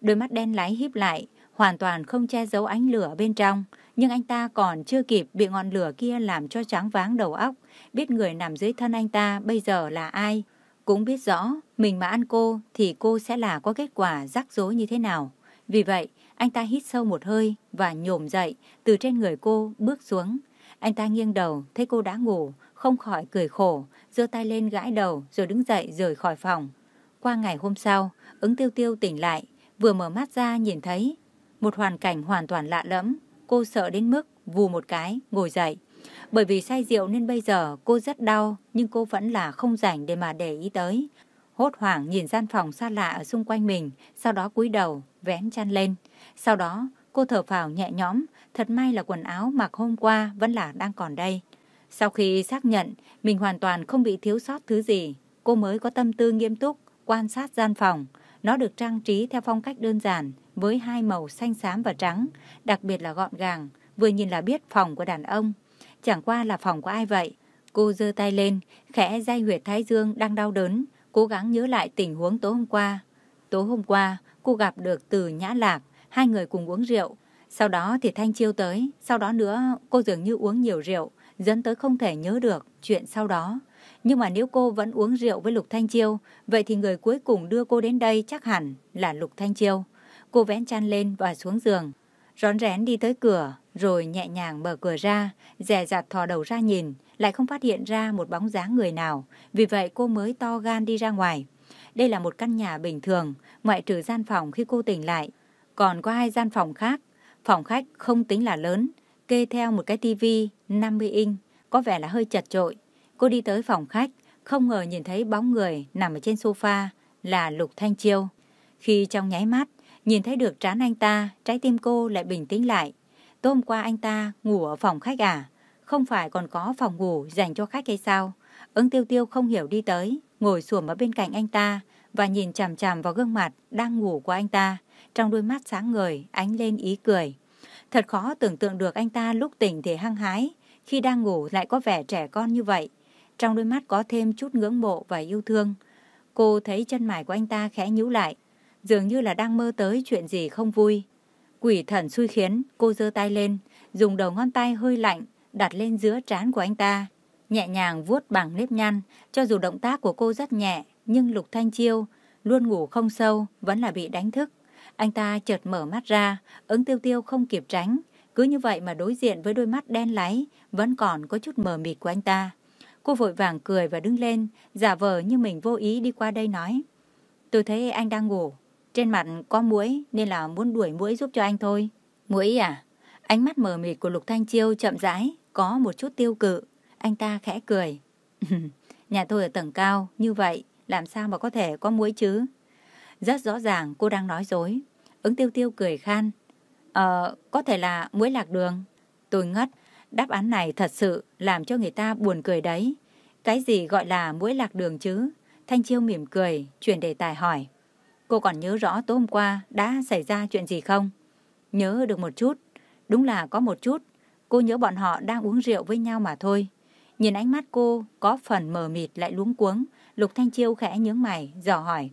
Đôi mắt đen láy híp lại, hoàn toàn không che giấu ánh lửa bên trong. Nhưng anh ta còn chưa kịp bị ngọn lửa kia làm cho tráng váng đầu óc. Biết người nằm dưới thân anh ta bây giờ là ai. Cũng biết rõ, mình mà ăn cô thì cô sẽ là có kết quả rắc rối như thế nào. Vì vậy, anh ta hít sâu một hơi và nhổm dậy từ trên người cô bước xuống. Anh ta nghiêng đầu, thấy cô đã ngủ, không khỏi cười khổ, giơ tay lên gãi đầu rồi đứng dậy rời khỏi phòng. Qua ngày hôm sau, ứng tiêu tiêu tỉnh lại, vừa mở mắt ra nhìn thấy một hoàn cảnh hoàn toàn lạ lẫm. Cô sợ đến mức vù một cái, ngồi dậy. Bởi vì say rượu nên bây giờ cô rất đau, nhưng cô vẫn là không rảnh để mà để ý tới. Hốt hoảng nhìn gian phòng xa lạ ở xung quanh mình, sau đó cúi đầu, vén chăn lên. Sau đó, cô thở phào nhẹ nhõm, thật may là quần áo mặc hôm qua vẫn là đang còn đây. Sau khi xác nhận mình hoàn toàn không bị thiếu sót thứ gì, cô mới có tâm tư nghiêm túc quan sát gian phòng. Nó được trang trí theo phong cách đơn giản với hai màu xanh xám và trắng, đặc biệt là gọn gàng, vừa nhìn là biết phòng của đàn ông. Chẳng qua là phòng của ai vậy? Cô giơ tay lên, khẽ dây huyệt thái dương đang đau đớn, cố gắng nhớ lại tình huống tối hôm qua. Tối hôm qua, cô gặp được từ Nhã Lạc, hai người cùng uống rượu. Sau đó thì Thanh Chiêu tới, sau đó nữa cô dường như uống nhiều rượu, dẫn tới không thể nhớ được chuyện sau đó. Nhưng mà nếu cô vẫn uống rượu với Lục Thanh Chiêu, vậy thì người cuối cùng đưa cô đến đây chắc hẳn là Lục Thanh Chiêu. Cô vén chăn lên và xuống giường, rón rén đi tới cửa, rồi nhẹ nhàng mở cửa ra, dè dặt thò đầu ra nhìn, lại không phát hiện ra một bóng dáng người nào. Vì vậy cô mới to gan đi ra ngoài. Đây là một căn nhà bình thường, ngoại trừ gian phòng khi cô tỉnh lại. Còn có hai gian phòng khác. Phòng khách không tính là lớn, kê theo một cái tivi 50 inch, có vẻ là hơi chật trội. Cô đi tới phòng khách, không ngờ nhìn thấy bóng người nằm ở trên sofa là Lục Thanh Chiêu. Khi trong nháy mắt, nhìn thấy được trán anh ta, trái tim cô lại bình tĩnh lại. Tối hôm qua anh ta ngủ ở phòng khách à? Không phải còn có phòng ngủ dành cho khách hay sao? Ứng tiêu tiêu không hiểu đi tới, ngồi xổm ở bên cạnh anh ta và nhìn chằm chằm vào gương mặt đang ngủ của anh ta. Trong đôi mắt sáng ngời, ánh lên ý cười. Thật khó tưởng tượng được anh ta lúc tỉnh thì hăng hái, khi đang ngủ lại có vẻ trẻ con như vậy. Trong đôi mắt có thêm chút ngưỡng mộ và yêu thương. Cô thấy chân mày của anh ta khẽ nhíu lại, dường như là đang mơ tới chuyện gì không vui. Quỷ thần xui khiến, cô giơ tay lên, dùng đầu ngón tay hơi lạnh, đặt lên giữa trán của anh ta. Nhẹ nhàng vuốt bằng nếp nhăn, cho dù động tác của cô rất nhẹ, nhưng Lục Thanh Chiêu luôn ngủ không sâu, vẫn là bị đánh thức. Anh ta chợt mở mắt ra, ứng tiêu tiêu không kịp tránh. Cứ như vậy mà đối diện với đôi mắt đen láy, vẫn còn có chút mờ mịt của anh ta. Cô vội vàng cười và đứng lên, giả vờ như mình vô ý đi qua đây nói. Tôi thấy anh đang ngủ, trên mặt có muỗi nên là muốn đuổi muỗi giúp cho anh thôi. Muỗi à? Ánh mắt mờ mịt của Lục Thanh Chiêu chậm rãi, có một chút tiêu cự. Anh ta khẽ cười. Nhà tôi ở tầng cao, như vậy làm sao mà có thể có muỗi chứ? Rất rõ ràng cô đang nói dối. Ứng tiêu tiêu cười khan. Ờ, có thể là muỗi lạc đường. Tôi ngất. Đáp án này thật sự làm cho người ta buồn cười đấy. Cái gì gọi là muỗi lạc đường chứ? Thanh Chiêu mỉm cười, chuyển đề tài hỏi. Cô còn nhớ rõ tối hôm qua đã xảy ra chuyện gì không? Nhớ được một chút. Đúng là có một chút. Cô nhớ bọn họ đang uống rượu với nhau mà thôi. Nhìn ánh mắt cô có phần mờ mịt lại luống cuống. Lục Thanh Chiêu khẽ nhướng mày, dò hỏi.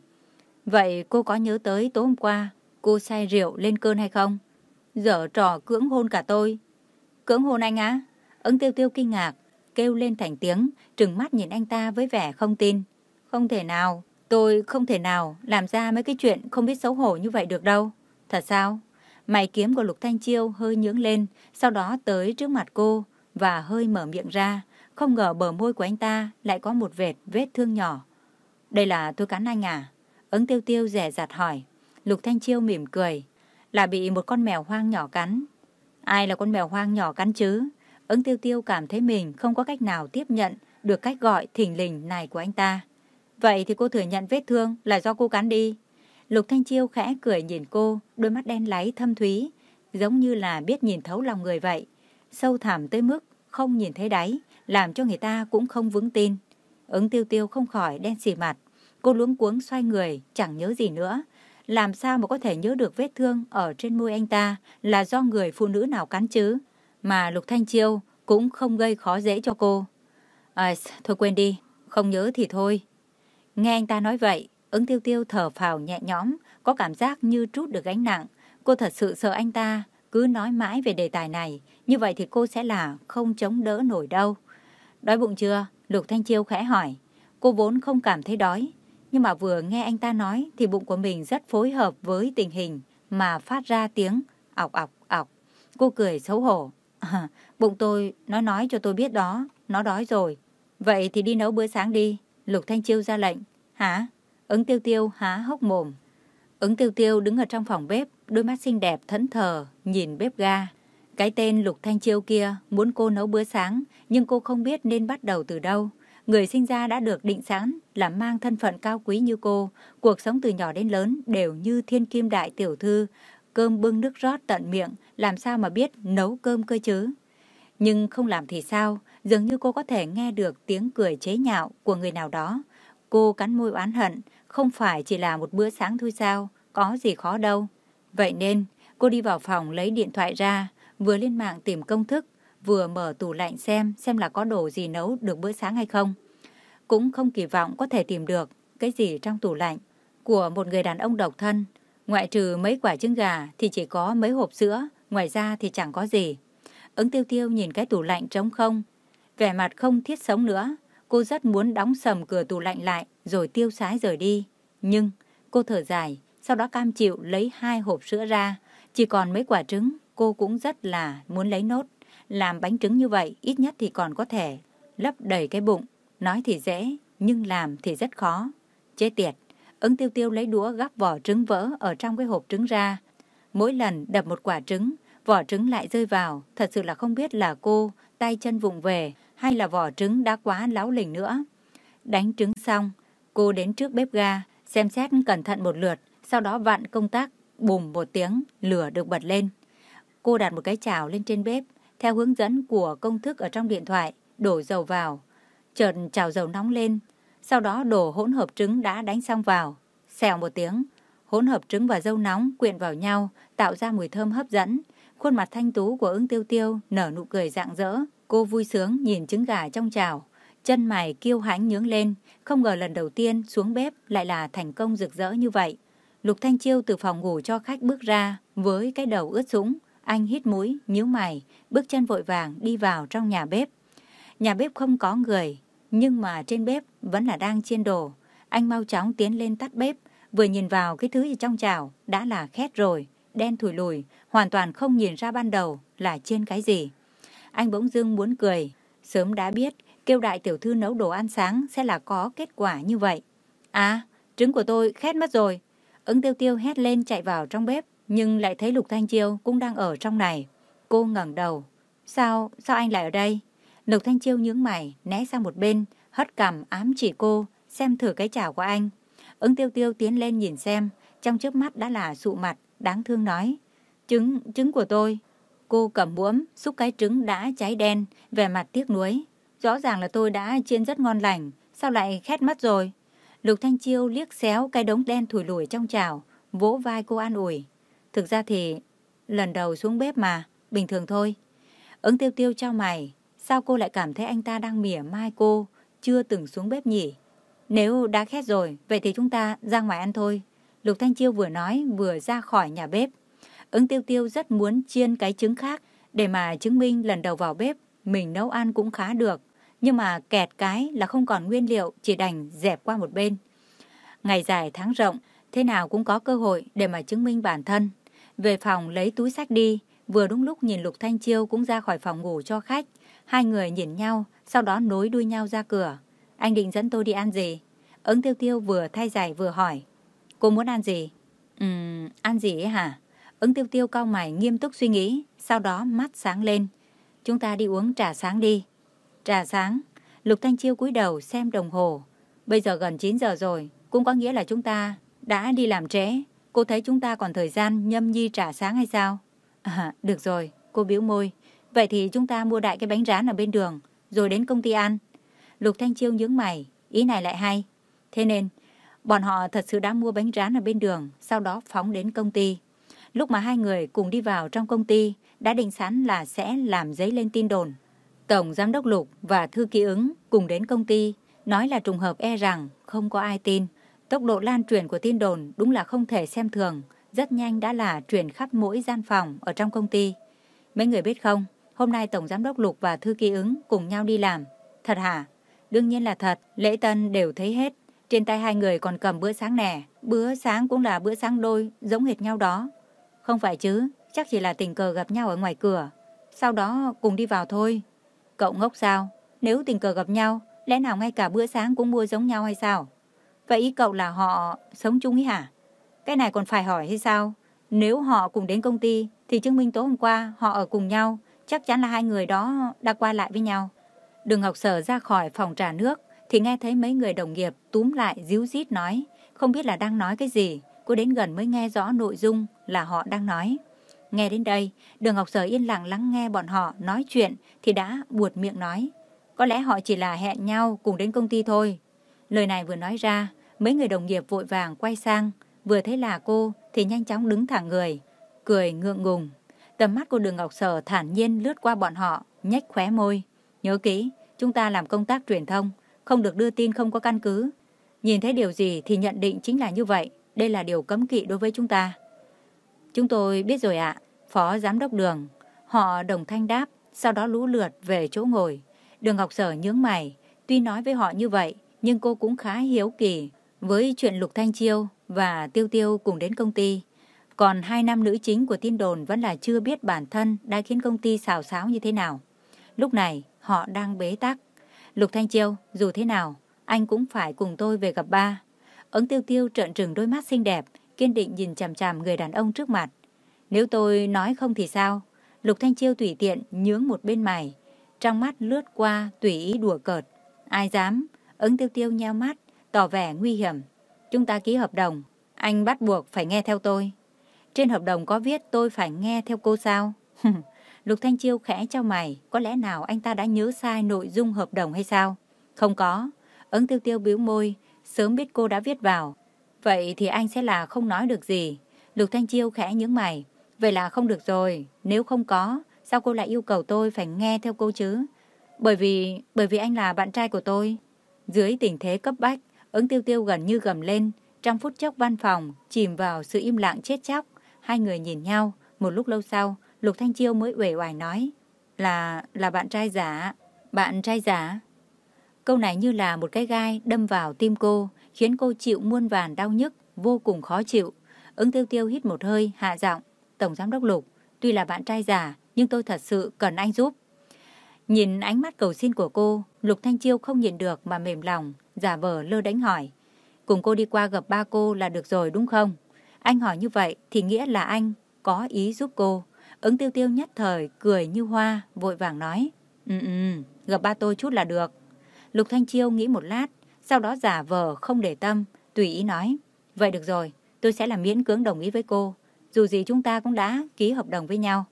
Vậy cô có nhớ tới tối hôm qua cô say rượu lên cơn hay không? Dở trò cưỡng hôn cả tôi. Cưỡng hôn anh á? Ứng tiêu tiêu kinh ngạc, kêu lên thành tiếng, trừng mắt nhìn anh ta với vẻ không tin. Không thể nào, tôi không thể nào làm ra mấy cái chuyện không biết xấu hổ như vậy được đâu. Thật sao? Mày kiếm của Lục Thanh Chiêu hơi nhướng lên, sau đó tới trước mặt cô và hơi mở miệng ra. Không ngờ bờ môi của anh ta lại có một vệt vết thương nhỏ. Đây là tôi cắn anh à? Ứng tiêu tiêu rẻ rạt hỏi. Lục Thanh Chiêu mỉm cười. Là bị một con mèo hoang nhỏ cắn. Ai là con mèo hoang nhỏ cắn chứ? Ứng tiêu tiêu cảm thấy mình không có cách nào tiếp nhận được cách gọi thỉnh lình này của anh ta. Vậy thì cô thừa nhận vết thương là do cô cắn đi. Lục Thanh Chiêu khẽ cười nhìn cô, đôi mắt đen láy thâm thúy, giống như là biết nhìn thấu lòng người vậy. Sâu thẳm tới mức không nhìn thấy đáy, làm cho người ta cũng không vững tin. Ứng tiêu tiêu không khỏi đen xì mặt. Cô luống cuống xoay người, chẳng nhớ gì nữa. làm sao mà có thể nhớ được vết thương ở trên môi anh ta là do người phụ nữ nào cắn chứ? Mà Lục Thanh Chiêu cũng không gây khó dễ cho cô. À, thôi quên đi, không nhớ thì thôi. Nghe anh ta nói vậy, ứng tiêu tiêu thở phào nhẹ nhõm, có cảm giác như trút được gánh nặng. Cô thật sự sợ anh ta cứ nói mãi về đề tài này, như vậy thì cô sẽ là không chống đỡ nổi đâu. Đói bụng chưa? Lục Thanh Chiêu khẽ hỏi. Cô vốn không cảm thấy đói, nhưng mà vừa nghe anh ta nói thì bụng của mình rất phối hợp với tình hình mà phát ra tiếng ọc ọc ọc. Cô cười xấu hổ. À, bụng tôi nói nói cho tôi biết đó, nó đói rồi. Vậy thì đi nấu bữa sáng đi. Lục Thanh Chiêu ra lệnh. Hả? Ứng tiêu tiêu há hốc mồm. Ứng tiêu tiêu đứng ở trong phòng bếp, đôi mắt xinh đẹp thẫn thờ, nhìn bếp ga. Cái tên Lục Thanh Chiêu kia muốn cô nấu bữa sáng, nhưng cô không biết nên bắt đầu từ đâu. Người sinh ra đã được định sẵn là mang thân phận cao quý như cô, cuộc sống từ nhỏ đến lớn đều như thiên kim đại tiểu thư, cơm bưng nước rót tận miệng, làm sao mà biết nấu cơm cơ chứ. Nhưng không làm thì sao, dường như cô có thể nghe được tiếng cười chế nhạo của người nào đó. Cô cắn môi oán hận, không phải chỉ là một bữa sáng thôi sao, có gì khó đâu. Vậy nên, cô đi vào phòng lấy điện thoại ra, vừa lên mạng tìm công thức, vừa mở tủ lạnh xem xem là có đồ gì nấu được bữa sáng hay không. Cũng không kỳ vọng có thể tìm được cái gì trong tủ lạnh của một người đàn ông độc thân. Ngoại trừ mấy quả trứng gà thì chỉ có mấy hộp sữa, ngoài ra thì chẳng có gì. Ứng tiêu tiêu nhìn cái tủ lạnh trống không, vẻ mặt không thiết sống nữa. Cô rất muốn đóng sầm cửa tủ lạnh lại rồi tiêu sái rời đi. Nhưng cô thở dài, sau đó cam chịu lấy hai hộp sữa ra. Chỉ còn mấy quả trứng, cô cũng rất là muốn lấy nốt. Làm bánh trứng như vậy ít nhất thì còn có thể lấp đầy cái bụng. Nói thì dễ, nhưng làm thì rất khó. Chế tiệt, ứng tiêu tiêu lấy đũa gắp vỏ trứng vỡ ở trong cái hộp trứng ra. Mỗi lần đập một quả trứng, vỏ trứng lại rơi vào. Thật sự là không biết là cô tay chân vụng về hay là vỏ trứng đã quá láo lỉnh nữa. Đánh trứng xong, cô đến trước bếp ga, xem xét cẩn thận một lượt, sau đó vặn công tắc, bùm một tiếng, lửa được bật lên. Cô đặt một cái chảo lên trên bếp, theo hướng dẫn của công thức ở trong điện thoại, đổ dầu vào. Chợt chảo dầu nóng lên, sau đó đổ hỗn hợp trứng đã đánh xong vào. Xèo một tiếng, hỗn hợp trứng và dâu nóng quyện vào nhau, tạo ra mùi thơm hấp dẫn. Khuôn mặt thanh tú của ứng tiêu tiêu nở nụ cười rạng rỡ. Cô vui sướng nhìn trứng gà trong chảo. Chân mày kiêu hãnh nhướng lên, không ngờ lần đầu tiên xuống bếp lại là thành công rực rỡ như vậy. Lục Thanh Chiêu từ phòng ngủ cho khách bước ra với cái đầu ướt sũng. Anh hít mũi, nhíu mày, bước chân vội vàng đi vào trong nhà bếp. Nhà bếp không có người, nhưng mà trên bếp vẫn là đang chiên đồ. Anh mau chóng tiến lên tắt bếp, vừa nhìn vào cái thứ gì trong chảo đã là khét rồi, đen thủi lùi, hoàn toàn không nhìn ra ban đầu là chiên cái gì. Anh bỗng dưng muốn cười, sớm đã biết kêu đại tiểu thư nấu đồ ăn sáng sẽ là có kết quả như vậy. À, trứng của tôi khét mất rồi. Ứng tiêu tiêu hét lên chạy vào trong bếp, nhưng lại thấy Lục Thanh Chiêu cũng đang ở trong này. Cô ngẩng đầu. Sao, sao anh lại ở đây? Lục Thanh Chiêu nhướng mày, né sang một bên, hất cằm ám chỉ cô, xem thử cái chảo của anh. Ứng tiêu tiêu tiến lên nhìn xem, trong trước mắt đã là sụ mặt, đáng thương nói. Trứng, trứng của tôi. Cô cầm muỗng, xúc cái trứng đã cháy đen, vẻ mặt tiếc nuối. Rõ ràng là tôi đã chiên rất ngon lành, sao lại khét mất rồi? Lục Thanh Chiêu liếc xéo cái đống đen thủi lủi trong chảo, vỗ vai cô an ủi. Thực ra thì lần đầu xuống bếp mà, bình thường thôi. Ứng tiêu tiêu trao mày, sao cô lại cảm thấy anh ta đang mỉa mai cô, chưa từng xuống bếp nhỉ? Nếu đã khét rồi, vậy thì chúng ta ra ngoài ăn thôi. Lục Thanh Chiêu vừa nói vừa ra khỏi nhà bếp. Ứng tiêu tiêu rất muốn chiên cái trứng khác để mà chứng minh lần đầu vào bếp mình nấu ăn cũng khá được. Nhưng mà kẹt cái là không còn nguyên liệu chỉ đành dẹp qua một bên. Ngày dài tháng rộng, thế nào cũng có cơ hội để mà chứng minh bản thân. Về phòng lấy túi sách đi, vừa đúng lúc nhìn Lục Thanh Chiêu cũng ra khỏi phòng ngủ cho khách. Hai người nhìn nhau, sau đó nối đuôi nhau ra cửa. Anh định dẫn tôi đi ăn gì? Ứng tiêu tiêu vừa thay giày vừa hỏi. Cô muốn ăn gì? Ừm, ăn gì ấy hả? Ứng tiêu tiêu cao mày nghiêm túc suy nghĩ, sau đó mắt sáng lên. Chúng ta đi uống trà sáng đi. Trà sáng, Lục Thanh Chiêu cúi đầu xem đồng hồ. Bây giờ gần 9 giờ rồi, cũng có nghĩa là chúng ta đã đi làm trễ. Cô thấy chúng ta còn thời gian nhâm nhi trà sáng hay sao? À, được rồi, cô biếu môi. Vậy thì chúng ta mua đại cái bánh rán ở bên đường, rồi đến công ty ăn. Lục Thanh Chiêu nhướng mày, ý này lại hay. Thế nên, Bọn họ thật sự đã mua bánh rán ở bên đường, sau đó phóng đến công ty. Lúc mà hai người cùng đi vào trong công ty, đã định sẵn là sẽ làm giấy lên tin đồn. Tổng Giám đốc Lục và Thư Ký ứng cùng đến công ty, nói là trùng hợp e rằng không có ai tin. Tốc độ lan truyền của tin đồn đúng là không thể xem thường, rất nhanh đã là truyền khắp mỗi gian phòng ở trong công ty. Mấy người biết không, hôm nay Tổng Giám đốc Lục và Thư Ký ứng cùng nhau đi làm. Thật hả? Đương nhiên là thật, lễ tân đều thấy hết. Trên tay hai người còn cầm bữa sáng nè, bữa sáng cũng là bữa sáng đôi, giống hệt nhau đó. Không phải chứ, chắc chỉ là tình cờ gặp nhau ở ngoài cửa. Sau đó cùng đi vào thôi. Cậu ngốc sao? Nếu tình cờ gặp nhau, lẽ nào ngay cả bữa sáng cũng mua giống nhau hay sao? Vậy ý cậu là họ sống chung ý hả? Cái này còn phải hỏi hay sao? Nếu họ cùng đến công ty, thì chứng minh tối hôm qua họ ở cùng nhau, chắc chắn là hai người đó đã qua lại với nhau. Đường Ngọc Sở ra khỏi phòng trà nước, thì nghe thấy mấy người đồng nghiệp túm lại díu dít nói, không biết là đang nói cái gì. Cô đến gần mới nghe rõ nội dung là họ đang nói. Nghe đến đây, đường Ngọc Sở yên lặng lắng nghe bọn họ nói chuyện thì đã buột miệng nói. Có lẽ họ chỉ là hẹn nhau cùng đến công ty thôi. Lời này vừa nói ra, mấy người đồng nghiệp vội vàng quay sang, vừa thấy là cô thì nhanh chóng đứng thẳng người, cười ngượng ngùng. Tầm mắt của đường Ngọc Sở thản nhiên lướt qua bọn họ, nhếch khóe môi. Nhớ kỹ, chúng ta làm công tác truyền thông, không được đưa tin không có căn cứ. Nhìn thấy điều gì thì nhận định chính là như vậy. Đây là điều cấm kỵ đối với chúng ta. Chúng tôi biết rồi ạ. Phó Giám đốc Đường. Họ đồng thanh đáp, sau đó lũ lượt về chỗ ngồi. Đường Ngọc Sở nhướng mày. Tuy nói với họ như vậy, nhưng cô cũng khá hiếu kỳ với chuyện Lục Thanh Chiêu và Tiêu Tiêu cùng đến công ty. Còn hai nam nữ chính của tin đồn vẫn là chưa biết bản thân đã khiến công ty xào xáo như thế nào. Lúc này, họ đang bế tắc. Lục Thanh Chiêu, dù thế nào, anh cũng phải cùng tôi về gặp ba. Ấn tiêu tiêu trợn trừng đôi mắt xinh đẹp, kiên định nhìn chằm chằm người đàn ông trước mặt. Nếu tôi nói không thì sao? Lục Thanh Chiêu tùy tiện nhướng một bên mày, trong mắt lướt qua tùy ý đùa cợt. Ai dám? Ấn tiêu tiêu nheo mắt, tỏ vẻ nguy hiểm. Chúng ta ký hợp đồng, anh bắt buộc phải nghe theo tôi. Trên hợp đồng có viết tôi phải nghe theo cô sao? Lục Thanh Chiêu khẽ cho mày, có lẽ nào anh ta đã nhớ sai nội dung hợp đồng hay sao? Không có. Ấn tiêu tiêu biếu môi, sớm biết cô đã viết vào. Vậy thì anh sẽ là không nói được gì. Lục Thanh Chiêu khẽ nhướng mày. Vậy là không được rồi, nếu không có, sao cô lại yêu cầu tôi phải nghe theo cô chứ? Bởi vì, bởi vì anh là bạn trai của tôi. Dưới tình thế cấp bách, ứng tiêu tiêu gần như gầm lên. Trong phút chốc văn phòng, chìm vào sự im lặng chết chóc. Hai người nhìn nhau, một lúc lâu sau, Lục Thanh Chiêu mới uể oải nói. Là, là bạn trai giả. Bạn trai giả. Câu này như là một cái gai đâm vào tim cô, khiến cô chịu muôn vàn đau nhức, vô cùng khó chịu. Ứng tiêu tiêu hít một hơi, hạ giọng. Tổng giám đốc Lục, tuy là bạn trai giả, nhưng tôi thật sự cần anh giúp. Nhìn ánh mắt cầu xin của cô, Lục Thanh Chiêu không nhìn được mà mềm lòng, giả vờ lơ đánh hỏi. Cùng cô đi qua gặp ba cô là được rồi đúng không? Anh hỏi như vậy thì nghĩa là anh có ý giúp cô. Ứng tiêu tiêu nhất thời, cười như hoa, vội vàng nói. Ừ ừ, gặp ba tôi chút là được. Lục Thanh Chiêu nghĩ một lát, sau đó giả vờ không để tâm, tùy ý nói. Vậy được rồi, tôi sẽ làm miễn cưỡng đồng ý với cô. Dù gì chúng ta cũng đã ký hợp đồng với nhau.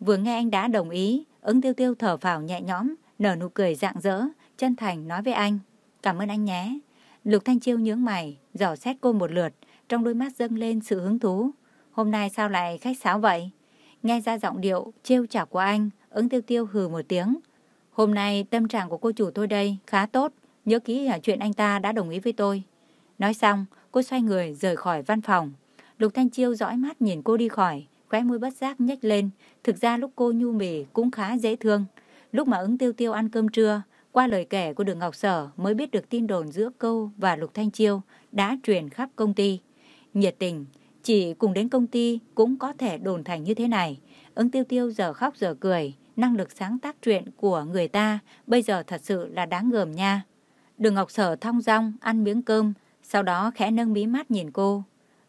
Vừa nghe anh đã đồng ý, ứng tiêu tiêu thở phào nhẹ nhõm, nở nụ cười rạng rỡ, chân thành nói với anh. Cảm ơn anh nhé. Lục Thanh Chiêu nhướng mày, dò xét cô một lượt, trong đôi mắt dâng lên sự hứng thú. Hôm nay sao lại khách sáo vậy? Nghe ra giọng điệu, trêu chọc của anh, ứng tiêu tiêu hừ một tiếng. Hôm nay tâm trạng của cô chủ tôi đây khá tốt, nhớ kỹ chuyện anh ta đã đồng ý với tôi. Nói xong, cô xoay người rời khỏi văn phòng. Lục Thanh Chiêu dõi mắt nhìn cô đi khỏi, khóe môi bất giác nhếch lên. Thực ra lúc cô nhu mì cũng khá dễ thương. Lúc mà ứng tiêu tiêu ăn cơm trưa, qua lời kể của đường Ngọc Sở mới biết được tin đồn giữa cô và Lục Thanh Chiêu đã truyền khắp công ty. Nhiệt tình, chỉ cùng đến công ty cũng có thể đồn thành như thế này. Ứng tiêu tiêu giờ khóc giờ cười, năng lực sáng tác truyện của người ta bây giờ thật sự là đáng gờm nha. Đường Ngọc Sở thong dong ăn miếng cơm, sau đó khẽ nâng mí mắt nhìn cô.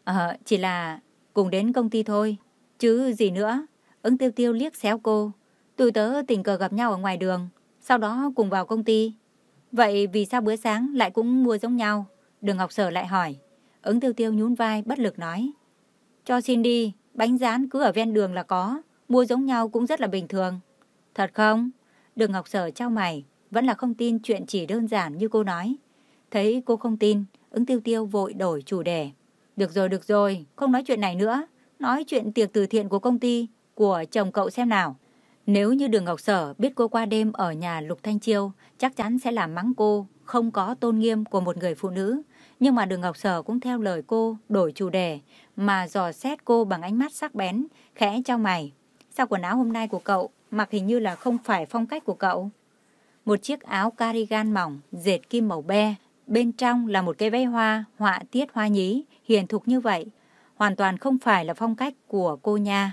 Ờ, chỉ là cùng đến công ty thôi, chứ gì nữa. Ứng tiêu tiêu liếc xéo cô. Tụi tớ tình cờ gặp nhau ở ngoài đường, sau đó cùng vào công ty. Vậy vì sao bữa sáng lại cũng mua giống nhau? Đường Ngọc Sở lại hỏi. Ứng tiêu tiêu nhún vai bất lực nói. Cho xin đi, bánh rán cứ ở ven đường là có, mua giống nhau cũng rất là bình thường. Thật không? Đường Ngọc Sở trao mày, vẫn là không tin chuyện chỉ đơn giản như cô nói. Thấy cô không tin, Ứng tiêu tiêu vội đổi chủ đề. Được rồi, được rồi, không nói chuyện này nữa. Nói chuyện tiệc từ thiện của công ty, của chồng cậu xem nào. Nếu như Đường Ngọc Sở biết cô qua đêm ở nhà Lục Thanh Chiêu, chắc chắn sẽ làm mắng cô, không có tôn nghiêm của một người phụ nữ. Nhưng mà Đường Ngọc Sở cũng theo lời cô đổi chủ đề, mà dò xét cô bằng ánh mắt sắc bén, khẽ trao mày. Sao quần áo hôm nay của cậu mặc hình như là không phải phong cách của cậu? Một chiếc áo cardigan mỏng, dệt kim màu be, bên trong là một cái váy hoa, họa tiết hoa nhí, hiền thục như vậy. Hoàn toàn không phải là phong cách của cô nha.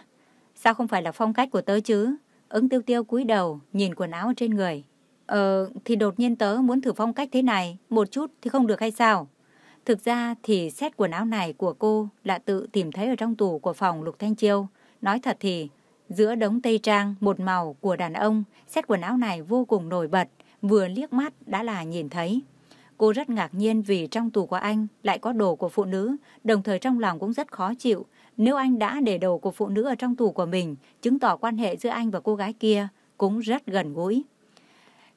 Sao không phải là phong cách của tớ chứ? Ứng tiêu tiêu cúi đầu, nhìn quần áo trên người. Ờ, thì đột nhiên tớ muốn thử phong cách thế này, một chút thì không được hay sao? Thực ra thì set quần áo này của cô là tự tìm thấy ở trong tủ của phòng Lục Thanh Chiêu. Nói thật thì, giữa đống tây trang một màu của đàn ông, xét quần áo này vô cùng nổi bật, vừa liếc mắt đã là nhìn thấy. Cô rất ngạc nhiên vì trong tủ của anh lại có đồ của phụ nữ, đồng thời trong lòng cũng rất khó chịu. Nếu anh đã để đồ của phụ nữ ở trong tủ của mình, chứng tỏ quan hệ giữa anh và cô gái kia cũng rất gần gũi.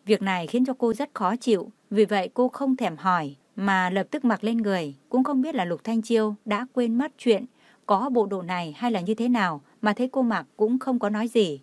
Việc này khiến cho cô rất khó chịu, vì vậy cô không thèm hỏi, mà lập tức mặc lên người. Cũng không biết là Lục Thanh Chiêu đã quên mất chuyện có bộ đồ này hay là như thế nào, mà thấy cô mặc cũng không có nói gì.